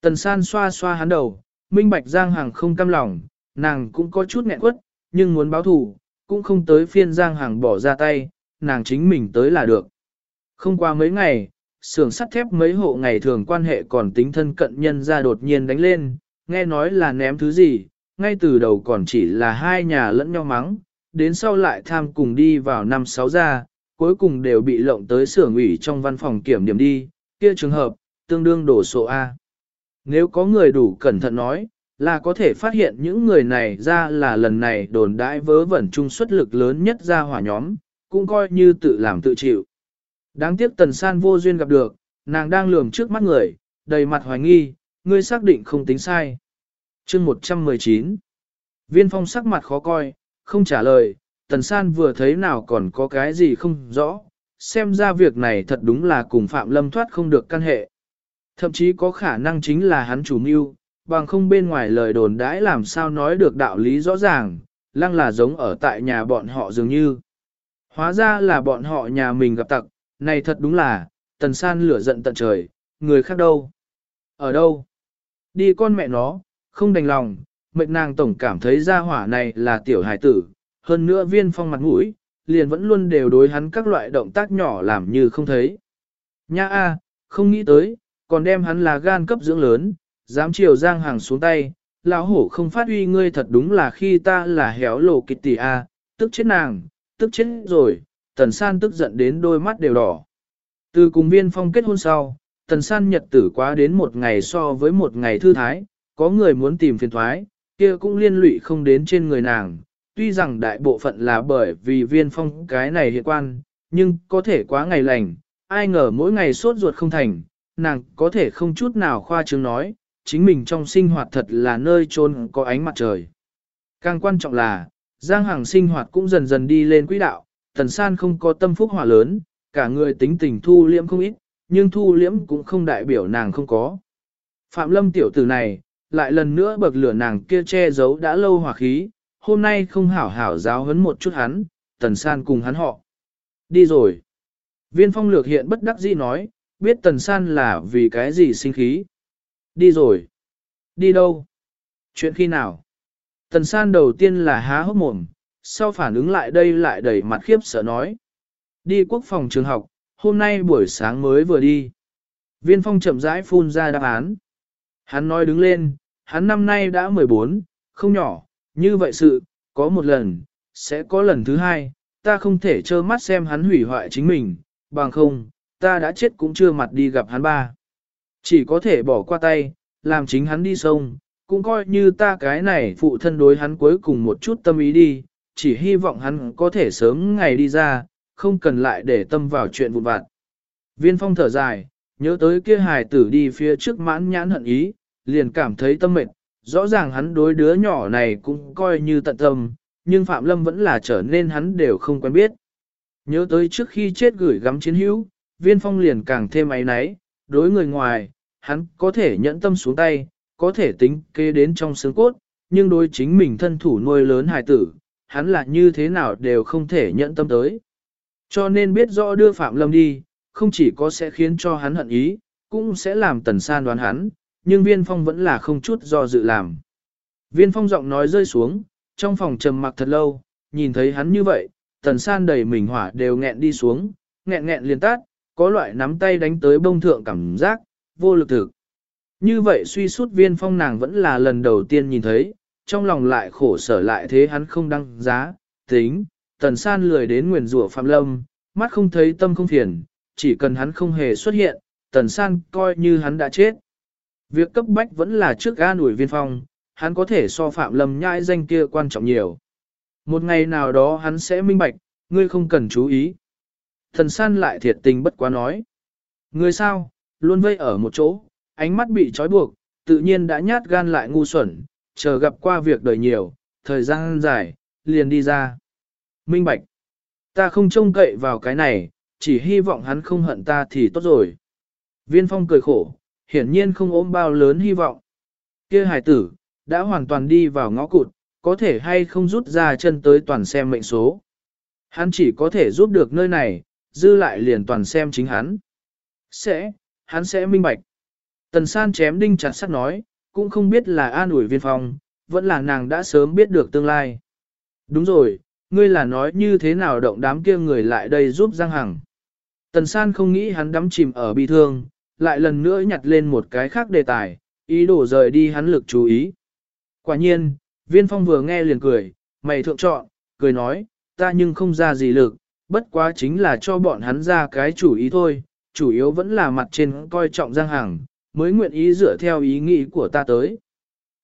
Speaker 1: Tần san xoa xoa hắn đầu, minh bạch Giang Hằng không cam lòng, nàng cũng có chút nghẹn quất, nhưng muốn báo thù, cũng không tới phiên Giang Hằng bỏ ra tay, nàng chính mình tới là được. Không qua mấy ngày, xưởng sắt thép mấy hộ ngày thường quan hệ còn tính thân cận nhân ra đột nhiên đánh lên, nghe nói là ném thứ gì, ngay từ đầu còn chỉ là hai nhà lẫn nhau mắng, đến sau lại tham cùng đi vào năm sáu gia, cuối cùng đều bị lộng tới xưởng ủy trong văn phòng kiểm điểm đi, kia trường hợp, tương đương đổ sổ A. Nếu có người đủ cẩn thận nói, là có thể phát hiện những người này ra là lần này đồn đãi vớ vẩn chung suất lực lớn nhất ra hỏa nhóm, cũng coi như tự làm tự chịu. Đáng tiếc tần san vô duyên gặp được, nàng đang lườm trước mắt người, đầy mặt hoài nghi, ngươi xác định không tính sai. chương 119 Viên phong sắc mặt khó coi, không trả lời, tần san vừa thấy nào còn có cái gì không rõ, xem ra việc này thật đúng là cùng Phạm Lâm thoát không được căn hệ. Thậm chí có khả năng chính là hắn chủ mưu, bằng không bên ngoài lời đồn đãi làm sao nói được đạo lý rõ ràng, lăng là giống ở tại nhà bọn họ dường như. Hóa ra là bọn họ nhà mình gặp tặc, này thật đúng là, tần san lửa giận tận trời, người khác đâu? Ở đâu? Đi con mẹ nó, không đành lòng, mệnh nàng tổng cảm thấy gia hỏa này là tiểu hải tử, hơn nữa viên phong mặt mũi, liền vẫn luôn đều đối hắn các loại động tác nhỏ làm như không thấy. Nha a, không nghĩ tới, còn đem hắn là gan cấp dưỡng lớn, dám chiều giang hàng xuống tay, lão hổ không phát uy ngươi thật đúng là khi ta là héo lộ kịch tỷ a, tức chết nàng, tức chết rồi, tần san tức giận đến đôi mắt đều đỏ. Từ cùng viên phong kết hôn sau, tần san nhật tử quá đến một ngày so với một ngày thư thái, có người muốn tìm phiền thoái, kia cũng liên lụy không đến trên người nàng. Tuy rằng đại bộ phận là bởi vì viên phong cái này hiện quan, nhưng có thể quá ngày lành, ai ngờ mỗi ngày sốt ruột không thành, nàng có thể không chút nào khoa trương nói, chính mình trong sinh hoạt thật là nơi trôn có ánh mặt trời. Càng quan trọng là, Giang Hằng sinh hoạt cũng dần dần đi lên quỹ đạo, Tần San không có tâm phúc hỏa lớn, cả người tính tình thu liễm không ít, nhưng thu liễm cũng không đại biểu nàng không có. Phạm Lâm tiểu tử này, lại lần nữa bậc lửa nàng kia che giấu đã lâu hỏa khí, hôm nay không hảo hảo giáo huấn một chút hắn, Tần San cùng hắn họ. Đi rồi. Viên phong lược hiện bất đắc dĩ nói, biết Tần San là vì cái gì sinh khí. Đi rồi. Đi đâu? Chuyện khi nào? Tần San đầu tiên là há hốc mồm, sau phản ứng lại đây lại đầy mặt khiếp sợ nói. Đi quốc phòng trường học, hôm nay buổi sáng mới vừa đi. Viên phong chậm rãi phun ra đáp án. Hắn nói đứng lên, hắn năm nay đã 14, không nhỏ, như vậy sự, có một lần, sẽ có lần thứ hai, ta không thể trơ mắt xem hắn hủy hoại chính mình, bằng không, ta đã chết cũng chưa mặt đi gặp hắn ba. Chỉ có thể bỏ qua tay, làm chính hắn đi sông, cũng coi như ta cái này phụ thân đối hắn cuối cùng một chút tâm ý đi, chỉ hy vọng hắn có thể sớm ngày đi ra, không cần lại để tâm vào chuyện vụn vặt. Viên phong thở dài, nhớ tới kia hài tử đi phía trước mãn nhãn hận ý, liền cảm thấy tâm mệt, rõ ràng hắn đối đứa nhỏ này cũng coi như tận tâm, nhưng Phạm Lâm vẫn là trở nên hắn đều không quen biết. Nhớ tới trước khi chết gửi gắm chiến hữu, viên phong liền càng thêm ấy náy, đối người ngoài, hắn có thể nhẫn tâm xuống tay, có thể tính kế đến trong xương cốt, nhưng đối chính mình thân thủ nuôi lớn hài tử, hắn là như thế nào đều không thể nhận tâm tới. Cho nên biết rõ đưa Phạm Lâm đi, không chỉ có sẽ khiến cho hắn hận ý, cũng sẽ làm tần san đoán hắn, nhưng viên phong vẫn là không chút do dự làm. Viên phong giọng nói rơi xuống, trong phòng trầm mặc thật lâu, nhìn thấy hắn như vậy, tần san đầy mình hỏa đều nghẹn đi xuống, nghẹn nghẹn liền tát, có loại nắm tay đánh tới bông thượng cảm giác, vô lực thực. Như vậy suy sút viên phong nàng vẫn là lần đầu tiên nhìn thấy, trong lòng lại khổ sở lại thế hắn không đăng giá, tính, tần san lười đến nguyền rủa phạm lâm, mắt không thấy tâm không phiền, chỉ cần hắn không hề xuất hiện, tần san coi như hắn đã chết. Việc cấp bách vẫn là trước ga nổi viên phong, hắn có thể so phạm lâm nhãi danh kia quan trọng nhiều. Một ngày nào đó hắn sẽ minh bạch, ngươi không cần chú ý. Thần san lại thiệt tình bất quá nói. Người sao, luôn vây ở một chỗ, ánh mắt bị trói buộc, tự nhiên đã nhát gan lại ngu xuẩn, chờ gặp qua việc đời nhiều, thời gian dài, liền đi ra. Minh Bạch, ta không trông cậy vào cái này, chỉ hy vọng hắn không hận ta thì tốt rồi. Viên phong cười khổ, hiển nhiên không ôm bao lớn hy vọng. kia hải tử, đã hoàn toàn đi vào ngõ cụt, có thể hay không rút ra chân tới toàn xem mệnh số. Hắn chỉ có thể giúp được nơi này, dư lại liền toàn xem chính hắn. Sẽ, hắn sẽ minh bạch. Tần san chém đinh chặt sắt nói, cũng không biết là an ủi viên phong, vẫn là nàng đã sớm biết được tương lai. Đúng rồi, ngươi là nói như thế nào động đám kia người lại đây giúp Giang Hằng. Tần san không nghĩ hắn đắm chìm ở bi thương, lại lần nữa nhặt lên một cái khác đề tài, ý đồ rời đi hắn lực chú ý. Quả nhiên, viên phong vừa nghe liền cười, mày thượng chọn, cười nói, ta nhưng không ra gì lực, bất quá chính là cho bọn hắn ra cái chủ ý thôi, chủ yếu vẫn là mặt trên coi trọng Giang Hằng, mới nguyện ý dựa theo ý nghĩ của ta tới.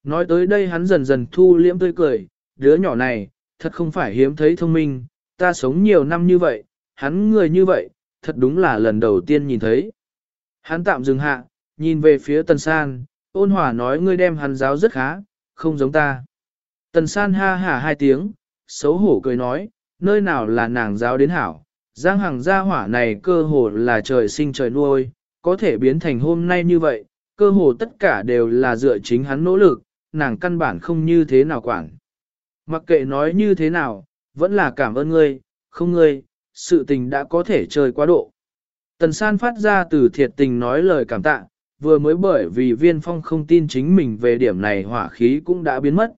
Speaker 1: Nói tới đây hắn dần dần thu liễm tươi cười, đứa nhỏ này, thật không phải hiếm thấy thông minh, ta sống nhiều năm như vậy, hắn người như vậy, thật đúng là lần đầu tiên nhìn thấy. Hắn tạm dừng hạ, nhìn về phía Tần San, ôn hòa nói ngươi đem hắn giáo rất khá, không giống ta. Tần San ha hả hai tiếng, xấu hổ cười nói, nơi nào là nàng giáo đến hảo, giang hàng gia hỏa này cơ hồ là trời sinh trời nuôi, có thể biến thành hôm nay như vậy, cơ hồ tất cả đều là dựa chính hắn nỗ lực, nàng căn bản không như thế nào quản. Mặc kệ nói như thế nào, vẫn là cảm ơn ngươi, không ngươi, sự tình đã có thể chơi quá độ. Tần san phát ra từ thiệt tình nói lời cảm tạ, vừa mới bởi vì viên phong không tin chính mình về điểm này hỏa khí cũng đã biến mất.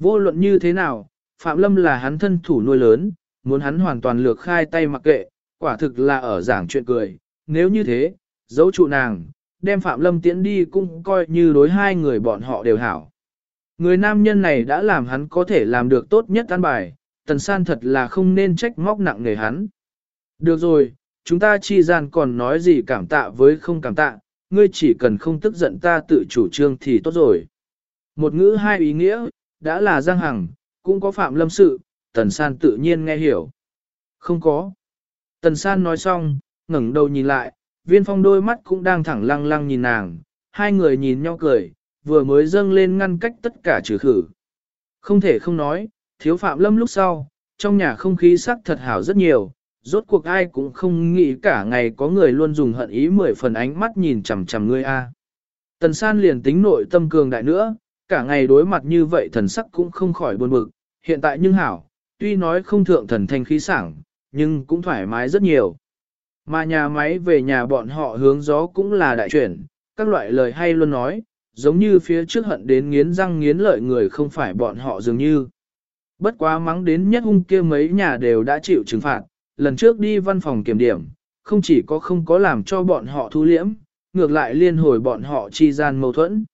Speaker 1: Vô luận như thế nào, Phạm Lâm là hắn thân thủ nuôi lớn, muốn hắn hoàn toàn lược khai tay mặc kệ, quả thực là ở giảng chuyện cười, nếu như thế, dấu trụ nàng, đem Phạm Lâm tiễn đi cũng coi như đối hai người bọn họ đều hảo. Người nam nhân này đã làm hắn có thể làm được tốt nhất an bài, tần san thật là không nên trách móc nặng nề hắn. Được rồi, chúng ta chi gian còn nói gì cảm tạ với không cảm tạ, ngươi chỉ cần không tức giận ta tự chủ trương thì tốt rồi. Một ngữ hai ý nghĩa, đã là Giang Hằng, cũng có Phạm Lâm sự, Tần San tự nhiên nghe hiểu. Không có. Tần San nói xong, ngẩng đầu nhìn lại, viên phong đôi mắt cũng đang thẳng lăng lăng nhìn nàng, hai người nhìn nhau cười, vừa mới dâng lên ngăn cách tất cả trừ khử. Không thể không nói, thiếu Phạm Lâm lúc sau, trong nhà không khí sắc thật hảo rất nhiều, rốt cuộc ai cũng không nghĩ cả ngày có người luôn dùng hận ý mười phần ánh mắt nhìn chằm chằm ngươi a. Tần san liền tính nội tâm cường đại nữa, cả ngày đối mặt như vậy thần sắc cũng không khỏi buồn bực, hiện tại nhưng hảo, tuy nói không thượng thần thanh khí sảng, nhưng cũng thoải mái rất nhiều. Mà nhà máy về nhà bọn họ hướng gió cũng là đại chuyển, các loại lời hay luôn nói, giống như phía trước hận đến nghiến răng nghiến lợi người không phải bọn họ dường như. Bất quá mắng đến nhất hung kia mấy nhà đều đã chịu trừng phạt, lần trước đi văn phòng kiểm điểm, không chỉ có không có làm cho bọn họ thu liễm, ngược lại liên hồi bọn họ chi gian mâu thuẫn.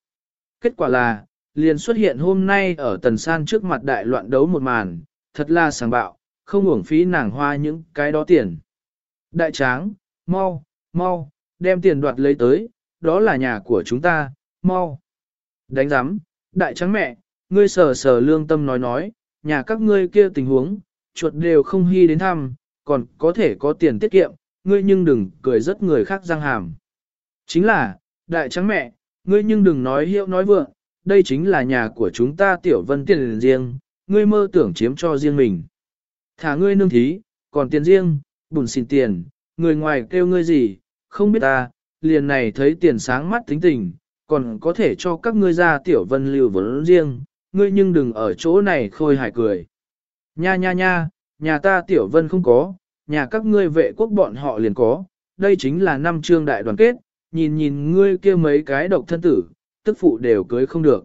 Speaker 1: Kết quả là, liền xuất hiện hôm nay ở tần san trước mặt đại loạn đấu một màn, thật là sáng bạo, không uổng phí nàng hoa những cái đó tiền. Đại tráng, mau, mau, đem tiền đoạt lấy tới, đó là nhà của chúng ta, mau. Đánh giám, đại tráng mẹ, ngươi sờ sờ lương tâm nói nói, nhà các ngươi kia tình huống, chuột đều không hy đến thăm, còn có thể có tiền tiết kiệm, ngươi nhưng đừng cười rất người khác răng hàm. Chính là, đại Tráng mẹ, ngươi nhưng đừng nói hiệu nói vượng, đây chính là nhà của chúng ta tiểu vân tiền riêng, ngươi mơ tưởng chiếm cho riêng mình. Thả ngươi nương thí, còn tiền riêng, bùn xin tiền, người ngoài kêu ngươi gì, không biết ta, liền này thấy tiền sáng mắt tính tình, còn có thể cho các ngươi ra tiểu vân lưu vốn riêng, ngươi nhưng đừng ở chỗ này khôi hài cười. Nha nha nha, nhà ta tiểu vân không có, nhà các ngươi vệ quốc bọn họ liền có, đây chính là năm trương đại đoàn kết, nhìn nhìn ngươi kia mấy cái độc thân tử, tức phụ đều cưới không được.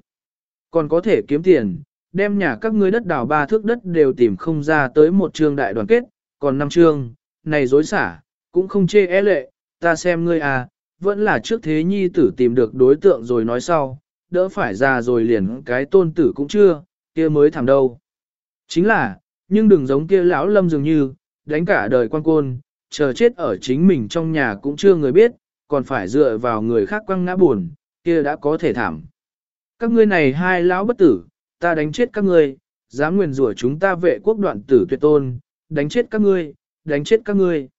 Speaker 1: Còn có thể kiếm tiền, đem nhà các ngươi đất đào ba thước đất đều tìm không ra tới một trương đại đoàn kết, còn năm trương, này dối xả, cũng không chê é lệ, ta xem ngươi à, vẫn là trước thế nhi tử tìm được đối tượng rồi nói sau, đỡ phải ra rồi liền cái tôn tử cũng chưa, kia mới thảm đâu. Chính là, nhưng đừng giống kia lão lâm dường như, đánh cả đời quan côn, chờ chết ở chính mình trong nhà cũng chưa người biết, còn phải dựa vào người khác quăng ngã buồn, kia đã có thể thảm. Các ngươi này hai lão bất tử, ta đánh chết các ngươi, dám nguyền rủa chúng ta vệ quốc đoạn tử tuyệt tôn, đánh chết các ngươi, đánh chết các ngươi.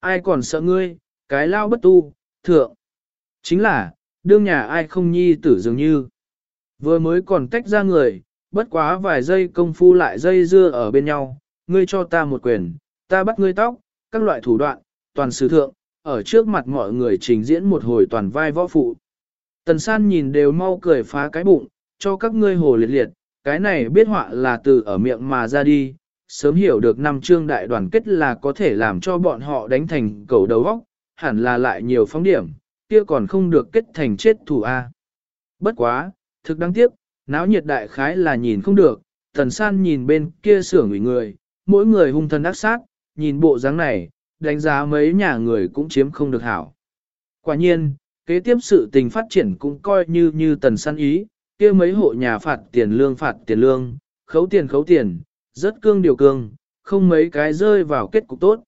Speaker 1: Ai còn sợ ngươi, cái lao bất tu, thượng. Chính là, đương nhà ai không nhi tử dường như. Vừa mới còn tách ra người, bất quá vài giây công phu lại dây dưa ở bên nhau, ngươi cho ta một quyền, ta bắt ngươi tóc, các loại thủ đoạn, toàn sử thượng, ở trước mặt mọi người trình diễn một hồi toàn vai võ phụ. Tần san nhìn đều mau cười phá cái bụng, cho các ngươi hồ liệt liệt, cái này biết họa là từ ở miệng mà ra đi, sớm hiểu được năm chương đại đoàn kết là có thể làm cho bọn họ đánh thành cầu đầu góc, hẳn là lại nhiều phóng điểm, kia còn không được kết thành chết thủ A. Bất quá, thực đáng tiếc, náo nhiệt đại khái là nhìn không được, tần san nhìn bên kia sưởng ủy người, mỗi người hung thần ác sát, nhìn bộ dáng này, đánh giá mấy nhà người cũng chiếm không được hảo. Quả nhiên, kế tiếp sự tình phát triển cũng coi như như tần san ý, kia mấy hộ nhà phạt tiền lương phạt tiền lương, khấu tiền khấu tiền, rất cương điều cương, không mấy cái rơi vào kết cục tốt.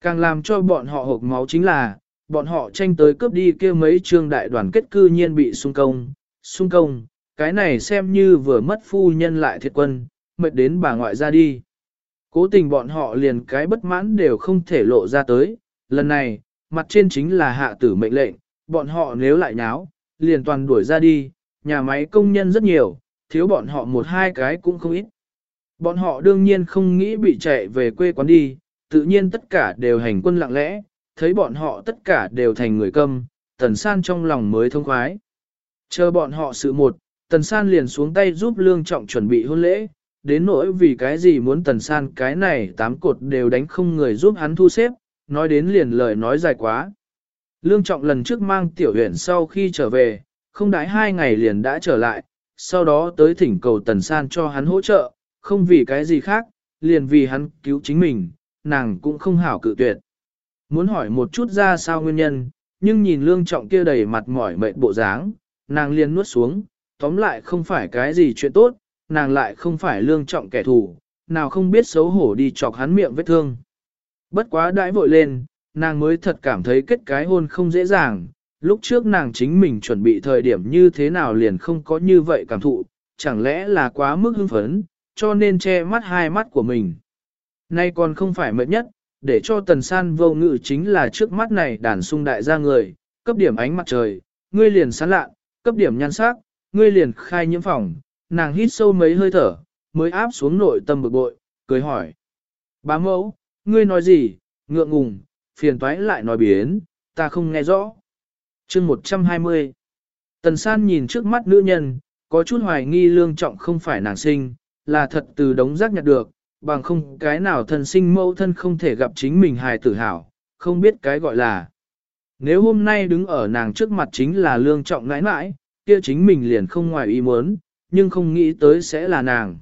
Speaker 1: Càng làm cho bọn họ hộp máu chính là, bọn họ tranh tới cướp đi kia mấy trường đại đoàn kết cư nhiên bị xung công, xung công, cái này xem như vừa mất phu nhân lại thiệt quân, mệt đến bà ngoại ra đi. Cố tình bọn họ liền cái bất mãn đều không thể lộ ra tới, lần này, mặt trên chính là hạ tử mệnh lệnh, bọn họ nếu lại nháo, liền toàn đuổi ra đi, nhà máy công nhân rất nhiều, thiếu bọn họ một hai cái cũng không ít. Bọn họ đương nhiên không nghĩ bị chạy về quê quán đi, tự nhiên tất cả đều hành quân lặng lẽ, thấy bọn họ tất cả đều thành người câm, tần san trong lòng mới thông khoái. Chờ bọn họ sự một, tần san liền xuống tay giúp lương trọng chuẩn bị hôn lễ, đến nỗi vì cái gì muốn tần san cái này tám cột đều đánh không người giúp hắn thu xếp, nói đến liền lời nói dài quá. Lương trọng lần trước mang tiểu huyện sau khi trở về, không đái hai ngày liền đã trở lại, sau đó tới thỉnh cầu tần san cho hắn hỗ trợ, không vì cái gì khác, liền vì hắn cứu chính mình, nàng cũng không hảo cự tuyệt. Muốn hỏi một chút ra sao nguyên nhân, nhưng nhìn lương trọng kia đầy mặt mỏi mệt bộ dáng, nàng liền nuốt xuống, tóm lại không phải cái gì chuyện tốt, nàng lại không phải lương trọng kẻ thù, nào không biết xấu hổ đi chọc hắn miệng vết thương. Bất quá đãi vội lên, nàng mới thật cảm thấy kết cái hôn không dễ dàng, lúc trước nàng chính mình chuẩn bị thời điểm như thế nào liền không có như vậy cảm thụ, chẳng lẽ là quá mức hưng phấn, cho nên che mắt hai mắt của mình. Nay còn không phải mệt nhất, để cho tần san vô ngự chính là trước mắt này đàn sung đại gia người, cấp điểm ánh mặt trời, ngươi liền sán lạ, cấp điểm nhan sắc, ngươi liền khai nhiễm phòng, nàng hít sâu mấy hơi thở, mới áp xuống nội tâm bực bội, cười hỏi. Bá mẫu, ngươi nói gì, ngượng ngùng, phiền toái lại nói biến, ta không nghe rõ. chương 120 Tần san nhìn trước mắt nữ nhân, có chút hoài nghi lương trọng không phải nàng sinh, là thật từ đống rác nhặt được, bằng không cái nào thân sinh mẫu thân không thể gặp chính mình hài tử hảo, không biết cái gọi là. Nếu hôm nay đứng ở nàng trước mặt chính là lương trọng ngãi mãi, kia chính mình liền không ngoài ý muốn, nhưng không nghĩ tới sẽ là nàng.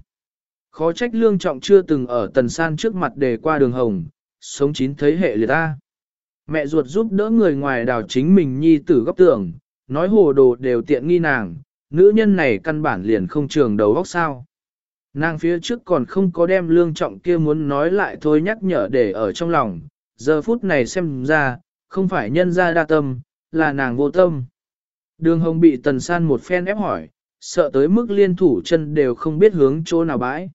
Speaker 1: Khó trách lương trọng chưa từng ở tần san trước mặt đề qua đường hồng, sống chín thấy hệ liệt ta. Mẹ ruột giúp đỡ người ngoài đào chính mình nhi tử góc tưởng, nói hồ đồ đều tiện nghi nàng, nữ nhân này căn bản liền không trường đầu góc sao. Nàng phía trước còn không có đem lương trọng kia muốn nói lại thôi nhắc nhở để ở trong lòng, giờ phút này xem ra, không phải nhân ra đa tâm, là nàng vô tâm. Đường hồng bị tần san một phen ép hỏi, sợ tới mức liên thủ chân đều không biết hướng chỗ nào bãi.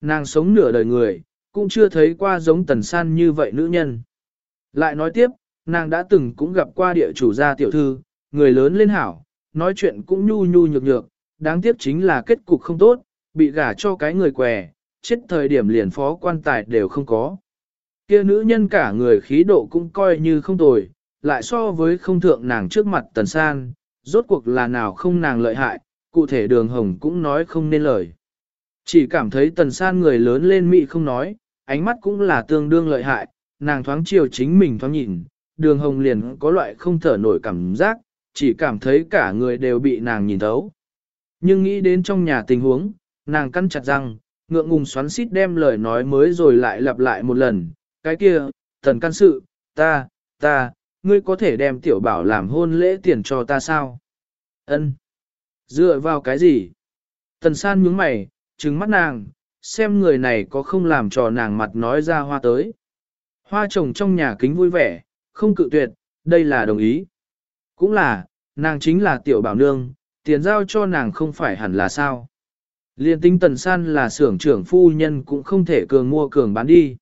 Speaker 1: Nàng sống nửa đời người, cũng chưa thấy qua giống tần san như vậy nữ nhân. Lại nói tiếp, nàng đã từng cũng gặp qua địa chủ gia tiểu thư, người lớn lên hảo, nói chuyện cũng nhu nhu nhược nhược, đáng tiếc chính là kết cục không tốt, bị gả cho cái người què, chết thời điểm liền phó quan tài đều không có. Kia nữ nhân cả người khí độ cũng coi như không tồi, lại so với không thượng nàng trước mặt tần san, rốt cuộc là nào không nàng lợi hại, cụ thể đường hồng cũng nói không nên lời. Chỉ cảm thấy tần san người lớn lên mị không nói, ánh mắt cũng là tương đương lợi hại, nàng thoáng chiều chính mình thoáng nhìn, đường hồng liền có loại không thở nổi cảm giác, chỉ cảm thấy cả người đều bị nàng nhìn thấu. Nhưng nghĩ đến trong nhà tình huống, nàng căn chặt răng, ngượng ngùng xoắn xít đem lời nói mới rồi lại lặp lại một lần, cái kia, tần căn sự, ta, ta, ngươi có thể đem tiểu bảo làm hôn lễ tiền cho ta sao? Ân. Dựa vào cái gì? Tần san nhướng mày, trừng mắt nàng, xem người này có không làm trò nàng mặt nói ra hoa tới. Hoa trồng trong nhà kính vui vẻ, không cự tuyệt, đây là đồng ý. Cũng là, nàng chính là tiểu bảo nương, tiền giao cho nàng không phải hẳn là sao. Liên tinh tần san là xưởng trưởng phu nhân cũng không thể cường mua cường bán đi.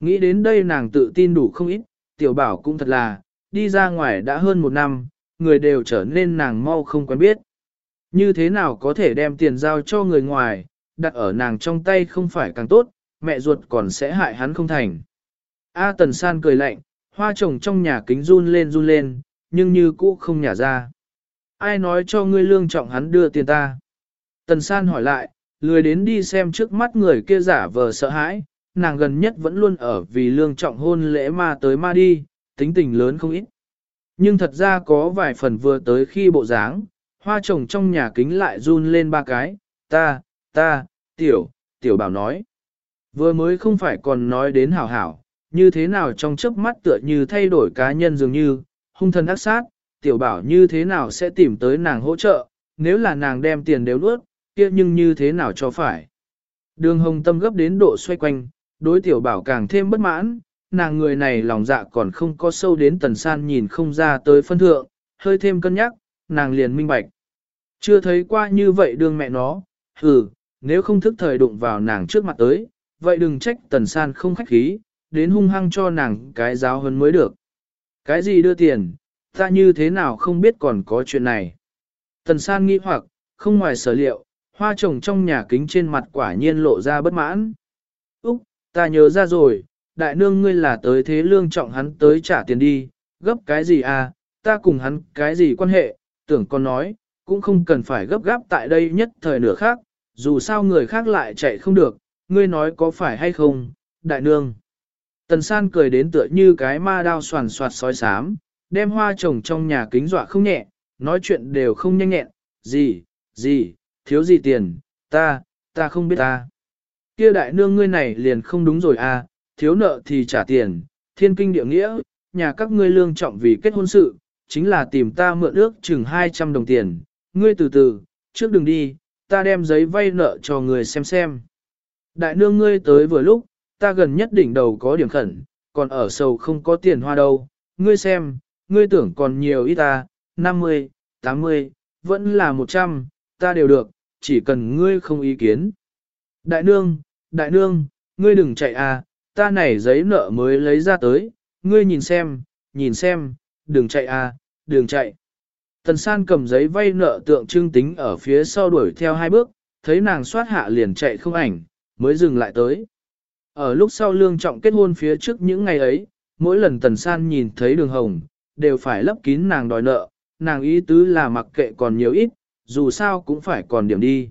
Speaker 1: Nghĩ đến đây nàng tự tin đủ không ít, tiểu bảo cũng thật là, đi ra ngoài đã hơn một năm, người đều trở nên nàng mau không quen biết. Như thế nào có thể đem tiền giao cho người ngoài, đặt ở nàng trong tay không phải càng tốt, mẹ ruột còn sẽ hại hắn không thành. A Tần San cười lạnh, hoa trồng trong nhà kính run lên run lên, nhưng như cũ không nhả ra. Ai nói cho ngươi lương trọng hắn đưa tiền ta? Tần San hỏi lại, lười đến đi xem trước mắt người kia giả vờ sợ hãi, nàng gần nhất vẫn luôn ở vì lương trọng hôn lễ ma tới ma đi, tính tình lớn không ít. Nhưng thật ra có vài phần vừa tới khi bộ dáng, hoa trồng trong nhà kính lại run lên ba cái, ta, ta, tiểu, tiểu bảo nói. Vừa mới không phải còn nói đến hảo hảo, như thế nào trong chớp mắt tựa như thay đổi cá nhân dường như, hung thần ác sát, tiểu bảo như thế nào sẽ tìm tới nàng hỗ trợ, nếu là nàng đem tiền đều nuốt, kia nhưng như thế nào cho phải. Đường hồng tâm gấp đến độ xoay quanh, đối tiểu bảo càng thêm bất mãn, nàng người này lòng dạ còn không có sâu đến tần san nhìn không ra tới phân thượng, hơi thêm cân nhắc, nàng liền minh bạch. Chưa thấy qua như vậy đương mẹ nó, hừ, nếu không thức thời đụng vào nàng trước mặt tới, vậy đừng trách tần san không khách khí, đến hung hăng cho nàng cái giáo hơn mới được. Cái gì đưa tiền, ta như thế nào không biết còn có chuyện này. Tần san nghĩ hoặc, không ngoài sở liệu, hoa trồng trong nhà kính trên mặt quả nhiên lộ ra bất mãn. Úc, ta nhớ ra rồi, đại nương ngươi là tới thế lương trọng hắn tới trả tiền đi, gấp cái gì à, ta cùng hắn cái gì quan hệ, tưởng con nói, cũng không cần phải gấp gáp tại đây nhất thời nửa khác, dù sao người khác lại chạy không được, ngươi nói có phải hay không, đại nương. Tần san cười đến tựa như cái ma đao soàn soạt sói sám, đem hoa trồng trong nhà kính dọa không nhẹ, nói chuyện đều không nhanh nhẹn, gì, gì, thiếu gì tiền, ta, ta không biết ta. Kia đại nương ngươi này liền không đúng rồi à, thiếu nợ thì trả tiền, thiên kinh địa nghĩa, nhà các ngươi lương trọng vì kết hôn sự, chính là tìm ta mượn ước chừng 200 đồng tiền, ngươi từ từ, trước đừng đi, ta đem giấy vay nợ cho người xem xem. Đại nương ngươi tới vừa lúc, ta gần nhất đỉnh đầu có điểm khẩn, còn ở sầu không có tiền hoa đâu, ngươi xem, ngươi tưởng còn nhiều ít ta, 50, 80, vẫn là 100, ta đều được, chỉ cần ngươi không ý kiến. Đại nương, đại nương, ngươi đừng chạy à, ta này giấy nợ mới lấy ra tới, ngươi nhìn xem, nhìn xem, đừng chạy à, đừng chạy. Tần san cầm giấy vay nợ tượng trưng tính ở phía sau đuổi theo hai bước, thấy nàng soát hạ liền chạy không ảnh, mới dừng lại tới. Ở lúc sau lương trọng kết hôn phía trước những ngày ấy, mỗi lần tần san nhìn thấy đường hồng, đều phải lấp kín nàng đòi nợ, nàng ý tứ là mặc kệ còn nhiều ít, dù sao cũng phải còn điểm đi.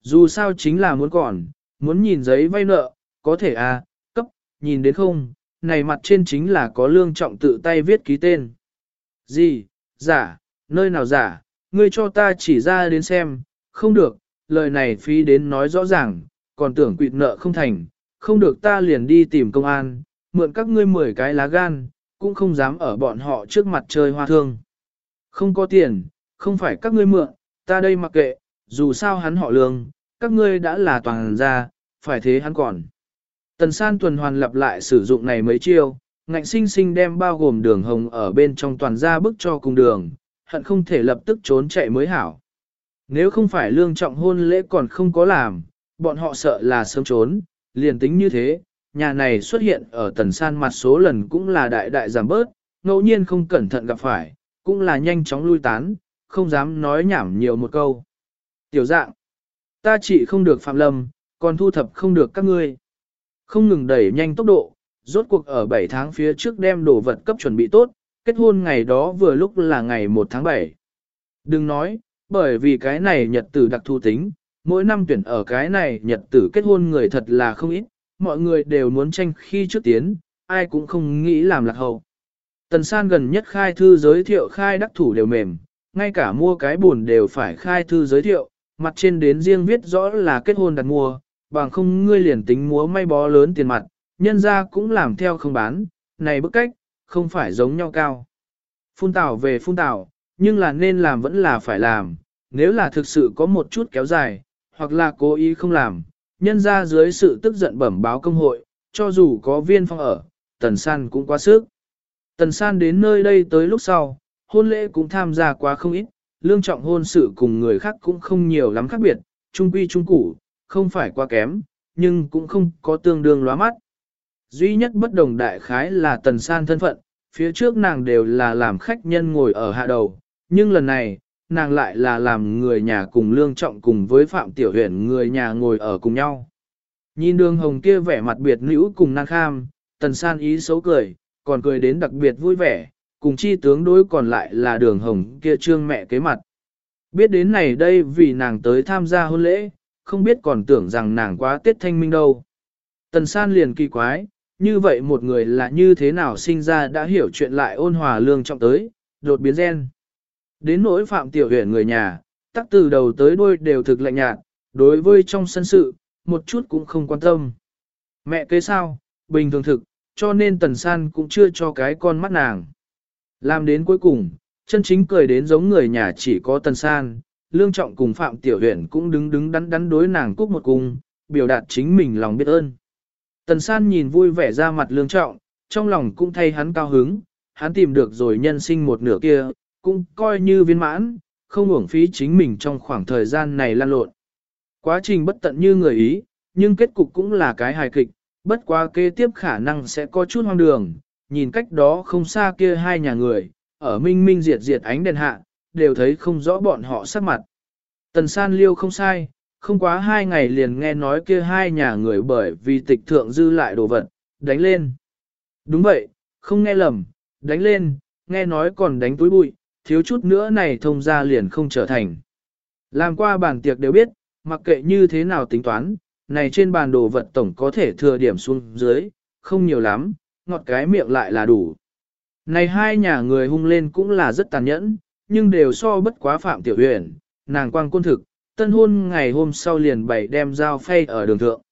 Speaker 1: Dù sao chính là muốn còn, muốn nhìn giấy vay nợ, có thể à, cấp, nhìn đến không, này mặt trên chính là có lương trọng tự tay viết ký tên. Gì, giả, nơi nào giả, ngươi cho ta chỉ ra đến xem, không được, lời này phí đến nói rõ ràng, còn tưởng quỵt nợ không thành, không được ta liền đi tìm công an, mượn các ngươi 10 cái lá gan, cũng không dám ở bọn họ trước mặt chơi hoa thương. Không có tiền, không phải các ngươi mượn, ta đây mặc kệ, dù sao hắn họ lương, các ngươi đã là toàn gia, phải thế hắn còn. Tần san tuần hoàn lặp lại sử dụng này mấy chiêu, ngạnh sinh sinh đem bao gồm đường hồng ở bên trong toàn gia bức cho cùng đường, hận không thể lập tức trốn chạy mới hảo. Nếu không phải lương trọng hôn lễ còn không có làm, bọn họ sợ là sớm trốn, liền tính như thế, nhà này xuất hiện ở tần san mặt số lần cũng là đại đại giảm bớt, ngẫu nhiên không cẩn thận gặp phải, cũng là nhanh chóng lui tán, không dám nói nhảm nhiều một câu. Tiểu dạng, ta chỉ không được phạm lâm, còn thu thập không được các ngươi. Không ngừng đẩy nhanh tốc độ, rốt cuộc ở 7 tháng phía trước đem đồ vật cấp chuẩn bị tốt, kết hôn ngày đó vừa lúc là ngày 1 tháng 7. Đừng nói, bởi vì cái này nhật tử đặc thu tính, mỗi năm tuyển ở cái này nhật tử kết hôn người thật là không ít, mọi người đều muốn tranh khi trước tiến, ai cũng không nghĩ làm lạc hậu. Tần san gần nhất khai thư giới thiệu khai đắc thủ đều mềm, ngay cả mua cái buồn đều phải khai thư giới thiệu, mặt trên đến riêng viết rõ là kết hôn đặt mua, bằng không ngươi liền tính múa may bó lớn tiền mặt, nhân ra cũng làm theo không bán, này bức cách, không phải giống nhau cao. Phun tảo về phun tảo, nhưng là nên làm vẫn là phải làm, nếu là thực sự có một chút kéo dài, hoặc là cố ý không làm, nhân ra dưới sự tức giận bẩm báo công hội, cho dù có viên phong ở, tần san cũng quá sức. Tần san đến nơi đây tới lúc sau, hôn lễ cũng tham gia quá không ít, lương trọng hôn sự cùng người khác cũng không nhiều lắm khác biệt, trung quy trung củ, không phải quá kém, nhưng cũng không có tương đương lóa mắt. Duy nhất bất đồng đại khái là tần san thân phận, phía trước nàng đều là làm khách nhân ngồi ở hạ đầu, nhưng lần này, nàng lại là làm người nhà cùng lương trọng cùng với Phạm Tiểu Huyền người nhà ngồi ở cùng nhau. Nhìn đường hồng kia vẻ mặt biệt nữ cùng nàng kham, tần san ý xấu cười, còn cười đến đặc biệt vui vẻ, cùng chi tướng đối còn lại là đường hồng kia trương mẹ kế mặt. Biết đến này đây vì nàng tới tham gia hôn lễ, không biết còn tưởng rằng nàng quá tiết thanh minh đâu. Tần san liền kỳ quái, như vậy một người là như thế nào sinh ra đã hiểu chuyện lại ôn hòa lương trọng tới, đột biến gen. Đến nỗi phạm tiểu huyện người nhà, tắc từ đầu tới đuôi đều thực lạnh nhạt, đối với trong sân sự, một chút cũng không quan tâm. Mẹ kế sao, bình thường thực, cho nên tần san cũng chưa cho cái con mắt nàng. Làm đến cuối cùng, chân chính cười đến giống người nhà chỉ có tần san, lương trọng cùng phạm tiểu huyền cũng đứng đứng đắn đắn đối nàng cúc một cung, biểu đạt chính mình lòng biết ơn. Tần san nhìn vui vẻ ra mặt lương trọng, trong lòng cũng thay hắn cao hứng, hắn tìm được rồi nhân sinh một nửa kia, cũng coi như viên mãn, không uổng phí chính mình trong khoảng thời gian này lan lộn. Quá trình bất tận như người ý, nhưng kết cục cũng là cái hài kịch, bất quá kế tiếp khả năng sẽ có chút hoang đường, nhìn cách đó không xa kia hai nhà người, ở minh minh diệt diệt ánh đèn hạ, đều thấy không rõ bọn họ sắc mặt. Tần san liêu không sai, không quá hai ngày liền nghe nói kia hai nhà người bởi vì tịch thượng dư lại đồ vật, đánh lên. Đúng vậy, không nghe lầm, đánh lên, nghe nói còn đánh túi bụi, thiếu chút nữa này thông ra liền không trở thành. Làm qua bàn tiệc đều biết, mặc kệ như thế nào tính toán, này trên bàn đồ vật tổng có thể thừa điểm xuống dưới, không nhiều lắm, ngọt cái miệng lại là đủ. Này hai nhà người hung lên cũng là rất tàn nhẫn, nhưng đều so bất quá phạm tiểu huyền, nàng quang quân thực, tân hôn ngày hôm sau liền bày đem dao phay ở đường thượng.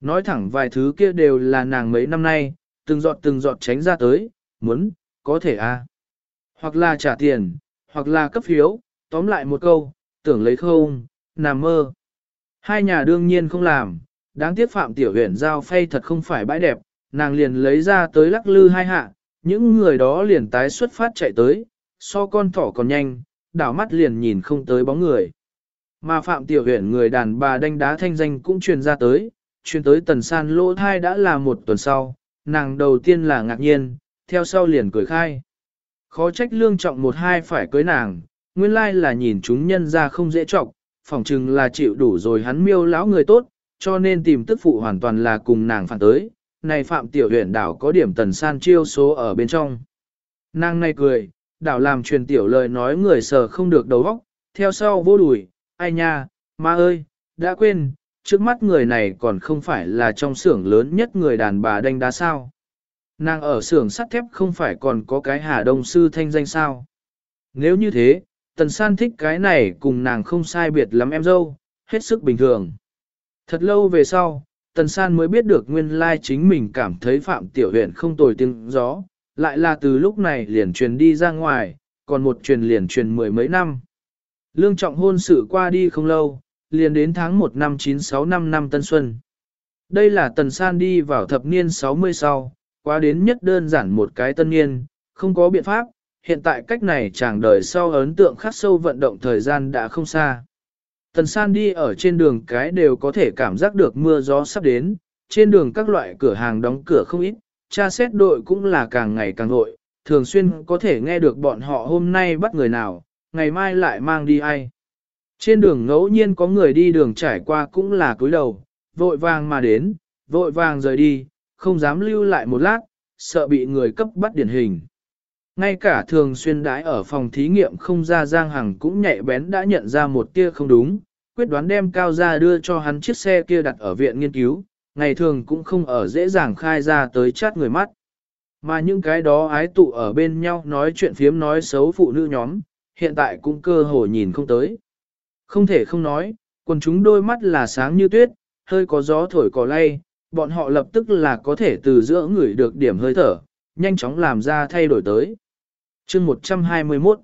Speaker 1: Nói thẳng vài thứ kia đều là nàng mấy năm nay, từng giọt từng giọt tránh ra tới, muốn, có thể a à. Hoặc là trả tiền, hoặc là cấp phiếu, tóm lại một câu, tưởng lấy không, nằm mơ. Hai nhà đương nhiên không làm, đáng tiếc phạm tiểu huyền giao phay thật không phải bãi đẹp, nàng liền lấy ra tới lắc lư hai hạ, những người đó liền tái xuất phát chạy tới, so con thỏ còn nhanh, đảo mắt liền nhìn không tới bóng người. Mà Phạm Tiểu Huyền người đàn bà đánh đá thanh danh cũng truyền ra tới, truyền tới tần san lỗ thai đã là một tuần sau, nàng đầu tiên là ngạc nhiên, theo sau liền cười khai. Khó trách lương trọng một hai phải cưới nàng, nguyên lai là nhìn chúng nhân ra không dễ trọng, phỏng chừng là chịu đủ rồi hắn miêu lão người tốt, cho nên tìm tức phụ hoàn toàn là cùng nàng phản tới. Này Phạm Tiểu Huyền đảo có điểm tần san chiêu số ở bên trong. Nàng này cười, đảo làm truyền tiểu lời nói người sờ không được đầu óc, theo sau vô đùi, ai nha, ma ơi, đã quên, trước mắt người này còn không phải là trong xưởng lớn nhất người đàn bà đánh đá sao. Nàng ở xưởng sắt thép không phải còn có cái hà đông sư thanh danh sao. Nếu như thế, tần san thích cái này cùng nàng không sai biệt lắm em dâu, hết sức bình thường. Thật lâu về sau, tần san mới biết được nguyên lai chính mình cảm thấy phạm tiểu huyện không tồi tiếng gió, lại là từ lúc này liền truyền đi ra ngoài, còn một truyền liền truyền mười mấy năm. Lương trọng hôn sự qua đi không lâu, liền đến tháng 1 năm 96 năm năm Tân Xuân. Đây là tần san đi vào thập niên 60 sau, qua đến nhất đơn giản một cái tân niên, không có biện pháp, hiện tại cách này chàng đời sau ấn tượng khắc sâu vận động thời gian đã không xa. Tần san đi ở trên đường cái đều có thể cảm giác được mưa gió sắp đến, trên đường các loại cửa hàng đóng cửa không ít, tra xét đội cũng là càng ngày càng đội, thường xuyên có thể nghe được bọn họ hôm nay bắt người nào, ngày mai lại mang đi ai. Trên đường ngẫu nhiên có người đi đường trải qua cũng là cúi đầu, vội vàng mà đến, vội vàng rời đi, không dám lưu lại một lát, sợ bị người cấp bắt điển hình. Ngay cả thường xuyên đãi ở phòng thí nghiệm không ra Giang Hằng cũng nhạy bén đã nhận ra một tia không đúng, quyết đoán đem cao ra đưa cho hắn chiếc xe kia đặt ở viện nghiên cứu, ngày thường cũng không ở dễ dàng khai ra tới chát người mắt. Mà những cái đó ái tụ ở bên nhau nói chuyện phiếm nói xấu phụ nữ nhóm, hiện tại cũng cơ hồ nhìn không tới. Không thể không nói, quần chúng đôi mắt là sáng như tuyết, hơi có gió thổi cỏ lay, bọn họ lập tức là có thể từ giữa người được điểm hơi thở, nhanh chóng làm ra thay đổi tới chương 121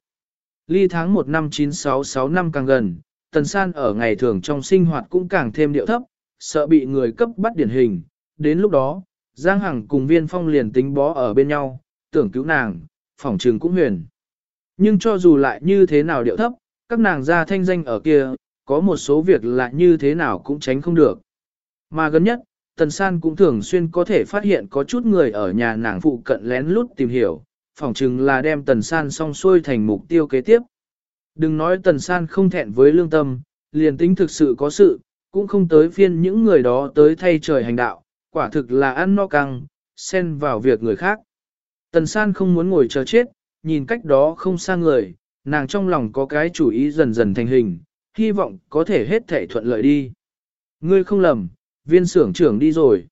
Speaker 1: Ly tháng 1 năm 966 năm càng gần, Tần San ở ngày thường trong sinh hoạt cũng càng thêm điệu thấp, sợ bị người cấp bắt điển hình. Đến lúc đó, Giang Hằng cùng viên phong liền tính bó ở bên nhau, tưởng cứu nàng, phỏng trường cũng huyền. Nhưng cho dù lại như thế nào điệu thấp, các nàng ra thanh danh ở kia, có một số việc lại như thế nào cũng tránh không được. Mà gần nhất, Tần San cũng thường xuyên có thể phát hiện có chút người ở nhà nàng phụ cận lén lút tìm hiểu, phỏng chừng là đem tần san song xuôi thành mục tiêu kế tiếp. Đừng nói tần san không thẹn với lương tâm, liền tính thực sự có sự, cũng không tới phiên những người đó tới thay trời hành đạo, quả thực là ăn no căng, xen vào việc người khác. Tần san không muốn ngồi chờ chết, nhìn cách đó không xa người, nàng trong lòng có cái chủ ý dần dần thành hình, hy vọng có thể hết thể thuận lợi đi. Ngươi không lầm, viên xưởng trưởng đi rồi.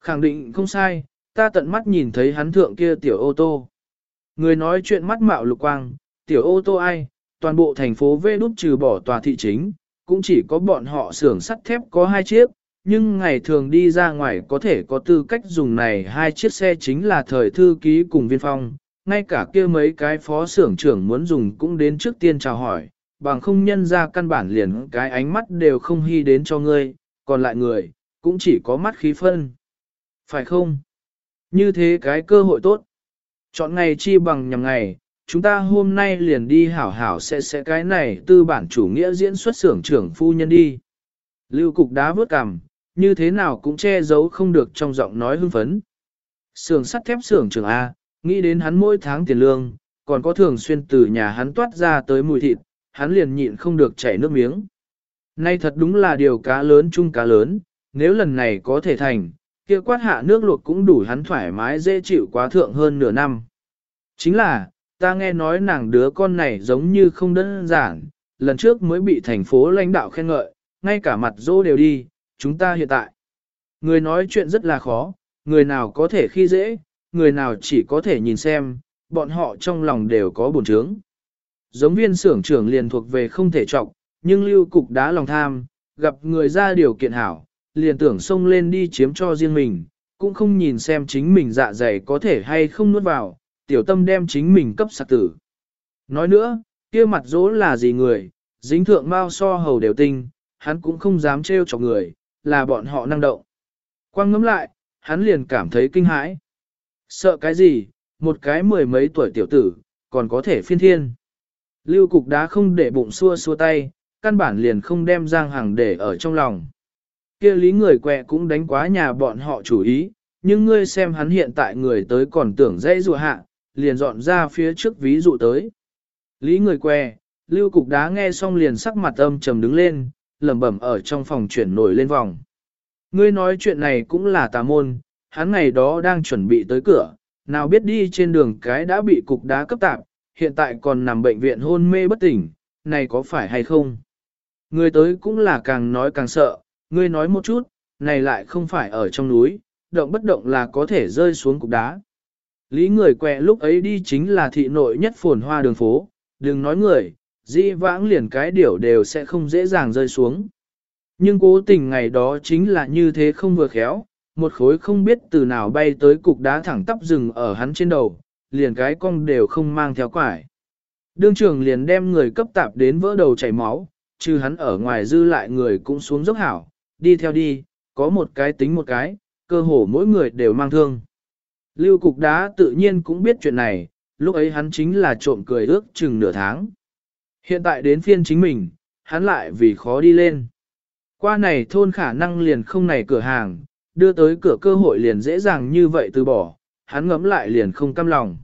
Speaker 1: Khẳng định không sai, ta tận mắt nhìn thấy hắn thượng kia tiểu ô tô. Người nói chuyện mắt mạo lục quang, tiểu ô tô ai, toàn bộ thành phố V đút trừ bỏ tòa thị chính, cũng chỉ có bọn họ xưởng sắt thép có hai chiếc, nhưng ngày thường đi ra ngoài có thể có tư cách dùng này hai chiếc xe chính là thời thư ký cùng viên phong, ngay cả kia mấy cái phó xưởng trưởng muốn dùng cũng đến trước tiên chào hỏi, bằng không nhân ra căn bản liền cái ánh mắt đều không hy đến cho ngươi, còn lại người, cũng chỉ có mắt khí phân. Phải không? Như thế cái cơ hội tốt. Chọn ngày chi bằng nhằm ngày, chúng ta hôm nay liền đi hảo hảo sẽ sẽ cái này tư bản chủ nghĩa diễn xuất xưởng trưởng phu nhân đi. Lưu cục đá vớt cằm, như thế nào cũng che giấu không được trong giọng nói hưng phấn. Xưởng sắt thép xưởng trưởng A, nghĩ đến hắn mỗi tháng tiền lương, còn có thường xuyên từ nhà hắn toát ra tới mùi thịt, hắn liền nhịn không được chảy nước miếng. Nay thật đúng là điều cá lớn chung cá lớn, nếu lần này có thể thành, kia quát hạ nước luộc cũng đủ hắn thoải mái dễ chịu quá thượng hơn nửa năm. Chính là, ta nghe nói nàng đứa con này giống như không đơn giản, lần trước mới bị thành phố lãnh đạo khen ngợi, ngay cả mặt dô đều đi, chúng ta hiện tại. Người nói chuyện rất là khó, người nào có thể khi dễ, người nào chỉ có thể nhìn xem, bọn họ trong lòng đều có buồn trướng. Giống viên xưởng trưởng liền thuộc về không thể trọng, nhưng lưu cục đá lòng tham, gặp người ra điều kiện hảo, liền tưởng xông lên đi chiếm cho riêng mình, cũng không nhìn xem chính mình dạ dày có thể hay không nuốt vào, tiểu tâm đem chính mình cấp sạc tử. Nói nữa, kia mặt dỗ là gì người, dính thượng mao so hầu đều tinh, hắn cũng không dám trêu chọc người, là bọn họ năng động. Quang ngắm lại, hắn liền cảm thấy kinh hãi. Sợ cái gì, một cái mười mấy tuổi tiểu tử, còn có thể phiên thiên. Lưu cục đá không để bụng xua xua tay, căn bản liền không đem Giang Hằng để ở trong lòng kia lý người quẹ cũng đánh quá nhà bọn họ chủ ý, nhưng ngươi xem hắn hiện tại người tới còn tưởng dễ rùa hạ, liền dọn ra phía trước ví dụ tới. Lý người què, lưu cục đá nghe xong liền sắc mặt âm trầm đứng lên, lẩm bẩm ở trong phòng chuyển nổi lên vòng. Ngươi nói chuyện này cũng là tà môn, hắn ngày đó đang chuẩn bị tới cửa, nào biết đi trên đường cái đã bị cục đá cấp tạp, hiện tại còn nằm bệnh viện hôn mê bất tỉnh, này có phải hay không? người tới cũng là càng nói càng sợ, ngươi nói một chút, này lại không phải ở trong núi, động bất động là có thể rơi xuống cục đá. Lý người quẹ lúc ấy đi chính là thị nội nhất phồn hoa đường phố, đừng nói người, di vãng liền cái điểu đều sẽ không dễ dàng rơi xuống. Nhưng cố tình ngày đó chính là như thế không vừa khéo, một khối không biết từ nào bay tới cục đá thẳng tắp rừng ở hắn trên đầu, liền cái cong đều không mang theo quải. Đương trưởng liền đem người cấp tạp đến vỡ đầu chảy máu, trừ hắn ở ngoài dư lại người cũng xuống dốc hảo, đi theo đi, có một cái tính một cái, cơ hồ mỗi người đều mang thương. Lưu cục đá tự nhiên cũng biết chuyện này, lúc ấy hắn chính là trộm cười ước chừng nửa tháng. Hiện tại đến phiên chính mình, hắn lại vì khó đi lên. Qua này thôn khả năng liền không này cửa hàng, đưa tới cửa cơ hội liền dễ dàng như vậy từ bỏ, hắn ngấm lại liền không căm lòng.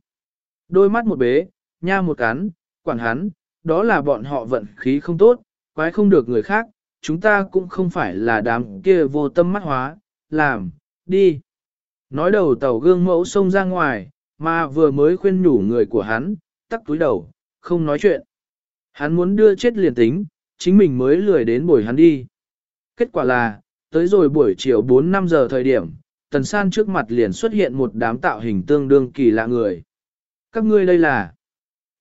Speaker 1: Đôi mắt một bế, nha một cắn, quản hắn, đó là bọn họ vận khí không tốt, quái không được người khác, chúng ta cũng không phải là đám kia vô tâm mắt hóa, làm, đi. Nói đầu tàu gương mẫu xông ra ngoài, mà vừa mới khuyên nhủ người của hắn, tắt túi đầu, không nói chuyện. Hắn muốn đưa chết liền tính, chính mình mới lười đến buổi hắn đi. Kết quả là, tới rồi buổi chiều 4-5 giờ thời điểm, tần san trước mặt liền xuất hiện một đám tạo hình tương đương kỳ lạ người. Các ngươi đây là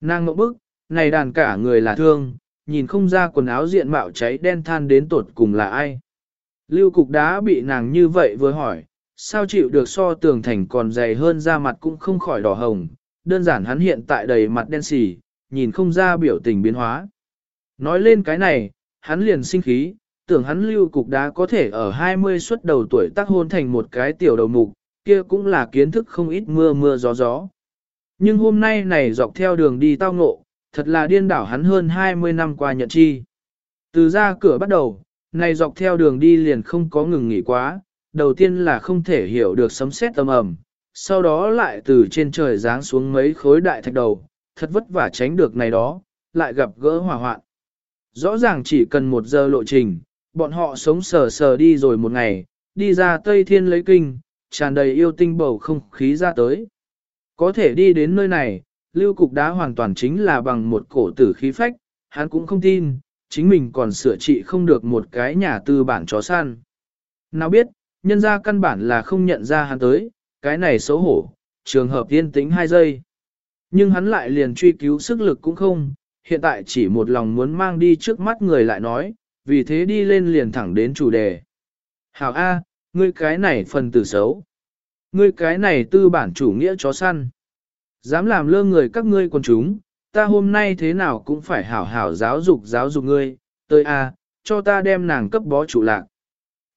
Speaker 1: nàng ngộ bức, này đàn cả người là thương, nhìn không ra quần áo diện mạo cháy đen than đến tột cùng là ai. Lưu cục đá bị nàng như vậy vừa hỏi, sao chịu được so tường thành còn dày hơn da mặt cũng không khỏi đỏ hồng, đơn giản hắn hiện tại đầy mặt đen xỉ, nhìn không ra biểu tình biến hóa. Nói lên cái này, hắn liền sinh khí, tưởng hắn lưu cục đá có thể ở 20 xuất đầu tuổi tác hôn thành một cái tiểu đầu mục, kia cũng là kiến thức không ít mưa mưa gió gió. Nhưng hôm nay này dọc theo đường đi tao ngộ, thật là điên đảo hắn hơn 20 năm qua nhận chi. Từ ra cửa bắt đầu, này dọc theo đường đi liền không có ngừng nghỉ quá, đầu tiên là không thể hiểu được sấm sét âm ầm, sau đó lại từ trên trời giáng xuống mấy khối đại thạch đầu, thật vất vả tránh được này đó, lại gặp gỡ hỏa hoạn. Rõ ràng chỉ cần một giờ lộ trình, bọn họ sống sờ sờ đi rồi một ngày, đi ra Tây Thiên lấy kinh, tràn đầy yêu tinh bầu không khí ra tới. Có thể đi đến nơi này, lưu cục đá hoàn toàn chính là bằng một cổ tử khí phách, hắn cũng không tin, chính mình còn sửa trị không được một cái nhà tư bản chó săn. Nào biết, nhân ra căn bản là không nhận ra hắn tới, cái này xấu hổ, trường hợp yên tĩnh hai giây. Nhưng hắn lại liền truy cứu sức lực cũng không, hiện tại chỉ một lòng muốn mang đi trước mắt người lại nói, vì thế đi lên liền thẳng đến chủ đề. Hảo A, ngươi cái này phần tử xấu. Ngươi cái này tư bản chủ nghĩa chó săn. Dám làm lơ người các ngươi quần chúng, ta hôm nay thế nào cũng phải hảo hảo giáo dục giáo dục ngươi, tới A, cho ta đem nàng cấp bó trụ lạc.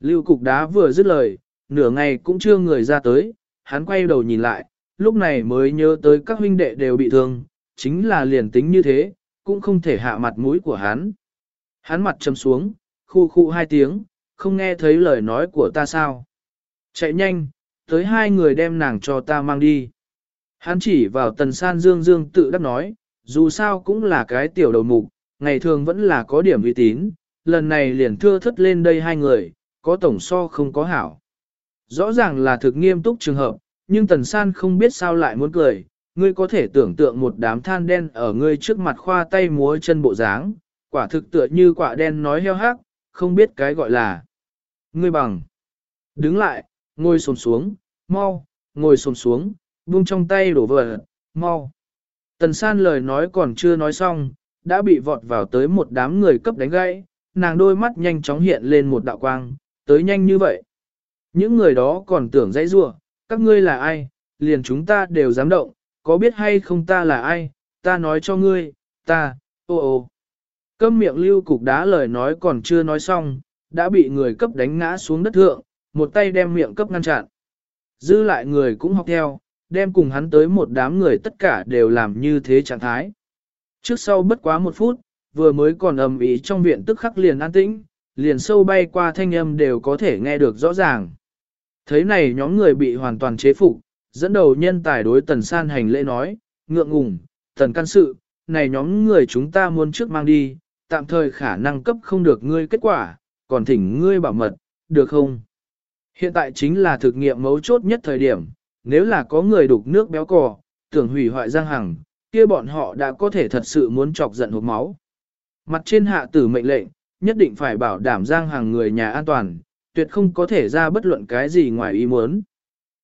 Speaker 1: Lưu cục đá vừa dứt lời, nửa ngày cũng chưa người ra tới, hắn quay đầu nhìn lại, lúc này mới nhớ tới các huynh đệ đều bị thương, chính là liền tính như thế, cũng không thể hạ mặt mũi của hắn. Hắn mặt châm xuống, khu khu hai tiếng, không nghe thấy lời nói của ta sao. Chạy nhanh, tới hai người đem nàng cho ta mang đi. Hắn chỉ vào tần san dương dương tự đắc nói, dù sao cũng là cái tiểu đầu mục, ngày thường vẫn là có điểm uy tín, lần này liền thưa thất lên đây hai người, có tổng so không có hảo. Rõ ràng là thực nghiêm túc trường hợp, nhưng tần san không biết sao lại muốn cười, ngươi có thể tưởng tượng một đám than đen ở ngươi trước mặt khoa tay múa chân bộ dáng, quả thực tựa như quả đen nói heo hắc, không biết cái gọi là. Ngươi bằng. Đứng lại, ngồi xổm xuống, mau, ngồi xổm xuống, buông trong tay đổ vỡ, mau. Tần san lời nói còn chưa nói xong, đã bị vọt vào tới một đám người cấp đánh gãy, nàng đôi mắt nhanh chóng hiện lên một đạo quang, tới nhanh như vậy. Những người đó còn tưởng dãy rủa, các ngươi là ai, liền chúng ta đều dám động, có biết hay không ta là ai, ta nói cho ngươi, ta, ô ô. Câm miệng lưu cục đá lời nói còn chưa nói xong, đã bị người cấp đánh ngã xuống đất thượng, một tay đem miệng cấp ngăn chặn. Dư lại người cũng học theo, đem cùng hắn tới một đám người tất cả đều làm như thế trạng thái. Trước sau bất quá một phút, vừa mới còn ầm ĩ trong viện tức khắc liền an tĩnh, liền sâu bay qua thanh âm đều có thể nghe được rõ ràng. Thấy này nhóm người bị hoàn toàn chế phục, dẫn đầu nhân tài đối tần san hành lễ nói, ngượng ngùng, tần can sự, này nhóm người chúng ta muốn trước mang đi, tạm thời khả năng cấp không được ngươi kết quả, còn thỉnh ngươi bảo mật, được không? Hiện tại chính là thực nghiệm mấu chốt nhất thời điểm, nếu là có người đục nước béo cò, tưởng hủy hoại giang hằng, kia bọn họ đã có thể thật sự muốn chọc giận hộp máu. Mặt trên hạ tử mệnh lệnh, nhất định phải bảo đảm giang hàng người nhà an toàn, tuyệt không có thể ra bất luận cái gì ngoài ý muốn.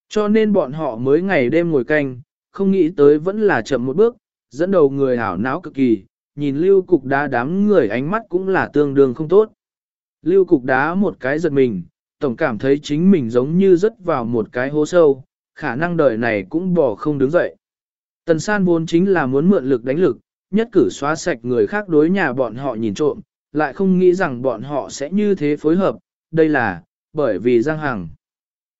Speaker 1: Cho nên bọn họ mới ngày đêm ngồi canh, không nghĩ tới vẫn là chậm một bước, dẫn đầu người hảo não cực kỳ, nhìn lưu cục đá đám người ánh mắt cũng là tương đương không tốt. Lưu cục đá một cái giật mình, tổng cảm thấy chính mình giống như rớt vào một cái hố sâu, khả năng đời này cũng bỏ không đứng dậy. Tần san vốn chính là muốn mượn lực đánh lực, nhất cử xóa sạch người khác đối nhà bọn họ nhìn trộm, lại không nghĩ rằng bọn họ sẽ như thế phối hợp, đây là, bởi vì Giang Hằng.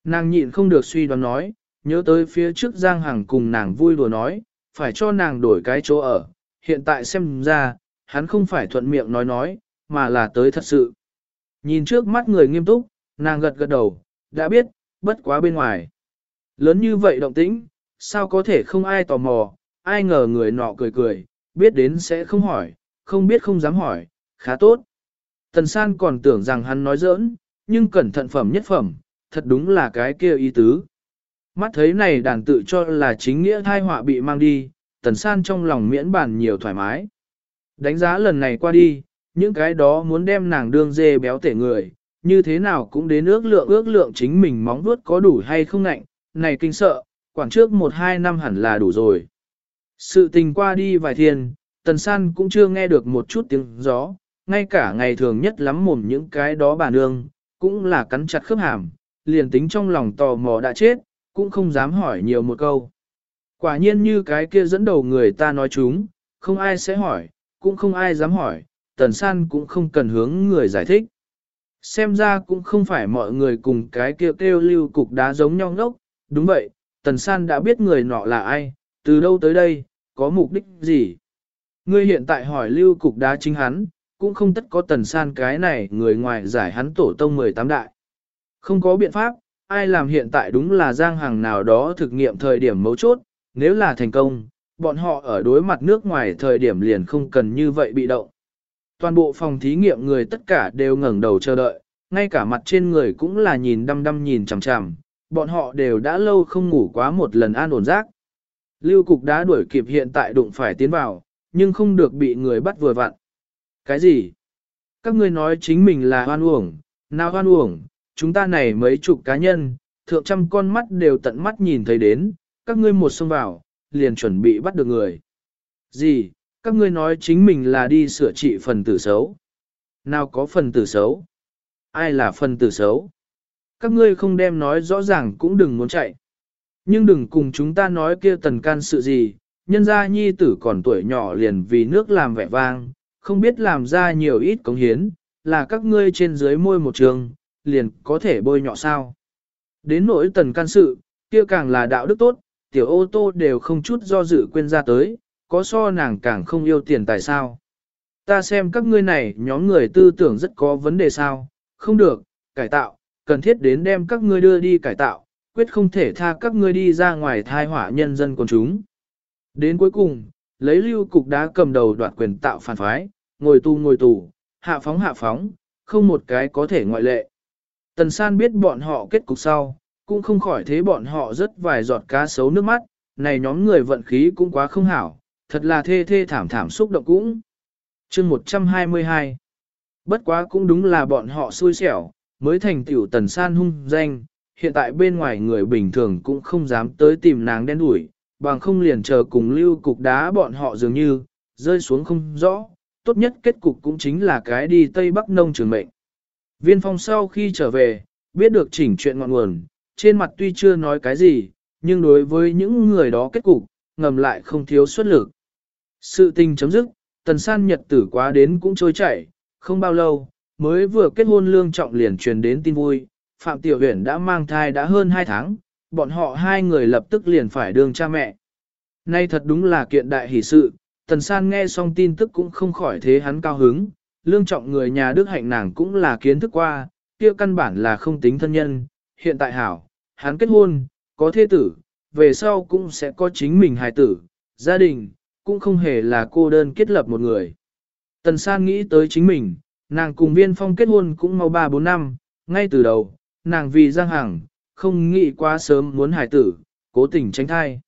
Speaker 1: Nàng nhịn không được suy đoán nói, nhớ tới phía trước Giang Hằng cùng nàng vui đùa nói, phải cho nàng đổi cái chỗ ở, hiện tại xem ra, hắn không phải thuận miệng nói nói, mà là tới thật sự. Nhìn trước mắt người nghiêm túc, nàng gật gật đầu, đã biết, bất quá bên ngoài. Lớn như vậy động tĩnh, sao có thể không ai tò mò, ai ngờ người nọ cười cười, biết đến sẽ không hỏi, không biết không dám hỏi, khá tốt. Tần san còn tưởng rằng hắn nói giỡn, nhưng cẩn thận phẩm nhất phẩm, thật đúng là cái kia ý tứ. Mắt thấy này đàn tự cho là chính nghĩa thai họa bị mang đi, tần san trong lòng miễn bản nhiều thoải mái. Đánh giá lần này qua đi, những cái đó muốn đem nàng đương dê béo tể người, như thế nào cũng đến ước lượng ước lượng chính mình móng vuốt có đủ hay không ngạnh, này kinh sợ, quảng trước một hai năm hẳn là đủ rồi. Sự tình qua đi vài thiên, tần san cũng chưa nghe được một chút tiếng gió, ngay cả ngày thường nhất lắm mồm những cái đó bà nương, cũng là cắn chặt khớp hàm, liền tính trong lòng tò mò đã chết, cũng không dám hỏi nhiều một câu. Quả nhiên như cái kia dẫn đầu người ta nói chúng, không ai sẽ hỏi, cũng không ai dám hỏi, tần san cũng không cần hướng người giải thích. Xem ra cũng không phải mọi người cùng cái kia kêu, kêu lưu cục đá giống nhau ngốc, đúng vậy, tần san đã biết người nọ là ai, từ đâu tới đây, có mục đích gì. Ngươi hiện tại hỏi lưu cục đá chính hắn, cũng không tất có tần san cái này người ngoài giải hắn tổ tông 18 đại. Không có biện pháp, ai làm hiện tại đúng là giang hàng nào đó thực nghiệm thời điểm mấu chốt, nếu là thành công, bọn họ ở đối mặt nước ngoài thời điểm liền không cần như vậy bị động. Toàn bộ phòng thí nghiệm người tất cả đều ngẩng đầu chờ đợi, ngay cả mặt trên người cũng là nhìn đăm đăm nhìn chằm chằm, bọn họ đều đã lâu không ngủ quá một lần an ổn giấc. Lưu cục đã đuổi kịp hiện tại đụng phải tiến vào, nhưng không được bị người bắt vừa vặn. Cái gì? Các ngươi nói chính mình là hoan uổng, nào hoan uổng, chúng ta này mấy chục cá nhân, thượng trăm con mắt đều tận mắt nhìn thấy đến, các ngươi một xông vào, liền chuẩn bị bắt được người. Gì, các ngươi nói chính mình là đi sửa trị phần tử xấu. Nào có phần tử xấu? Ai là phần tử xấu? Các ngươi không đem nói rõ ràng cũng đừng muốn chạy. Nhưng đừng cùng chúng ta nói kia tần can sự gì, nhân gia nhi tử còn tuổi nhỏ liền vì nước làm vẻ vang, không biết làm ra nhiều ít cống hiến, là các ngươi trên dưới môi một trường, liền có thể bôi nhọ sao. Đến nỗi tần can sự, kia càng là đạo đức tốt, tiểu ô tô đều không chút do dự quên ra tới, có so nàng càng không yêu tiền tại sao. Ta xem các ngươi này nhóm người tư tưởng rất có vấn đề sao, không được, cải tạo, cần thiết đến đem các ngươi đưa đi cải tạo, quyết không thể tha các ngươi đi ra ngoài thai hỏa nhân dân của chúng. Đến cuối cùng, lấy lưu cục đá cầm đầu đoạt quyền tạo phản phái, ngồi tù ngồi tù, hạ phóng hạ phóng, không một cái có thể ngoại lệ. Tần san biết bọn họ kết cục sau, cũng không khỏi thế bọn họ rất vài giọt cá sấu nước mắt, này nhóm người vận khí cũng quá không hảo, thật là thê thê thảm thảm xúc động cũng. chương 122 Bất quá cũng đúng là bọn họ xui xẻo, mới thành tiểu tần san hung danh, hiện tại bên ngoài người bình thường cũng không dám tới tìm nàng đen đuổi, bằng không liền chờ cùng lưu cục đá bọn họ dường như, rơi xuống không rõ, tốt nhất kết cục cũng chính là cái đi Tây Bắc nông trường mệnh. Viên phong sau khi trở về, biết được chỉnh chuyện ngọn nguồn, trên mặt tuy chưa nói cái gì, nhưng đối với những người đó kết cục, ngầm lại không thiếu xuất lực. Sự tình chấm dứt, tần san nhật tử quá đến cũng trôi chảy, không bao lâu, mới vừa kết hôn lương trọng liền truyền đến tin vui, Phạm Tiểu Huyền đã mang thai đã hơn 2 tháng, bọn họ hai người lập tức liền phải đương cha mẹ. Nay thật đúng là kiện đại hỷ sự, Tần San nghe xong tin tức cũng không khỏi thế hắn cao hứng, lương trọng người nhà Đức Hạnh nàng cũng là kiến thức qua, kia căn bản là không tính thân nhân, hiện tại hảo, hắn kết hôn, có thế tử, về sau cũng sẽ có chính mình hài tử, gia đình, cũng không hề là cô đơn kết lập một người. Tần San nghĩ tới chính mình, nàng cùng viên phong kết hôn cũng mau 3-4 năm, ngay từ đầu, nàng vì Giang Hằng, không nghĩ quá sớm muốn hài tử, cố tình tránh thai.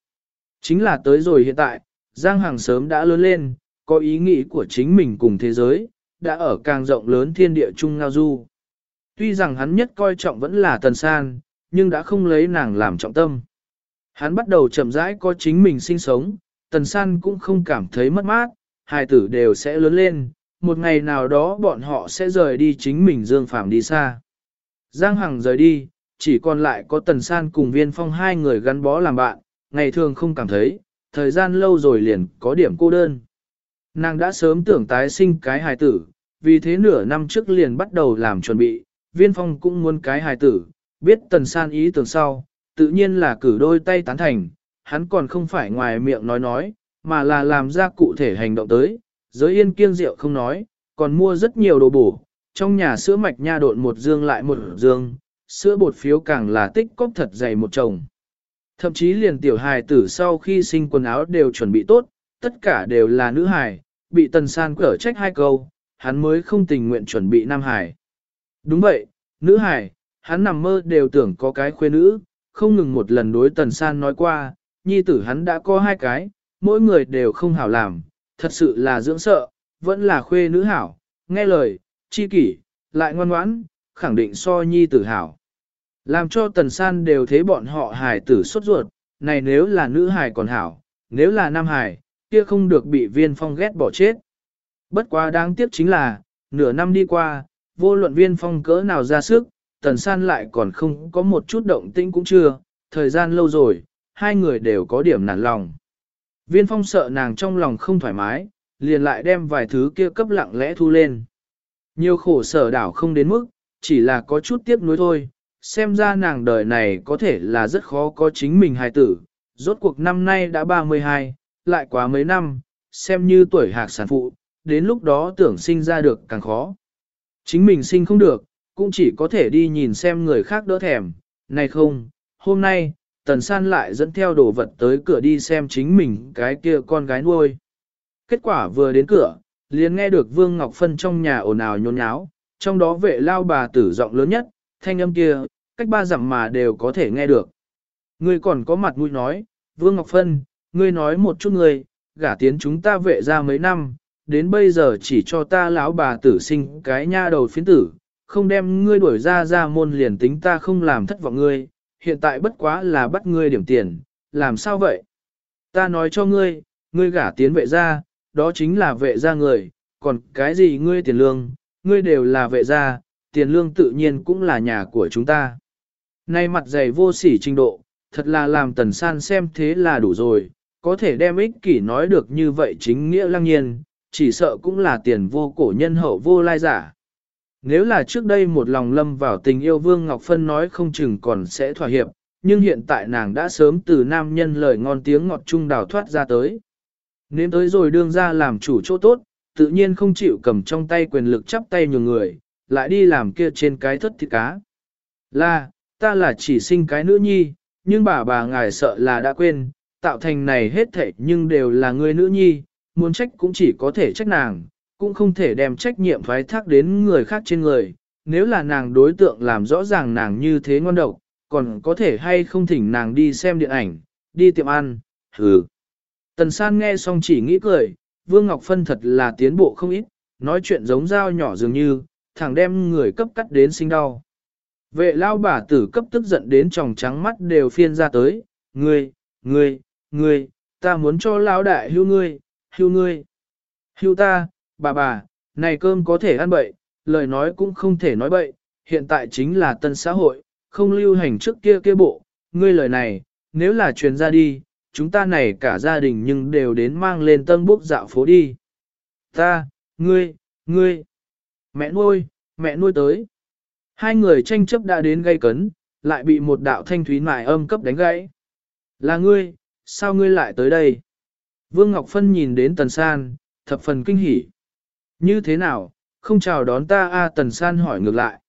Speaker 1: Chính là tới rồi hiện tại, Giang Hằng sớm đã lớn lên, có ý nghĩ của chính mình cùng thế giới, đã ở càng rộng lớn thiên địa chung ngao du. Tuy rằng hắn nhất coi trọng vẫn là Tần San, nhưng đã không lấy nàng làm trọng tâm. Hắn bắt đầu chậm rãi có chính mình sinh sống, Tần San cũng không cảm thấy mất mát, hài tử đều sẽ lớn lên, một ngày nào đó bọn họ sẽ rời đi chính mình dương phàm đi xa. Giang Hằng rời đi, chỉ còn lại có Tần San cùng Viên Phong hai người gắn bó làm bạn, ngày thường không cảm thấy, thời gian lâu rồi liền có điểm cô đơn. Nàng đã sớm tưởng tái sinh cái hài tử, vì thế nửa năm trước liền bắt đầu làm chuẩn bị, Viên Phong cũng muốn cái hài tử, biết Tần San ý tưởng sau, tự nhiên là cử đôi tay tán thành, hắn còn không phải ngoài miệng nói nói, mà là làm ra cụ thể hành động tới, giới yên kiêng rượu không nói, còn mua rất nhiều đồ bổ, trong nhà sữa mạch nha độn một dương lại một dương, sữa bột phiếu càng là tích cóp thật dày một chồng. Thậm chí liền tiểu hài tử sau khi sinh quần áo đều chuẩn bị tốt, tất cả đều là nữ hài, bị tần san cở trách hai câu, hắn mới không tình nguyện chuẩn bị nam hài. Đúng vậy, nữ hài, hắn nằm mơ đều tưởng có cái khuê nữ, không ngừng một lần đối tần san nói qua, nhi tử hắn đã có hai cái, mỗi người đều không hảo làm, thật sự là dưỡng sợ, vẫn là khuê nữ hảo, nghe lời, chi kỷ, lại ngoan ngoãn, khẳng định so nhi tử hảo. Làm cho tần san đều thấy bọn họ hài tử sốt ruột, này nếu là nữ hài còn hảo, nếu là nam hài, kia không được bị viên phong ghét bỏ chết. Bất quá đáng tiếc chính là, nửa năm đi qua, vô luận viên phong cỡ nào ra sức, tần san lại còn không có một chút động tĩnh cũng chưa, thời gian lâu rồi, hai người đều có điểm nản lòng. Viên phong sợ nàng trong lòng không thoải mái, liền lại đem vài thứ kia cấp lặng lẽ thu lên. Nhiều khổ sở đảo không đến mức, chỉ là có chút tiếc nuối thôi, xem ra nàng đời này có thể là rất khó có chính mình hài tử, rốt cuộc năm nay đã 32, lại quá mấy năm, xem như tuổi hạc sản phụ, đến lúc đó tưởng sinh ra được càng khó. Chính mình sinh không được, cũng chỉ có thể đi nhìn xem người khác đỡ thèm, này không, hôm nay, tần san lại dẫn theo đồ vật tới cửa đi xem chính mình cái kia con gái nuôi. Kết quả vừa đến cửa, liền nghe được Vương Ngọc Phân trong nhà ồn ào nhốn nháo, trong đó vệ lao bà tử giọng lớn nhất, thanh âm kia, cách ba dặm mà đều có thể nghe được. Ngươi còn có mặt mũi nói, Vương Ngọc Phân, ngươi nói một chút ngươi, gả tiến chúng ta vệ ra mấy năm, đến bây giờ chỉ cho ta lão bà tử sinh cái nha đầu phiến tử, không đem ngươi đuổi ra ra môn liền tính ta không làm thất vọng ngươi, hiện tại bất quá là bắt ngươi điểm tiền, làm sao vậy? Ta nói cho ngươi, ngươi gả tiến vệ gia, đó chính là vệ gia người, còn cái gì ngươi tiền lương, ngươi đều là vệ gia, tiền lương tự nhiên cũng là nhà của chúng ta. Nay mặt dày vô sỉ trình độ, thật là làm tần san xem thế là đủ rồi, có thể đem ích kỷ nói được như vậy chính nghĩa lăng nhiên, chỉ sợ cũng là tiền vô cổ nhân hậu vô lai giả. Nếu là trước đây một lòng lâm vào tình yêu Vương Ngọc Phân nói không chừng còn sẽ thỏa hiệp, nhưng hiện tại nàng đã sớm từ nam nhân lời ngon tiếng ngọt trung đào thoát ra tới. Nên tới rồi đương ra làm chủ chỗ tốt, tự nhiên không chịu cầm trong tay quyền lực chắp tay nhường người, lại đi làm kia trên cái thất thịt cá. Là, ta là chỉ sinh cái nữ nhi, nhưng bà bà ngài sợ là đã quên, tạo thành này hết thảy nhưng đều là người nữ nhi, muốn trách cũng chỉ có thể trách nàng, cũng không thể đem trách nhiệm thoái thác đến người khác trên người. Nếu là nàng đối tượng làm rõ ràng nàng như thế ngon độc, còn có thể hay không thỉnh nàng đi xem điện ảnh, đi tiệm ăn, hừ. Tần san nghe xong chỉ nghĩ cười, Vương Ngọc Phân thật là tiến bộ không ít, nói chuyện giống dao nhỏ dường như, thẳng đem người cấp cắt đến sinh đau. Vệ lao bà tử cấp tức giận đến tròng trắng mắt đều phiên ra tới, ngươi, ngươi, ngươi, ta muốn cho lão đại hưu ngươi, hưu ngươi, hưu ta, bà bà, này cơm có thể ăn bậy, lời nói cũng không thể nói bậy, hiện tại chính là tân xã hội, không lưu hành trước kia kia bộ, ngươi lời này, nếu là truyền ra đi, chúng ta này cả gia đình nhưng đều đến mang lên tân bốc dạo phố đi. Ta, ngươi, ngươi, mẹ nuôi, mẹ nuôi tới. Hai người tranh chấp đã đến gây cấn, lại bị một đạo thanh thúy mại âm cấp đánh gãy. Là ngươi, sao ngươi lại tới đây? Vương Ngọc Phân nhìn đến Tần San, thập phần kinh hỉ. Như thế nào, không chào đón ta a Tần San hỏi ngược lại.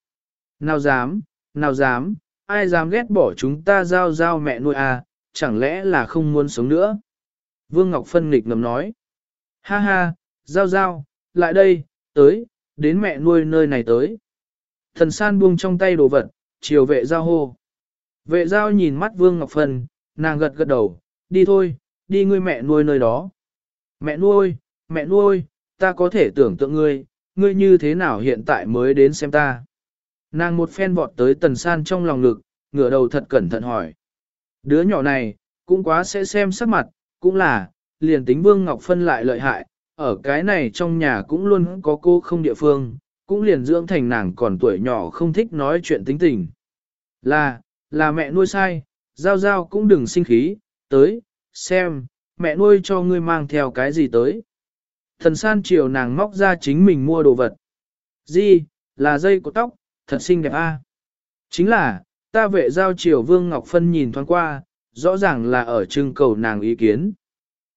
Speaker 1: Nào dám, nào dám, ai dám ghét bỏ chúng ta giao giao mẹ nuôi a, chẳng lẽ là không muốn sống nữa? Vương Ngọc Phân nghịch ngầm nói. Ha ha, giao giao, lại đây, tới, đến mẹ nuôi nơi này tới. Thần san buông trong tay đồ vật, chiều vệ giao hô. Vệ giao nhìn mắt Vương Ngọc Phân, nàng gật gật đầu, đi thôi, đi ngươi mẹ nuôi nơi đó. Mẹ nuôi, mẹ nuôi, ta có thể tưởng tượng ngươi, ngươi như thế nào hiện tại mới đến xem ta. Nàng một phen vọt tới tần san trong lòng ngực, ngửa đầu thật cẩn thận hỏi. Đứa nhỏ này, cũng quá sẽ xem sắc mặt, cũng là, liền tính Vương Ngọc Phân lại lợi hại, ở cái này trong nhà cũng luôn có cô không địa phương, cũng liền dưỡng thành nàng còn tuổi nhỏ không thích nói chuyện tính tình. Là, là mẹ nuôi sai, giao giao cũng đừng sinh khí, tới, xem, mẹ nuôi cho ngươi mang theo cái gì tới. Thần san chiều nàng móc ra chính mình mua đồ vật. Di, là dây của tóc, thật xinh đẹp a. Chính là, ta vệ giao chiều Vương Ngọc Phân nhìn thoáng qua, rõ ràng là ở trưng cầu nàng ý kiến.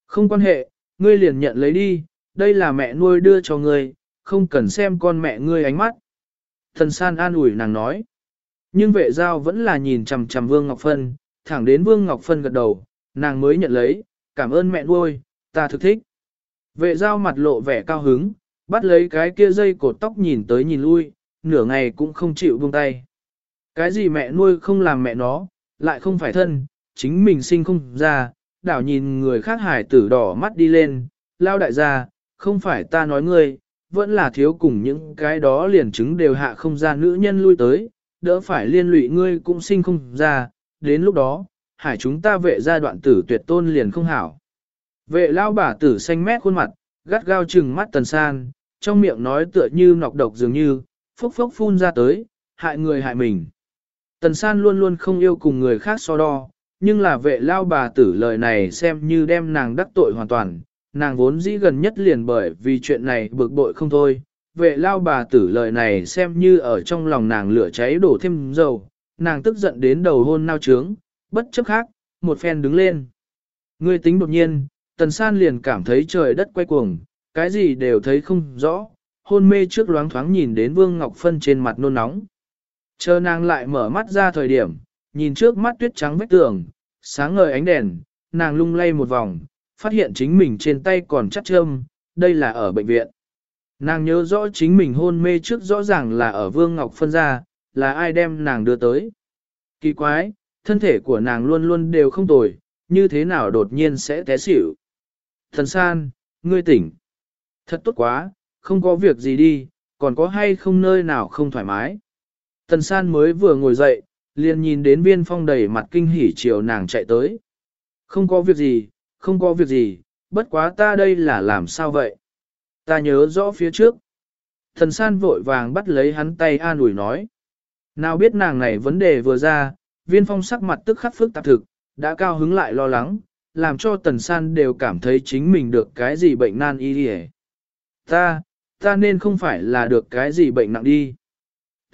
Speaker 1: Không quan hệ, ngươi liền nhận lấy đi, đây là mẹ nuôi đưa cho ngươi, không cần xem con mẹ ngươi ánh mắt. Thần san an ủi nàng nói. Nhưng vệ giao vẫn là nhìn chằm chằm Vương Ngọc Phân, thẳng đến Vương Ngọc Phân gật đầu, nàng mới nhận lấy, cảm ơn mẹ nuôi, ta thực thích. Vệ giao mặt lộ vẻ cao hứng, bắt lấy cái kia dây cột tóc nhìn tới nhìn lui, nửa ngày cũng không chịu buông tay. Cái gì mẹ nuôi không làm mẹ nó, lại không phải thân, chính mình sinh không ra, đảo nhìn người khác hải tử đỏ mắt đi lên, lao đại gia, không phải ta nói ngươi, vẫn là thiếu cùng những cái đó liền chứng đều hạ không ra nữ nhân lui tới, đỡ phải liên lụy ngươi cũng sinh không ra, đến lúc đó, hải chúng ta vệ ra đoạn tử tuyệt tôn liền không hảo. Vệ lao bà tử xanh mét khuôn mặt, gắt gao trừng mắt tần san, trong miệng nói tựa như nọc độc dường như, phốc phốc phun ra tới, hại người hại mình. Tần san luôn luôn không yêu cùng người khác so đo, nhưng là vệ lao bà tử lời này xem như đem nàng đắc tội hoàn toàn, nàng vốn dĩ gần nhất liền bởi vì chuyện này bực bội không thôi. Vệ lao bà tử lời này xem như ở trong lòng nàng lửa cháy đổ thêm dầu, nàng tức giận đến đầu hôn nao trướng, bất chấp khác, một phen đứng lên. Ngươi tính đột nhiên, tần san liền cảm thấy trời đất quay cuồng, cái gì đều thấy không rõ, hôn mê trước loáng thoáng nhìn đến Vương Ngọc Phân trên mặt nôn nóng. Chờ nàng lại mở mắt ra thời điểm, nhìn trước mắt tuyết trắng vách tường, sáng ngời ánh đèn, nàng lung lay một vòng, phát hiện chính mình trên tay còn chắt châm, đây là ở bệnh viện. Nàng nhớ rõ chính mình hôn mê trước rõ ràng là ở Vương Ngọc phân ra, là ai đem nàng đưa tới. Kỳ quái, thân thể của nàng luôn luôn đều không tồi, như thế nào đột nhiên sẽ té xỉu. Thần san, ngươi tỉnh. Thật tốt quá, không có việc gì đi, còn có hay không nơi nào không thoải mái. Thần san mới vừa ngồi dậy, liền nhìn đến viên phong đầy mặt kinh hỉ chiều nàng chạy tới. Không có việc gì, không có việc gì, bất quá ta đây là làm sao vậy? Ta nhớ rõ phía trước. Thần san vội vàng bắt lấy hắn tay an ủi nói. Nào biết nàng này vấn đề vừa ra, viên phong sắc mặt tức khắc phức tạp thực, đã cao hứng lại lo lắng, làm cho tần san đều cảm thấy chính mình được cái gì bệnh nan y đi Ta, ta nên không phải là được cái gì bệnh nặng đi.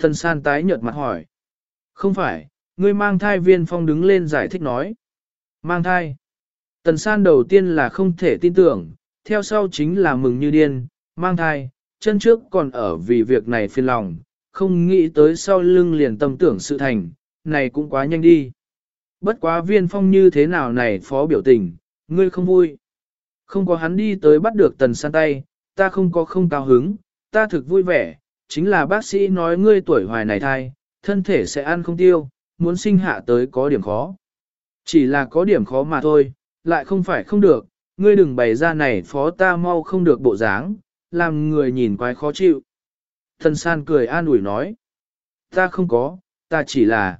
Speaker 1: Tần san tái nhợt mặt hỏi. Không phải, ngươi mang thai viên phong đứng lên giải thích nói. Mang thai. Tần san đầu tiên là không thể tin tưởng, theo sau chính là mừng như điên, mang thai, chân trước còn ở vì việc này phiền lòng, không nghĩ tới sau lưng liền tâm tưởng sự thành, này cũng quá nhanh đi. Bất quá viên phong như thế nào này phó biểu tình, ngươi không vui. Không có hắn đi tới bắt được tần san tay, ta không có không cao hứng, ta thực vui vẻ, chính là bác sĩ nói ngươi tuổi hoài này thai, thân thể sẽ ăn không tiêu, muốn sinh hạ tới có điểm khó. Chỉ là có điểm khó mà thôi, lại không phải không được, ngươi đừng bày ra này phó ta mau không được bộ dáng, làm người nhìn quái khó chịu. Thần san cười an ủi nói, ta không có, ta chỉ là,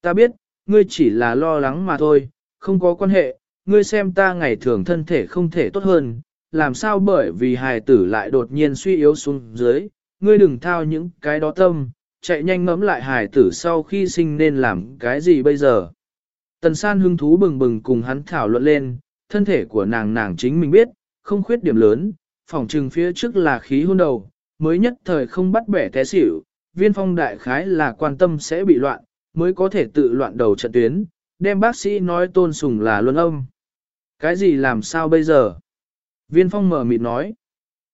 Speaker 1: ta biết, ngươi chỉ là lo lắng mà thôi, không có quan hệ, ngươi xem ta ngày thường thân thể không thể tốt hơn, làm sao bởi vì hài tử lại đột nhiên suy yếu xuống dưới, ngươi đừng thao những cái đó tâm, chạy nhanh ngẫm lại hài tử sau khi sinh nên làm cái gì bây giờ. Tần san hứng thú bừng bừng cùng hắn thảo luận lên, thân thể của nàng nàng chính mình biết, không khuyết điểm lớn, phòng trừng phía trước là khí hôn đầu, mới nhất thời không bắt bẻ té xỉu, viên phong đại khái là quan tâm sẽ bị loạn, mới có thể tự loạn đầu trận tuyến, đem bác sĩ nói tôn sùng là luân âm. Cái gì làm sao bây giờ? Viên phong mở mịt nói.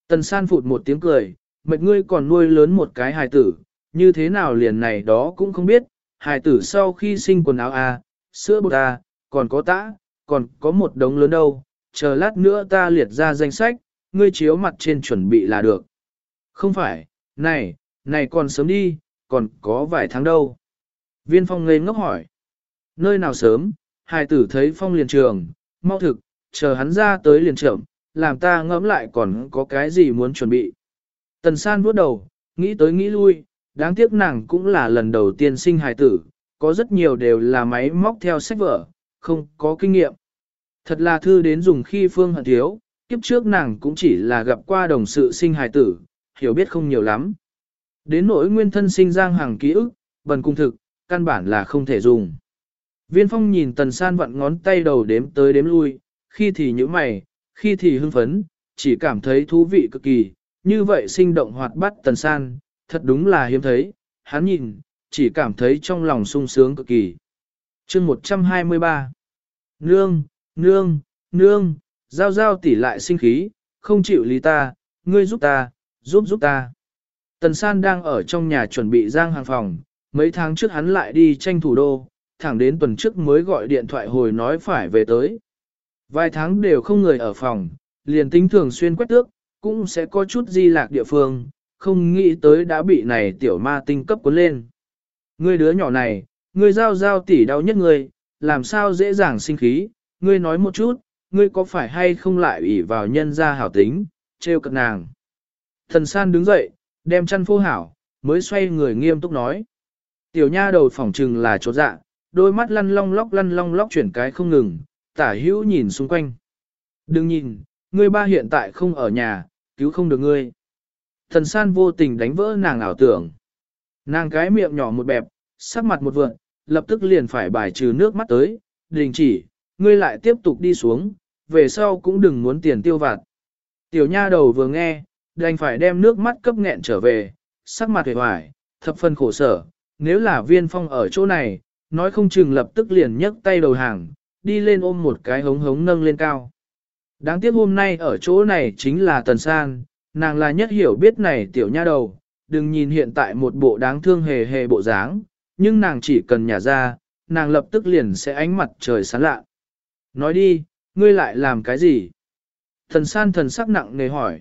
Speaker 1: Tần san phụt một tiếng cười, mệt ngươi còn nuôi lớn một cái hài tử, như thế nào liền này đó cũng không biết, hài tử sau khi sinh quần áo à, sữa bột à, còn có tã, còn có một đống lớn đâu, chờ lát nữa ta liệt ra danh sách, ngươi chiếu mặt trên chuẩn bị là được. Không phải, này, này còn sớm đi, còn có vài tháng đâu. Viên phong ngây ngốc hỏi. Nơi nào sớm, hài tử thấy phong liền trường, mau thực, chờ hắn ra tới liền trưởng, làm ta ngẫm lại còn có cái gì muốn chuẩn bị. Tần san vuốt đầu, nghĩ tới nghĩ lui, đáng tiếc nàng cũng là lần đầu tiên sinh hài tử, có rất nhiều đều là máy móc theo sách vở, không có kinh nghiệm. Thật là thư đến dùng khi phương hận thiếu, kiếp trước nàng cũng chỉ là gặp qua đồng sự sinh hài tử, hiểu biết không nhiều lắm. Đến nỗi nguyên thân sinh giang hàng ký ức, bần cung thực, căn bản là không thể dùng. Viên phong nhìn tần san vặn ngón tay đầu đếm tới đếm lui, khi thì nhíu mày, khi thì hưng phấn, chỉ cảm thấy thú vị cực kỳ, như vậy sinh động hoạt bát tần san, thật đúng là hiếm thấy, hắn nhìn, chỉ cảm thấy trong lòng sung sướng cực kỳ. chương 123 Nương, nương, nương, giao giao tỉ lại sinh khí, không chịu lý ta, ngươi giúp ta, giúp giúp ta. Tần san đang ở trong nhà chuẩn bị giang hàng phòng, mấy tháng trước hắn lại đi tranh thủ đô, thẳng đến tuần trước mới gọi điện thoại hồi nói phải về tới. Vài tháng đều không người ở phòng, liền tính thường xuyên quét tước, cũng sẽ có chút di lạc địa phương, không nghĩ tới đã bị này tiểu ma tinh cấp cuốn lên. Ngươi đứa nhỏ này, ngươi giao giao tỉ đau nhất ngươi, làm sao dễ dàng sinh khí, ngươi nói một chút, ngươi có phải hay không lại ủy vào nhân gia hảo tính, trêu cận nàng. Thần san đứng dậy, đem chăn phô hảo, mới xoay người nghiêm túc nói. Tiểu nha đầu phỏng trừng là chỗ dạ, đôi mắt lăn long lóc lăn long lóc chuyển cái không ngừng, tả hữu nhìn xung quanh. Đừng nhìn, ngươi ba hiện tại không ở nhà, cứu không được ngươi. Thần san vô tình đánh vỡ nàng ảo tưởng. Nàng cái miệng nhỏ một bẹp, sắc mặt một vượn, lập tức liền phải bài trừ nước mắt tới, đình chỉ, ngươi lại tiếp tục đi xuống, về sau cũng đừng muốn tiền tiêu vặt. Tiểu nha đầu vừa nghe, đành phải đem nước mắt cấp nghẹn trở về, sắc mặt hề hoài, thập phân khổ sở, nếu là viên phong ở chỗ này, nói không chừng lập tức liền nhấc tay đầu hàng, đi lên ôm một cái hống hống nâng lên cao. Đáng tiếc hôm nay ở chỗ này chính là Tần San, nàng là nhất hiểu biết này tiểu nha đầu, đừng nhìn hiện tại một bộ đáng thương hề hề bộ dáng, nhưng nàng chỉ cần nhả ra, nàng lập tức liền sẽ ánh mặt trời sáng lạ. Nói đi, ngươi lại làm cái gì? Thần san thần sắc nặng nề hỏi.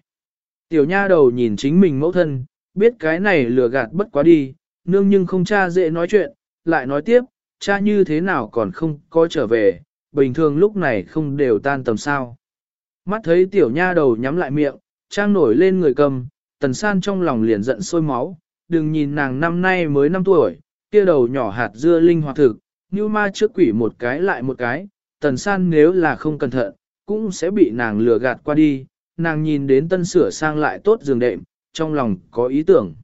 Speaker 1: Tiểu nha đầu nhìn chính mình mẫu thân, biết cái này lừa gạt bất quá đi, nương nhưng không cha dễ nói chuyện, lại nói tiếp, cha như thế nào còn không có trở về, bình thường lúc này không đều tan tầm sao. Mắt thấy tiểu nha đầu nhắm lại miệng, trang nổi lên người cầm, tần san trong lòng liền giận sôi máu, đừng nhìn nàng năm nay mới 5 tuổi, kia đầu nhỏ hạt dưa linh hoạt thực, như ma trước quỷ một cái lại một cái, tần san nếu là không cẩn thận, cũng sẽ bị nàng lừa gạt qua đi, nàng nhìn đến tân sửa sang lại tốt giường đệm, trong lòng có ý tưởng.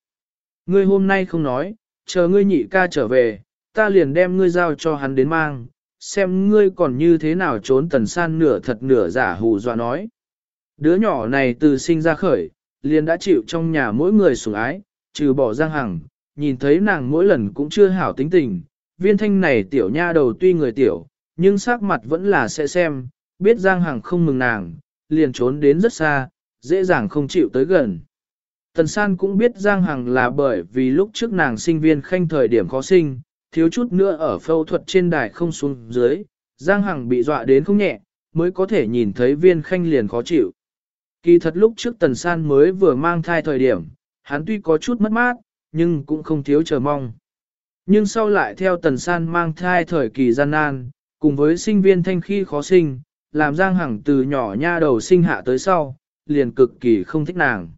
Speaker 1: Ngươi hôm nay không nói, chờ ngươi nhị ca trở về, ta liền đem ngươi giao cho hắn đến mang, xem ngươi còn như thế nào trốn tần san nửa thật nửa giả hù dọa nói. Đứa nhỏ này từ sinh ra khởi, liền đã chịu trong nhà mỗi người sủng ái, trừ bỏ giang hằng, nhìn thấy nàng mỗi lần cũng chưa hảo tính tình, viên thanh này tiểu nha đầu tuy người tiểu, nhưng sắc mặt vẫn là sẽ xem, biết giang hằng không mừng nàng, liền trốn đến rất xa, dễ dàng không chịu tới gần. Tần san cũng biết giang hằng là bởi vì lúc trước nàng sinh viên khanh thời điểm khó sinh, thiếu chút nữa ở phẫu thuật trên đài không xuống dưới, Giang Hằng bị dọa đến không nhẹ, mới có thể nhìn thấy viên khanh liền khó chịu. Kỳ thật lúc trước Tần San mới vừa mang thai thời điểm, hắn tuy có chút mất mát, nhưng cũng không thiếu chờ mong. Nhưng sau lại theo Tần San mang thai thời kỳ gian nan, cùng với sinh viên thanh khi khó sinh, làm Giang Hằng từ nhỏ nha đầu sinh hạ tới sau, liền cực kỳ không thích nàng.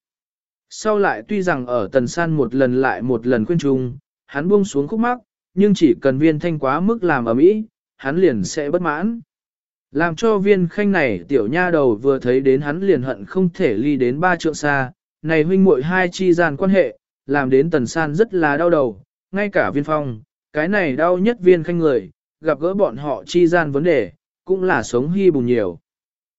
Speaker 1: Sau lại tuy rằng ở Tần San một lần lại một lần khuyên trùng, hắn buông xuống khúc mắc, nhưng chỉ cần viên thanh quá mức làm ở mỹ, hắn liền sẽ bất mãn. Làm cho viên khanh này tiểu nha đầu vừa thấy đến hắn liền hận không thể ly đến ba trượng xa, này huynh muội hai chi gian quan hệ, làm đến tần san rất là đau đầu, ngay cả viên phong, cái này đau nhất viên khanh người, gặp gỡ bọn họ chi gian vấn đề, cũng là sống hy bùng nhiều.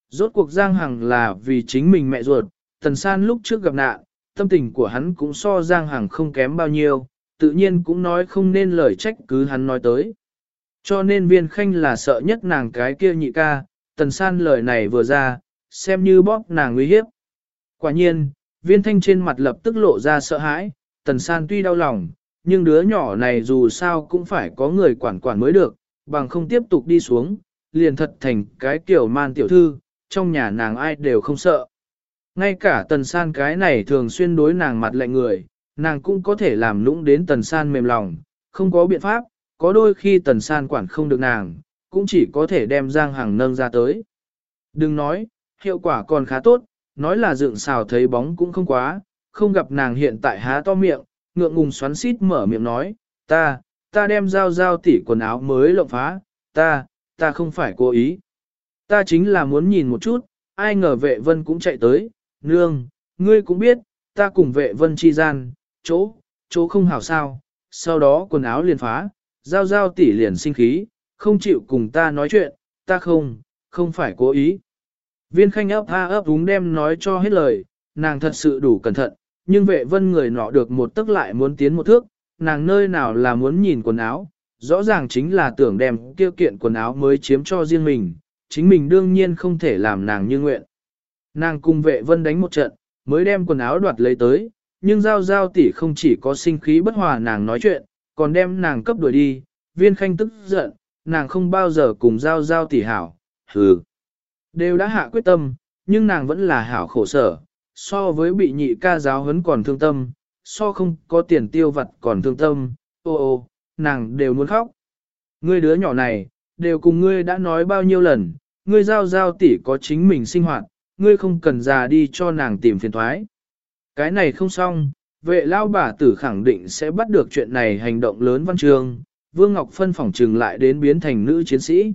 Speaker 1: Rốt cuộc Giang Hằng là vì chính mình mẹ ruột, tần san lúc trước gặp nạn, tâm tình của hắn cũng so Giang Hằng không kém bao nhiêu, tự nhiên cũng nói không nên lời trách cứ hắn nói tới. Cho nên viên khanh là sợ nhất nàng cái kia nhị ca, tần san lời này vừa ra, xem như bóp nàng nguy hiếp. Quả nhiên, viên thanh trên mặt lập tức lộ ra sợ hãi, tần san tuy đau lòng, nhưng đứa nhỏ này dù sao cũng phải có người quản quản mới được, bằng không tiếp tục đi xuống, liền thật thành cái kiểu man tiểu thư, trong nhà nàng ai đều không sợ. Ngay cả tần san cái này thường xuyên đối nàng mặt lạnh người, nàng cũng có thể làm lũng đến tần san mềm lòng, không có biện pháp, có đôi khi tần san quản không được nàng, cũng chỉ có thể đem Giang Hằng nâng ra tới. Đừng nói, hiệu quả còn khá tốt, nói là dựng xào thấy bóng cũng không quá, không gặp nàng hiện tại há to miệng, ngượng ngùng xoắn xít mở miệng nói, ta, ta đem dao dao tỉ quần áo mới lộng phá, ta, ta không phải cố ý. Ta chính là muốn nhìn một chút, ai ngờ vệ vân cũng chạy tới, nương, ngươi cũng biết, ta cùng vệ vân chi gian, chỗ, chỗ không hảo sao, sau đó quần áo liền phá, giao giao tỷ liền sinh khí, không chịu cùng ta nói chuyện, ta không, không phải cố ý. Viên khanh ấp a ấp đúng đem nói cho hết lời, nàng thật sự đủ cẩn thận, nhưng vệ vân người nọ được một tức lại muốn tiến một thước, nàng nơi nào là muốn nhìn quần áo, rõ ràng chính là tưởng đem tiêu kiện quần áo mới chiếm cho riêng mình, chính mình đương nhiên không thể làm nàng như nguyện. Nàng cùng vệ vân đánh một trận, mới đem quần áo đoạt lấy tới, nhưng giao giao tỷ không chỉ có sinh khí bất hòa nàng nói chuyện, còn đem nàng cấp đuổi đi, viên khanh tức giận, nàng không bao giờ cùng giao giao tỷ hảo, hừ. Đều đã hạ quyết tâm, nhưng nàng vẫn là hảo khổ sở, so với bị nhị ca giáo huấn còn thương tâm, so không có tiền tiêu vặt còn thương tâm, ô ô, nàng đều muốn khóc. Ngươi đứa nhỏ này, đều cùng ngươi đã nói bao nhiêu lần, ngươi giao giao tỷ có chính mình sinh hoạt, ngươi không cần già đi cho nàng tìm phiền thoái. Cái này không xong, vệ lao bà tử khẳng định sẽ bắt được chuyện này hành động lớn văn trường, Vương Ngọc Phân phỏng trừng lại đến biến thành nữ chiến sĩ.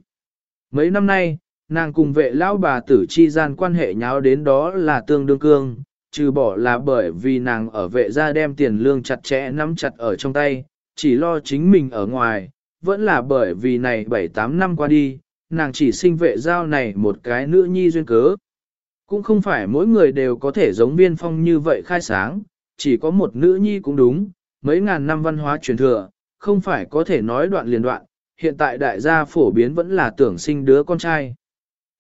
Speaker 1: Mấy năm nay, nàng cùng vệ lao bà tử chi gian quan hệ nháo đến đó là tương đương cương, trừ bỏ là bởi vì nàng ở vệ gia đem tiền lương chặt chẽ nắm chặt ở trong tay, chỉ lo chính mình ở ngoài, vẫn là bởi vì này 7-8 năm qua đi, nàng chỉ sinh vệ giao này một cái nữ nhi duyên cớ. Cũng không phải mỗi người đều có thể giống viên phong như vậy khai sáng, chỉ có một nữ nhi cũng đúng, mấy ngàn năm văn hóa truyền thừa, không phải có thể nói đoạn liền đoạn, hiện tại đại gia phổ biến vẫn là tưởng sinh đứa con trai.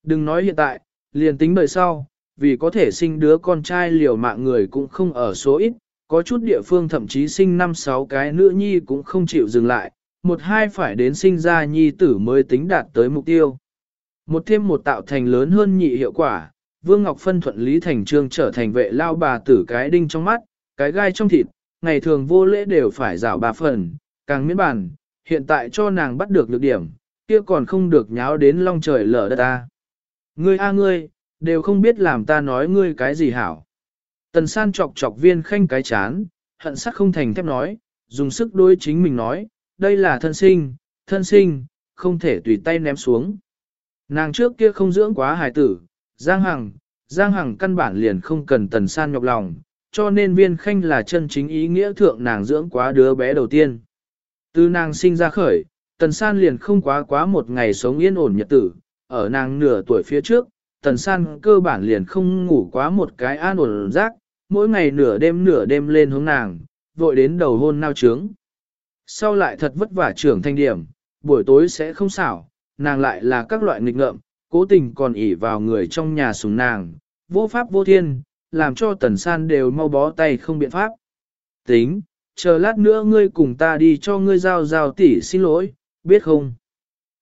Speaker 1: Đừng nói hiện tại, liền tính đời sau, vì có thể sinh đứa con trai liều mạng người cũng không ở số ít, có chút địa phương thậm chí sinh năm sáu cái nữ nhi cũng không chịu dừng lại, một hai phải đến sinh ra nhi tử mới tính đạt tới mục tiêu. Một thêm một tạo thành lớn hơn nhị hiệu quả, Vương Ngọc Phân thuận lý thành trương trở thành vệ lao bà tử cái đinh trong mắt, cái gai trong thịt, ngày thường vô lễ đều phải rảo bà phần, càng miễn bàn, hiện tại cho nàng bắt được lược điểm, kia còn không được nháo đến long trời lở đất ta. Ngươi a ngươi, đều không biết làm ta nói ngươi cái gì hảo. Tần san chọc chọc viên khanh cái chán, hận sắc không thành thép nói, dùng sức đối chính mình nói, đây là thân sinh, thân sinh, không thể tùy tay ném xuống. Nàng trước kia không dưỡng quá hài tử, Giang Hằng, Giang Hằng căn bản liền không cần tần san nhọc lòng, cho nên viên khanh là chân chính ý nghĩa thượng nàng dưỡng quá đứa bé đầu tiên. Từ nàng sinh ra khởi, tần san liền không quá quá một ngày sống yên ổn nhật tử, ở nàng nửa tuổi phía trước, tần san cơ bản liền không ngủ quá một cái an ổn rác, mỗi ngày nửa đêm nửa đêm lên hướng nàng, vội đến đầu hôn nao trướng. Sau lại thật vất vả trưởng thanh điểm, buổi tối sẽ không xảo, nàng lại là các loại nghịch ngợm, cố tình còn ỉ vào người trong nhà sùng nàng, vô pháp vô thiên, làm cho tần san đều mau bó tay không biện pháp. Tính, chờ lát nữa ngươi cùng ta đi cho ngươi giao giao tỷ xin lỗi, biết không?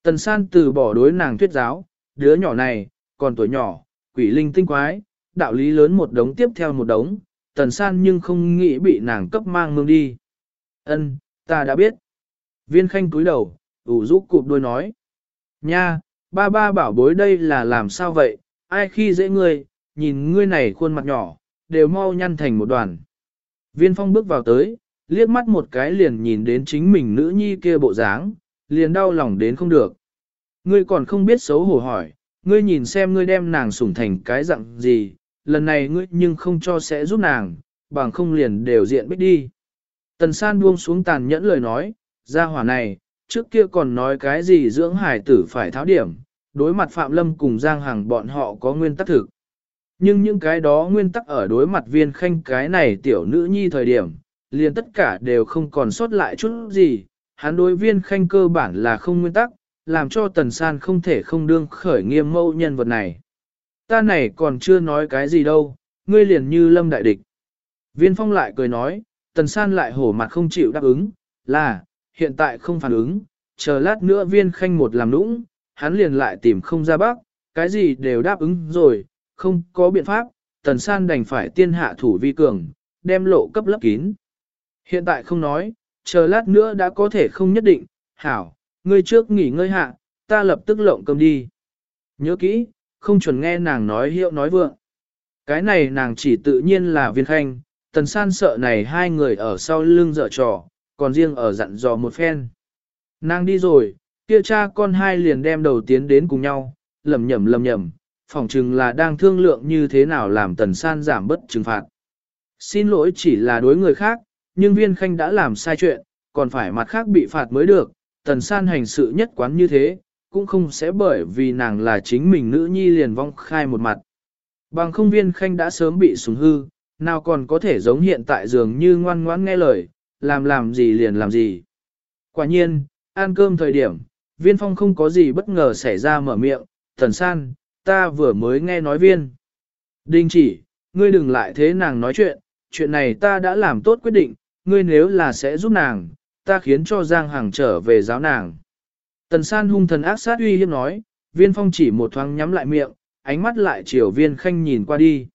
Speaker 1: Tần san từ bỏ đối nàng thuyết giáo, đứa nhỏ này, còn tuổi nhỏ, quỷ linh tinh quái, đạo lý lớn một đống tiếp theo một đống, tần san nhưng không nghĩ bị nàng cấp mang mương đi. Ân, ta đã biết. Viên khanh cúi đầu, ủ rũ cụp đôi nói. Nha, ba ba bảo bối đây là làm sao vậy, ai khi dễ ngươi, nhìn ngươi này khuôn mặt nhỏ, đều mau nhăn thành một đoàn. Viên phong bước vào tới, liếc mắt một cái liền nhìn đến chính mình nữ nhi kia bộ dáng, liền đau lòng đến không được. Ngươi còn không biết xấu hổ hỏi, ngươi nhìn xem ngươi đem nàng sủng thành cái dạng gì, lần này ngươi nhưng không cho sẽ giúp nàng, bằng không liền đều diện bích đi. Tần san buông xuống tàn nhẫn lời nói, ra hỏa này, trước kia còn nói cái gì dưỡng hải tử phải tháo điểm, đối mặt Phạm Lâm cùng Giang Hằng bọn họ có nguyên tắc thực. Nhưng những cái đó nguyên tắc ở đối mặt viên khanh cái này tiểu nữ nhi thời điểm, liền tất cả đều không còn sót lại chút gì, hắn đối viên khanh cơ bản là không nguyên tắc, làm cho tần san không thể không đương khởi nghiêm mẫu nhân vật này. Ta này còn chưa nói cái gì đâu, ngươi liền như lâm đại địch. Viên phong lại cười nói, tần san lại hổ mặt không chịu đáp ứng, là, hiện tại không phản ứng, chờ lát nữa viên khanh một làm nũng, hắn liền lại tìm không ra bác, cái gì đều đáp ứng rồi, không có biện pháp, tần san đành phải tiên hạ thủ vi cường, đem lộ cấp lấp kín. Hiện tại không nói, chờ lát nữa đã có thể không nhất định, hảo, ngươi trước nghỉ ngơi hạ, ta lập tức lộng cơm đi. Nhớ kỹ, không chuẩn nghe nàng nói hiệu nói vượng. Cái này nàng chỉ tự nhiên là viên khanh, tần san sợ này hai người ở sau lưng dở trò, còn riêng ở dặn dò một phen. Nàng đi rồi, kia cha con hai liền đem đầu tiến đến cùng nhau, lầm nhầm lầm nhầm, phỏng chừng là đang thương lượng như thế nào làm tần san giảm bất trừng phạt. Xin lỗi chỉ là đối người khác, nhưng viên khanh đã làm sai chuyện, còn phải mặt khác bị phạt mới được, tần san hành sự nhất quán như thế, cũng không sẽ bởi vì nàng là chính mình nữ nhi liền vong khai một mặt. Bằng không viên khanh đã sớm bị súng hư, nào còn có thể giống hiện tại dường như ngoan ngoãn nghe lời, làm làm gì liền làm gì. Quả nhiên, ăn cơm thời điểm, viên phong không có gì bất ngờ xảy ra mở miệng, thần san, ta vừa mới nghe nói viên. đình chỉ, ngươi đừng lại thế nàng nói chuyện, chuyện này ta đã làm tốt quyết định, ngươi nếu là sẽ giúp nàng, ta khiến cho Giang Hằng trở về giáo nàng. Tần san hung thần ác sát uy hiếp nói, viên phong chỉ một thoáng nhắm lại miệng, ánh mắt lại chiều viên khanh nhìn qua đi.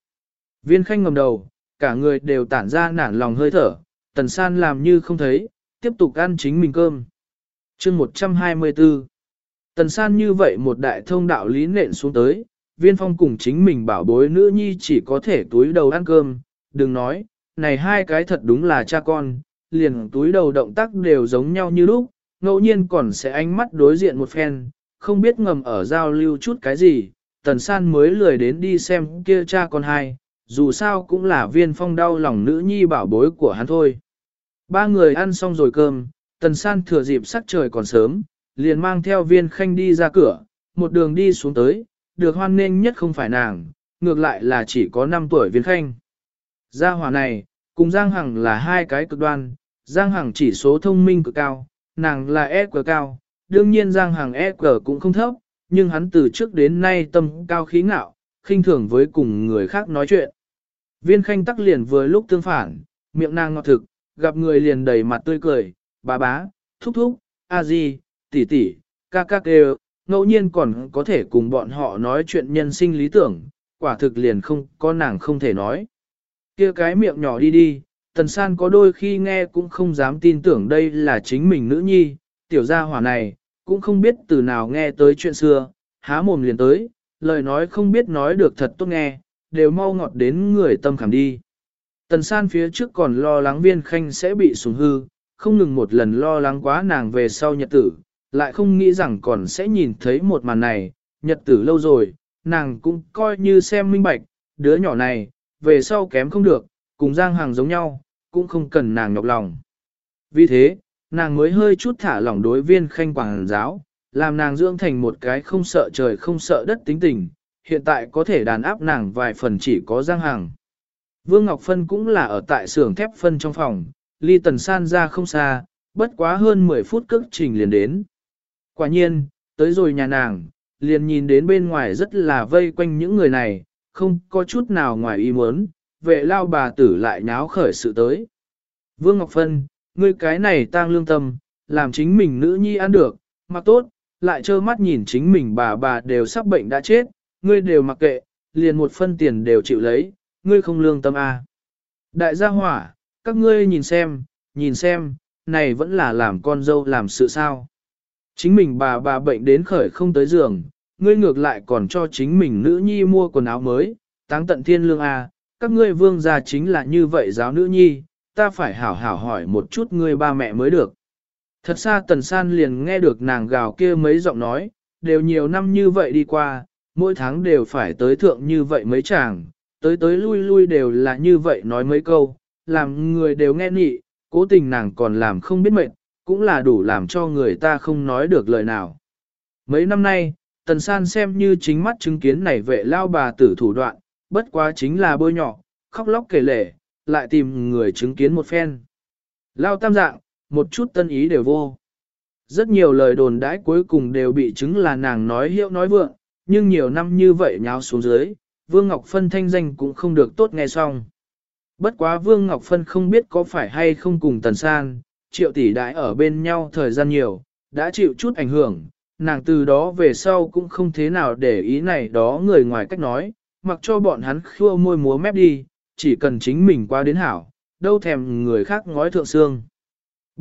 Speaker 1: Viên khanh ngầm đầu, cả người đều tản ra nản lòng hơi thở, tần san làm như không thấy, tiếp tục ăn chính mình cơm. chương 124 Tần san như vậy một đại thông đạo lý nện xuống tới, viên phong cùng chính mình bảo bối nữ nhi chỉ có thể túi đầu ăn cơm, đừng nói, này hai cái thật đúng là cha con, liền túi đầu động tác đều giống nhau như lúc, ngẫu nhiên còn sẽ ánh mắt đối diện một phen, không biết ngầm ở giao lưu chút cái gì, tần san mới lười đến đi xem kia cha con hai, dù sao cũng là viên phong đau lòng nữ nhi bảo bối của hắn thôi. Ba người ăn xong rồi cơm, tần san thừa dịp sắc trời còn sớm, liền mang theo viên khanh đi ra cửa, một đường đi xuống tới, được hoan nghênh nhất không phải nàng, ngược lại là chỉ có 5 tuổi viên khanh. Gia hỏa này, cùng Giang Hằng là hai cái cực đoan, Giang Hằng chỉ số thông minh cực cao, nàng là EQ cao, đương nhiên Giang Hằng EQ cũng không thấp, nhưng hắn từ trước đến nay tâm cao khí ngạo, khinh thường với cùng người khác nói chuyện. Viên khanh tắc liền vừa lúc tương phản, miệng nàng ngọt thực, gặp người liền đầy mặt tươi cười, bà bá, thúc thúc, a di, tỷ tỷ, ca ca kêu, ngẫu nhiên còn có thể cùng bọn họ nói chuyện nhân sinh lý tưởng, quả thực liền không có nàng không thể nói. kia cái miệng nhỏ đi đi, tần san có đôi khi nghe cũng không dám tin tưởng đây là chính mình nữ nhi, tiểu gia hỏa này, cũng không biết từ nào nghe tới chuyện xưa, há mồm liền tới, lời nói không biết nói được thật tốt nghe, đều mau ngọt đến người tâm khảm đi. Tần san phía trước còn lo lắng viên khanh sẽ bị sùng hư, không ngừng một lần lo lắng quá nàng về sau nhật tử, lại không nghĩ rằng còn sẽ nhìn thấy một màn này, nhật tử lâu rồi, nàng cũng coi như xem minh bạch, đứa nhỏ này, về sau kém không được, cùng Giang Hàng giống nhau, cũng không cần nàng nhọc lòng. Vì thế, nàng mới hơi chút thả lỏng đối viên khanh quảng giáo, làm nàng dưỡng thành một cái không sợ trời không sợ đất tính tình, hiện tại có thể đàn áp nàng vài phần chỉ có Giang Hàng. Vương Ngọc Phân cũng là ở tại xưởng thép phân trong phòng, ly tần san ra không xa, bất quá hơn 10 phút cước trình liền đến. Quả nhiên, tới rồi nhà nàng, liền nhìn đến bên ngoài rất là vây quanh những người này, không có chút nào ngoài ý muốn, vệ lao bà tử lại nháo khởi sự tới. Vương Ngọc Phân, ngươi cái này tang lương tâm, làm chính mình nữ nhi ăn được, mà tốt, lại trơ mắt nhìn chính mình bà bà đều sắp bệnh đã chết, ngươi đều mặc kệ, liền một phân tiền đều chịu lấy, ngươi không lương tâm à. Đại gia hỏa, các ngươi nhìn xem, nhìn xem, này vẫn là làm con dâu làm sự sao. Chính mình bà bà bệnh đến khởi không tới giường, ngươi ngược lại còn cho chính mình nữ nhi mua quần áo mới, táng tận thiên lương à, các ngươi vương gia chính là như vậy giáo nữ nhi, ta phải hảo hảo hỏi một chút ngươi ba mẹ mới được. Thật xa tần san liền nghe được nàng gào kia mấy giọng nói, đều nhiều năm như vậy đi qua, mỗi tháng đều phải tới thượng như vậy mấy chàng, tới tới lui lui đều là như vậy nói mấy câu, làm người đều nghe nị, cố tình nàng còn làm không biết mệnh, cũng là đủ làm cho người ta không nói được lời nào. Mấy năm nay, Tần San xem như chính mắt chứng kiến này vệ lao bà tử thủ đoạn, bất quá chính là bôi nhỏ, khóc lóc kể lể, lại tìm người chứng kiến một phen. Lao tam dạng, một chút tân ý đều vô. Rất nhiều lời đồn đãi cuối cùng đều bị chứng là nàng nói hiệu nói vượng, nhưng nhiều năm như vậy nháo xuống dưới, Vương Ngọc Phân thanh danh cũng không được tốt nghe xong. Bất quá Vương Ngọc Phân không biết có phải hay không cùng Tần San, triệu tỷ đãi ở bên nhau thời gian nhiều, đã chịu chút ảnh hưởng, nàng từ đó về sau cũng không thế nào để ý này đó người ngoài cách nói, mặc cho bọn hắn khua môi múa mép đi, chỉ cần chính mình qua đến hảo, đâu thèm người khác ngói thượng xương.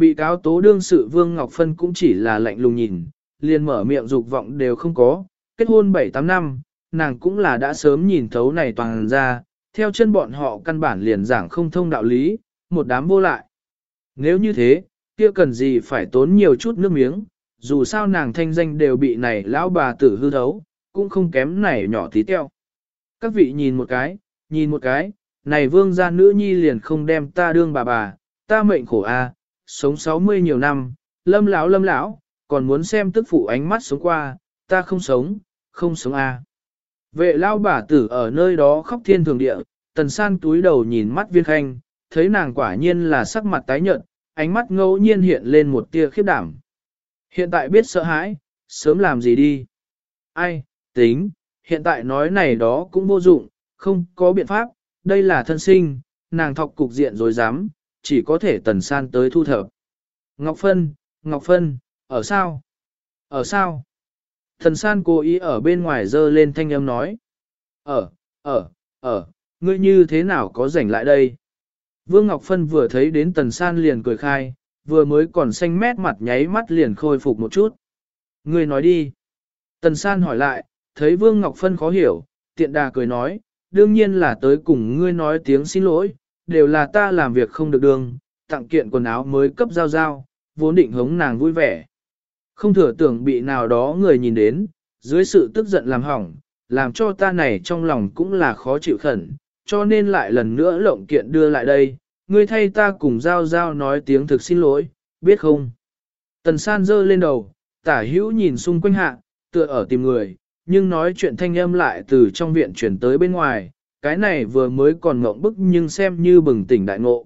Speaker 1: Bị cáo tố đương sự Vương Ngọc Phân cũng chỉ là lạnh lùng nhìn, liền mở miệng dục vọng đều không có, kết hôn 7-8 năm, nàng cũng là đã sớm nhìn thấu này toàn ra, theo chân bọn họ căn bản liền giảng không thông đạo lý, một đám vô lại. Nếu như thế, kia cần gì phải tốn nhiều chút nước miếng, dù sao nàng thanh danh đều bị này lão bà tử hư thấu, cũng không kém này nhỏ tí teo. Các vị nhìn một cái, nhìn một cái, này vương gia nữ nhi liền không đem ta đương bà bà, ta mệnh khổ a, sống 60 nhiều năm, lâm lão lâm lão, còn muốn xem tức phụ ánh mắt sống qua, ta không sống, không sống a. Vệ lao bà tử ở nơi đó khóc thiên thường địa, tần san túi đầu nhìn mắt viên khanh, thấy nàng quả nhiên là sắc mặt tái nhợt, ánh mắt ngẫu nhiên hiện lên một tia khiếp đảm. Hiện tại biết sợ hãi, sớm làm gì đi. Ai, tính, hiện tại nói này đó cũng vô dụng, không có biện pháp, đây là thân sinh, nàng thọc cục diện rồi dám, chỉ có thể tần san tới thu thập. Ngọc Phân, Ngọc Phân, ở sao? Ở sao? Thần san cố ý ở bên ngoài dơ lên thanh âm nói. Ở, ở, ở, ngươi như thế nào có rảnh lại đây? Vương Ngọc Phân vừa thấy đến tần san liền cười khai, vừa mới còn xanh mét mặt nháy mắt liền khôi phục một chút. Ngươi nói đi. Tần san hỏi lại, thấy Vương Ngọc Phân khó hiểu, tiện đà cười nói, đương nhiên là tới cùng ngươi nói tiếng xin lỗi, đều là ta làm việc không được đường, tặng kiện quần áo mới cấp giao giao, vốn định hống nàng vui vẻ. Không thừa tưởng bị nào đó người nhìn đến, dưới sự tức giận làm hỏng, làm cho ta này trong lòng cũng là khó chịu khẩn, cho nên lại lần nữa lộng kiện đưa lại đây, ngươi thay ta cùng giao giao nói tiếng thực xin lỗi, biết không? Tần san dơ lên đầu, tả hữu nhìn xung quanh hạ, tựa ở tìm người, nhưng nói chuyện thanh âm lại từ trong viện chuyển tới bên ngoài, cái này vừa mới còn ngộng bức nhưng xem như bừng tỉnh đại ngộ.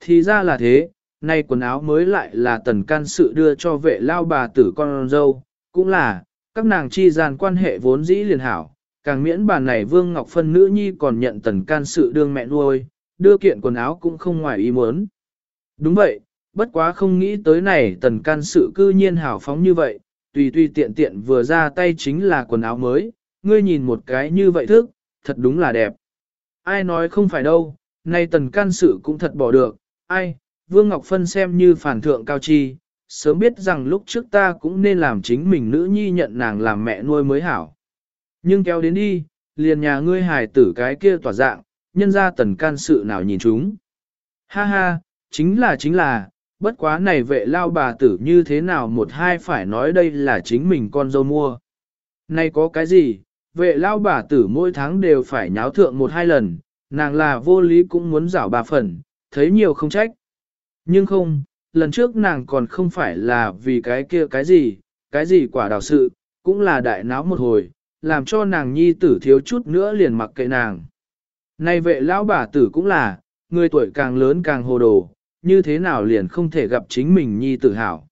Speaker 1: Thì ra là thế, nay quần áo mới lại là tần can sự đưa cho vệ lao bà tử con dâu, cũng là, các nàng chi gian quan hệ vốn dĩ liền hảo, càng miễn bà này Vương Ngọc Phân nữ nhi còn nhận tần can sự đương mẹ nuôi, đưa kiện quần áo cũng không ngoài ý muốn. Đúng vậy, bất quá không nghĩ tới này tần can sự cư nhiên hảo phóng như vậy, tùy tùy tiện tiện vừa ra tay chính là quần áo mới, ngươi nhìn một cái như vậy thức, thật đúng là đẹp. Ai nói không phải đâu, nay tần can sự cũng thật bỏ được, ai, Vương Ngọc Phân xem như phản thượng cao chi, sớm biết rằng lúc trước ta cũng nên làm chính mình nữ nhi nhận nàng làm mẹ nuôi mới hảo. Nhưng kéo đến đi, liền nhà ngươi hài tử cái kia tỏa dạng, nhân ra tần can sự nào nhìn chúng. Ha ha, chính là chính là, bất quá này vệ lao bà tử như thế nào một hai phải nói đây là chính mình con dâu mua. Này có cái gì, vệ lao bà tử mỗi tháng đều phải nháo thượng một hai lần, nàng là vô lý cũng muốn rảo bà phần, thấy nhiều không trách. Nhưng không, lần trước nàng còn không phải là vì cái kia cái gì, cái gì quả đào sự, cũng là đại náo một hồi, làm cho nàng nhi tử thiếu chút nữa liền mặc kệ nàng. Nay vệ lão bà tử cũng là, người tuổi càng lớn càng hồ đồ, như thế nào liền không thể gặp chính mình nhi tử hảo.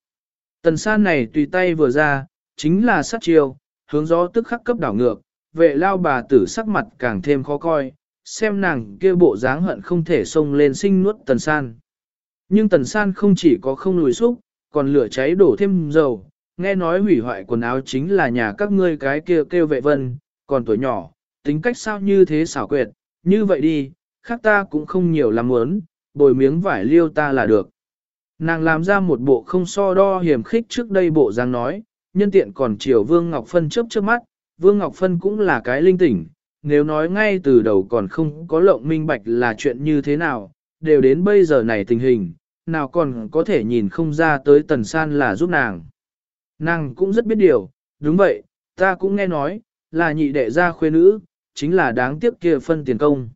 Speaker 1: Tần san này tùy tay vừa ra, chính là sát chiêu, hướng gió tức khắc cấp đảo ngược, vệ lao bà tử sắc mặt càng thêm khó coi, xem nàng kia bộ dáng hận không thể xông lên sinh nuốt tần san. Nhưng tần san không chỉ có không lùi xúc, còn lửa cháy đổ thêm dầu, nghe nói hủy hoại quần áo chính là nhà các ngươi cái kia kêu vệ vân, còn tuổi nhỏ, tính cách sao như thế xảo quyệt, như vậy đi, khác ta cũng không nhiều làm muốn, bồi miếng vải liêu ta là được. Nàng làm ra một bộ không so đo hiểm khích trước đây bộ dáng nói, nhân tiện còn chiều Vương Ngọc Phân chớp trước mắt, Vương Ngọc Phân cũng là cái linh tỉnh, nếu nói ngay từ đầu còn không có lộng minh bạch là chuyện như thế nào, đều đến bây giờ này tình hình, nào còn có thể nhìn không ra tới tần san là giúp nàng. Nàng cũng rất biết điều, đúng vậy, ta cũng nghe nói, là nhị đệ gia khuê nữ, chính là đáng tiếc kia phân tiền công.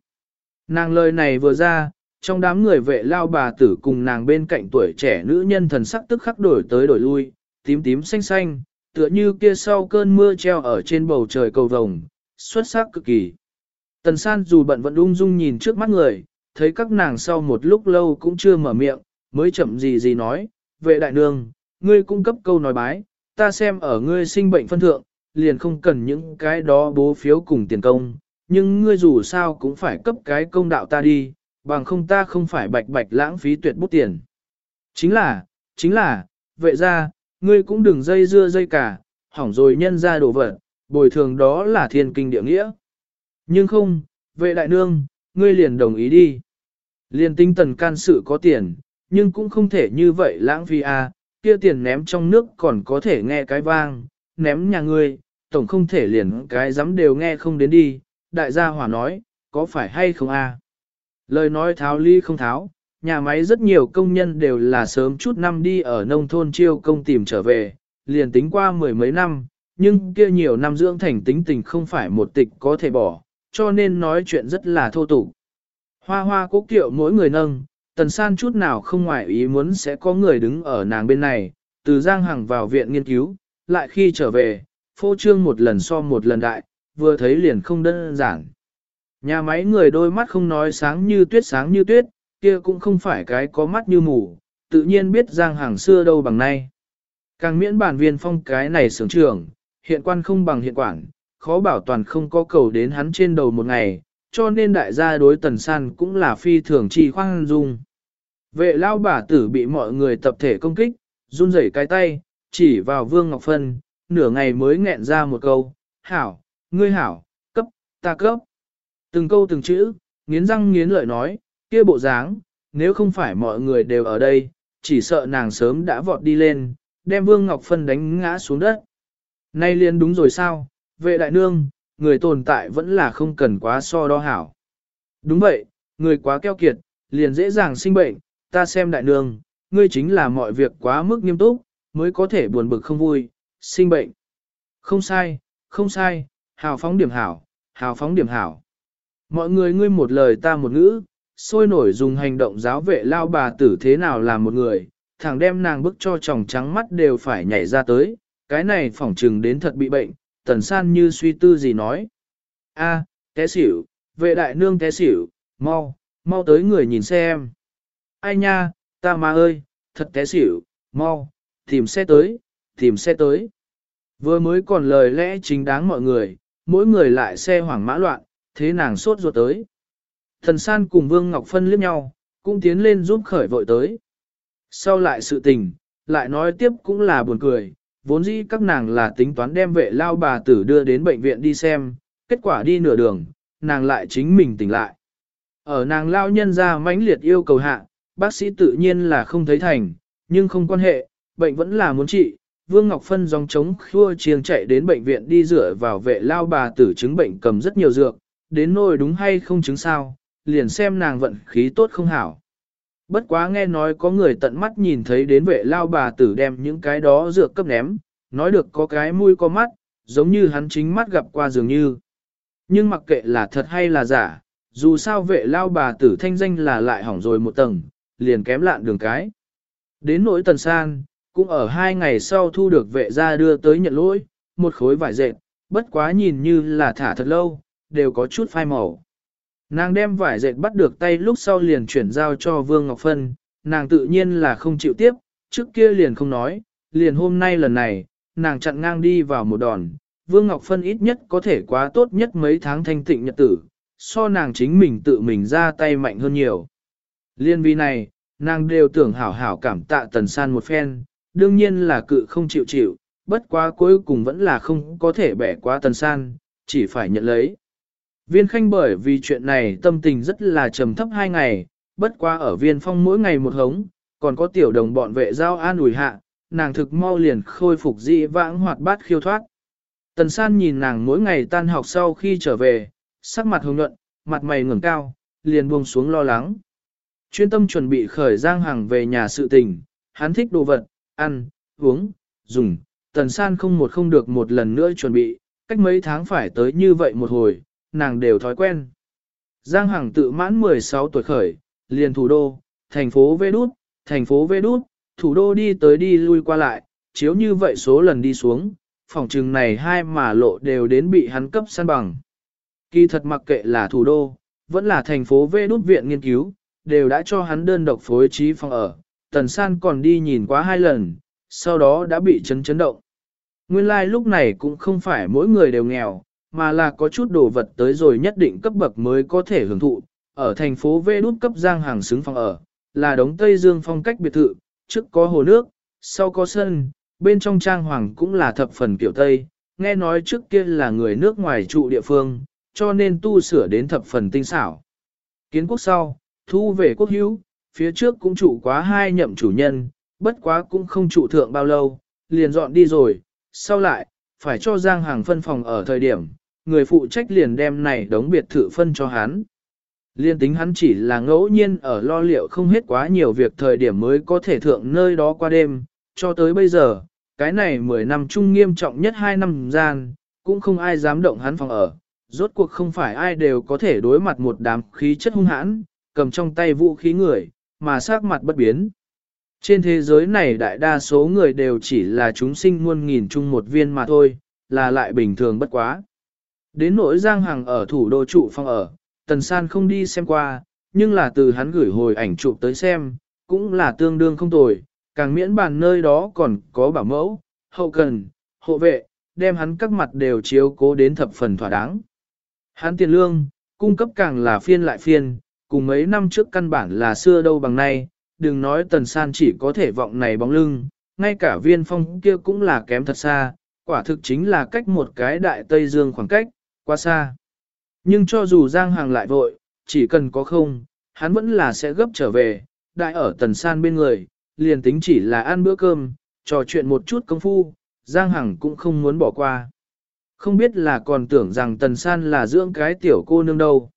Speaker 1: Nàng lời này vừa ra, trong đám người vệ lao bà tử cùng nàng bên cạnh tuổi trẻ nữ nhân thần sắc tức khắc đổi tới đổi lui, tím tím xanh xanh, tựa như kia sau cơn mưa treo ở trên bầu trời cầu vồng, xuất sắc cực kỳ. Tần san dù bận vẫn ung dung nhìn trước mắt người, thấy các nàng sau một lúc lâu cũng chưa mở miệng, mới chậm gì gì nói, vệ đại nương, ngươi cung cấp câu nói bái, ta xem ở ngươi sinh bệnh phân thượng, liền không cần những cái đó bố phiếu cùng tiền công, nhưng ngươi dù sao cũng phải cấp cái công đạo ta đi, bằng không ta không phải bạch bạch lãng phí tuyệt bút tiền. Chính là, chính là, vệ ra, ngươi cũng đừng dây dưa dây cả, hỏng rồi nhân ra đổ vật, bồi thường đó là thiên kinh địa nghĩa. Nhưng không, vệ đại nương, ngươi liền đồng ý đi. Liền tinh tần can sự có tiền, nhưng cũng không thể như vậy lãng phí à, kia tiền ném trong nước còn có thể nghe cái vang, ném nhà ngươi, tổng không thể liền cái dám đều nghe không đến đi, đại gia hỏa nói, có phải hay không a? À? Lời nói tháo ly không tháo, nhà máy rất nhiều công nhân đều là sớm chút năm đi ở nông thôn chiêu công tìm trở về, liền tính qua mười mấy năm, nhưng kia nhiều năm dưỡng thành tính tình không phải một tịch có thể bỏ, cho nên nói chuyện rất là thô tục. Hoa hoa cố kiệu mỗi người nâng, tần san chút nào không ngoại ý muốn sẽ có người đứng ở nàng bên này, từ Giang Hằng vào viện nghiên cứu, lại khi trở về, phô trương một lần so một lần đại, vừa thấy liền không đơn giản. Nhà máy người đôi mắt không nói sáng như tuyết sáng như tuyết, kia cũng không phải cái có mắt như mù, tự nhiên biết Giang hàng xưa đâu bằng nay. Càng miễn bản viên phong cái này sướng trưởng, hiện quan không bằng hiện quản, khó bảo toàn không có cầu đến hắn trên đầu một ngày, cho nên đại gia đối tần san cũng là phi thường chi khoan dung. Vệ lao bả tử bị mọi người tập thể công kích, run rẩy cái tay, chỉ vào Vương Ngọc Phân, nửa ngày mới nghẹn ra một câu, hảo, ngươi hảo, cấp, ta cấp. Từng câu từng chữ, nghiến răng nghiến lợi nói, kia bộ dáng, nếu không phải mọi người đều ở đây, chỉ sợ nàng sớm đã vọt đi lên, đem Vương Ngọc Phân đánh ngã xuống đất. Nay liền đúng rồi sao, vệ đại nương, người tồn tại vẫn là không cần quá so đo hảo. Đúng vậy, người quá keo kiệt, liền dễ dàng sinh bệnh, ta xem đại nương, ngươi chính là mọi việc quá mức nghiêm túc, mới có thể buồn bực không vui, sinh bệnh. Không sai, không sai, hào phóng điểm hảo, hào phóng điểm hảo. Mọi người ngươi một lời ta một ngữ, sôi nổi dùng hành động giáo vệ lao bà tử thế nào làm một người, thằng đem nàng bức cho chồng trắng mắt đều phải nhảy ra tới, cái này phỏng trừng đến thật bị bệnh, tần san như suy tư gì nói. a té xỉu, vệ đại nương té xỉu, mau, mau tới người nhìn xem. Ai nha, ta mà ơi, thật té xỉu, mau, tìm xe tới, tìm xe tới. Vừa mới còn lời lẽ chính đáng mọi người, mỗi người lại xe hoảng mã loạn, thế nàng sốt ruột tới. Thần san cùng Vương Ngọc Phân liếc nhau, cũng tiến lên giúp khởi vội tới. sau lại sự tình, lại nói tiếp cũng là buồn cười, vốn dĩ các nàng là tính toán đem vệ lao bà tử đưa đến bệnh viện đi xem, kết quả đi nửa đường, nàng lại chính mình tỉnh lại. Ở nàng lao nhân ra mãnh liệt yêu cầu hạ, bác sĩ tự nhiên là không thấy thành, nhưng không quan hệ, bệnh vẫn là muốn trị. Vương Ngọc Phân dòng chống khua chiêng chạy đến bệnh viện đi rửa vào vệ lao bà tử chứng bệnh cầm rất nhiều dược, đến nỗi đúng hay không chứng sao, liền xem nàng vận khí tốt không hảo. Bất quá nghe nói có người tận mắt nhìn thấy đến vệ lao bà tử đem những cái đó dược cấp ném, nói được có cái mũi có mắt, giống như hắn chính mắt gặp qua dường như. Nhưng mặc kệ là thật hay là giả, dù sao vệ lao bà tử thanh danh là lại hỏng rồi một tầng, liền kém lạn đường cái. Đến nỗi tần san, cũng ở hai ngày sau thu được vệ gia đưa tới nhận lỗi, một khối vải dệt, bất quá nhìn như là thả thật lâu, đều có chút phai màu. Nàng đem vải dệt bắt được tay lúc sau liền chuyển giao cho Vương Ngọc Phân, nàng tự nhiên là không chịu tiếp, trước kia liền không nói, liền hôm nay lần này, nàng chặn ngang đi vào một đòn, Vương Ngọc Phân ít nhất có thể quá tốt nhất mấy tháng thanh tịnh nhật tử, so nàng chính mình tự mình ra tay mạnh hơn nhiều. Liên vi này, nàng đều tưởng hảo hảo cảm tạ tần san một phen, đương nhiên là cự không chịu chịu, bất quá cuối cùng vẫn là không có thể bẻ quá tần san, chỉ phải nhận lấy. Viên khanh bởi vì chuyện này tâm tình rất là trầm thấp hai ngày, bất quá ở viên phong mỗi ngày một hống, còn có tiểu đồng bọn vệ giao an ủi hạ, nàng thực mau liền khôi phục dị vãng hoạt bát khiêu thoát. Tần san nhìn nàng mỗi ngày tan học sau khi trở về, sắc mặt hồng nhuận, mặt mày ngẩng cao, liền buông xuống lo lắng. Chuyên tâm chuẩn bị khởi giang hàng về nhà sự tình, hắn thích đồ vật, ăn, uống, dùng, tần san không một không được một lần nữa chuẩn bị, cách mấy tháng phải tới như vậy một hồi, nàng đều thói quen. Giang Hằng tự mãn 16 tuổi khởi, liền thủ đô, thành phố Vê Đút, thành phố Vê Đút, thủ đô đi tới đi lui qua lại, chiếu như vậy số lần đi xuống, phòng trừng này hai mà lộ đều đến bị hắn cấp săn bằng. Kỳ thật mặc kệ là thủ đô, vẫn là thành phố Vê Đút viện nghiên cứu, đều đã cho hắn đơn độc phối trí phòng ở, Tần San còn đi nhìn quá hai lần, sau đó đã bị chấn chấn động. Nguyên lai like lúc này cũng không phải mỗi người đều nghèo, mà là có chút đồ vật tới rồi nhất định cấp bậc mới có thể hưởng thụ. Ở thành phố V đút cấp giang hàng xứng phòng ở, là đống Tây Dương phong cách biệt thự, trước có hồ nước, sau có sân, bên trong trang hoàng cũng là thập phần kiểu Tây, nghe nói trước kia là người nước ngoài trụ địa phương, cho nên tu sửa đến thập phần tinh xảo. Kiến quốc sau, thu về quốc hữu, phía trước cũng trụ quá hai nhậm chủ nhân, bất quá cũng không trụ thượng bao lâu, liền dọn đi rồi, sau lại, phải cho Giang Hàng phân phòng ở thời điểm, người phụ trách liền đem này đóng biệt thự phân cho hắn. Liên tính hắn chỉ là ngẫu nhiên ở lo liệu không hết quá nhiều việc thời điểm mới có thể thượng nơi đó qua đêm, cho tới bây giờ, cái này 10 năm chung nghiêm trọng nhất 2 năm gian, cũng không ai dám động hắn phòng ở. Rốt cuộc không phải ai đều có thể đối mặt một đám khí chất hung hãn, cầm trong tay vũ khí người, mà sắc mặt bất biến. Trên thế giới này đại đa số người đều chỉ là chúng sinh muôn nghìn chung một viên mà thôi, là lại bình thường bất quá. Đến nỗi Giang Hằng ở thủ đô trụ phong ở, Tần San không đi xem qua, nhưng là từ hắn gửi hồi ảnh chụp tới xem, cũng là tương đương không tồi, càng miễn bàn nơi đó còn có bảo mẫu, hậu cần, hộ vệ, đem hắn các mặt đều chiếu cố đến thập phần thỏa đáng. Hắn tiền lương, cung cấp càng là phiên lại phiên, cùng mấy năm trước căn bản là xưa đâu bằng nay, đừng nói Tần San chỉ có thể vọng này bóng lưng, ngay cả viên phong kia cũng là kém thật xa, quả thực chính là cách một cái đại Tây Dương khoảng cách, quá xa. Nhưng cho dù Giang Hàng lại vội, chỉ cần có không, hắn vẫn là sẽ gấp trở về, đại ở tần san bên người, liền tính chỉ là ăn bữa cơm, trò chuyện một chút công phu, Giang Hằng cũng không muốn bỏ qua. Không biết là còn tưởng rằng tần san là dưỡng cái tiểu cô nương đâu.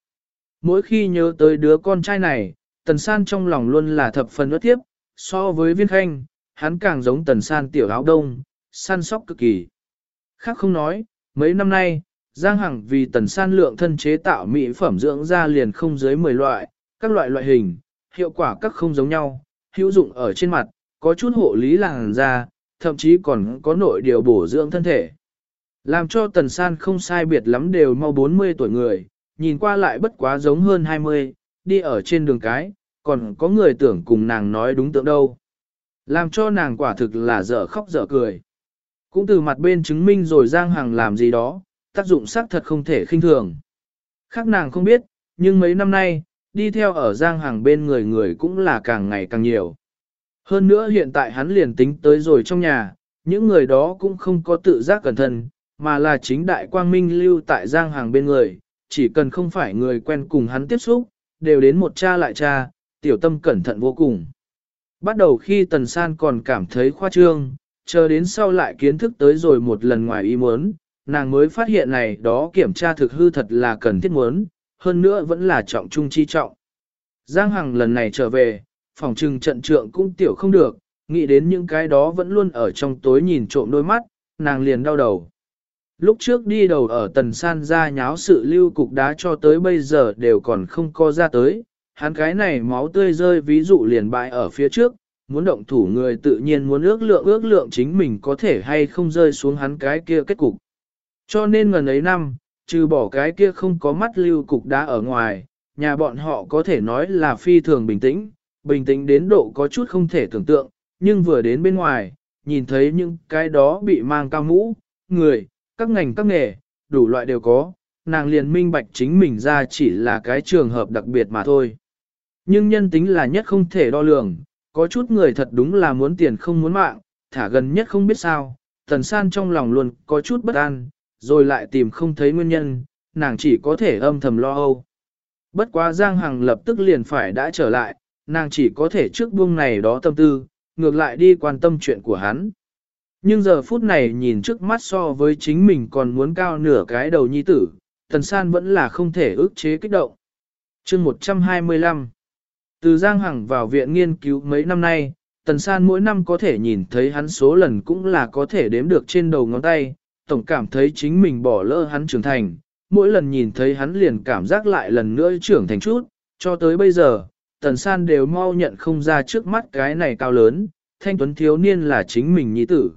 Speaker 1: Mỗi khi nhớ tới đứa con trai này, tần san trong lòng luôn là thập phần ước tiếp, so với viên khanh, hắn càng giống tần san tiểu áo đông, săn sóc cực kỳ. Khác không nói, mấy năm nay, Giang Hằng vì tần san lượng thân chế tạo mỹ phẩm dưỡng da liền không dưới 10 loại, các loại loại hình, hiệu quả các không giống nhau, hữu dụng ở trên mặt, có chút hộ lý làn da, thậm chí còn có nội điều bổ dưỡng thân thể. Làm cho tần san không sai biệt lắm đều mau 40 tuổi người, nhìn qua lại bất quá giống hơn 20, đi ở trên đường cái, còn có người tưởng cùng nàng nói đúng tượng đâu. Làm cho nàng quả thực là dở khóc dở cười. Cũng từ mặt bên chứng minh rồi Giang Hằng làm gì đó, tác dụng xác thật không thể khinh thường. Khác nàng không biết, nhưng mấy năm nay, đi theo ở Giang Hàng bên người người cũng là càng ngày càng nhiều. Hơn nữa hiện tại hắn liền tính tới rồi trong nhà, những người đó cũng không có tự giác cẩn thận, mà là chính đại quang minh lưu tại giang hàng bên người, chỉ cần không phải người quen cùng hắn tiếp xúc, đều đến một cha lại cha, tiểu tâm cẩn thận vô cùng. Bắt đầu khi Tần San còn cảm thấy khoa trương, chờ đến sau lại kiến thức tới rồi một lần ngoài ý muốn, nàng mới phát hiện này đó kiểm tra thực hư thật là cần thiết muốn, hơn nữa vẫn là trọng trung chi trọng. Giang Hằng lần này trở về, phòng trừng trận trượng cũng tiểu không được, nghĩ đến những cái đó vẫn luôn ở trong tối nhìn trộm đôi mắt, nàng liền đau đầu. Lúc trước đi đầu ở tần san ra nháo sự lưu cục đá cho tới bây giờ đều còn không co ra tới, hắn cái này máu tươi rơi ví dụ liền bại ở phía trước, muốn động thủ người tự nhiên muốn ước lượng ước lượng chính mình có thể hay không rơi xuống hắn cái kia kết cục. Cho nên gần ấy năm, trừ bỏ cái kia không có mắt lưu cục đá ở ngoài, nhà bọn họ có thể nói là phi thường bình tĩnh, bình tĩnh đến độ có chút không thể tưởng tượng, nhưng vừa đến bên ngoài, nhìn thấy những cái đó bị mang cao mũ, người, các ngành các nghề, đủ loại đều có, nàng liền minh bạch chính mình ra chỉ là cái trường hợp đặc biệt mà thôi. Nhưng nhân tính là nhất không thể đo lường, có chút người thật đúng là muốn tiền không muốn mạng, thả gần nhất không biết sao, tần san trong lòng luôn có chút bất an, rồi lại tìm không thấy nguyên nhân, nàng chỉ có thể âm thầm lo âu. Bất quá Giang Hằng lập tức liền phải đã trở lại, nàng chỉ có thể trước buông này đó tâm tư, ngược lại đi quan tâm chuyện của hắn. Nhưng giờ phút này nhìn trước mắt so với chính mình còn muốn cao nửa cái đầu nhi tử, Tần San vẫn là không thể ức chế kích động. chương 125 Từ Giang Hằng vào viện nghiên cứu mấy năm nay, Tần San mỗi năm có thể nhìn thấy hắn số lần cũng là có thể đếm được trên đầu ngón tay, tổng cảm thấy chính mình bỏ lỡ hắn trưởng thành, mỗi lần nhìn thấy hắn liền cảm giác lại lần nữa trưởng thành chút, cho tới bây giờ, Tần San đều mau nhận không ra trước mắt cái này cao lớn, thanh tuấn thiếu niên là chính mình nhi tử.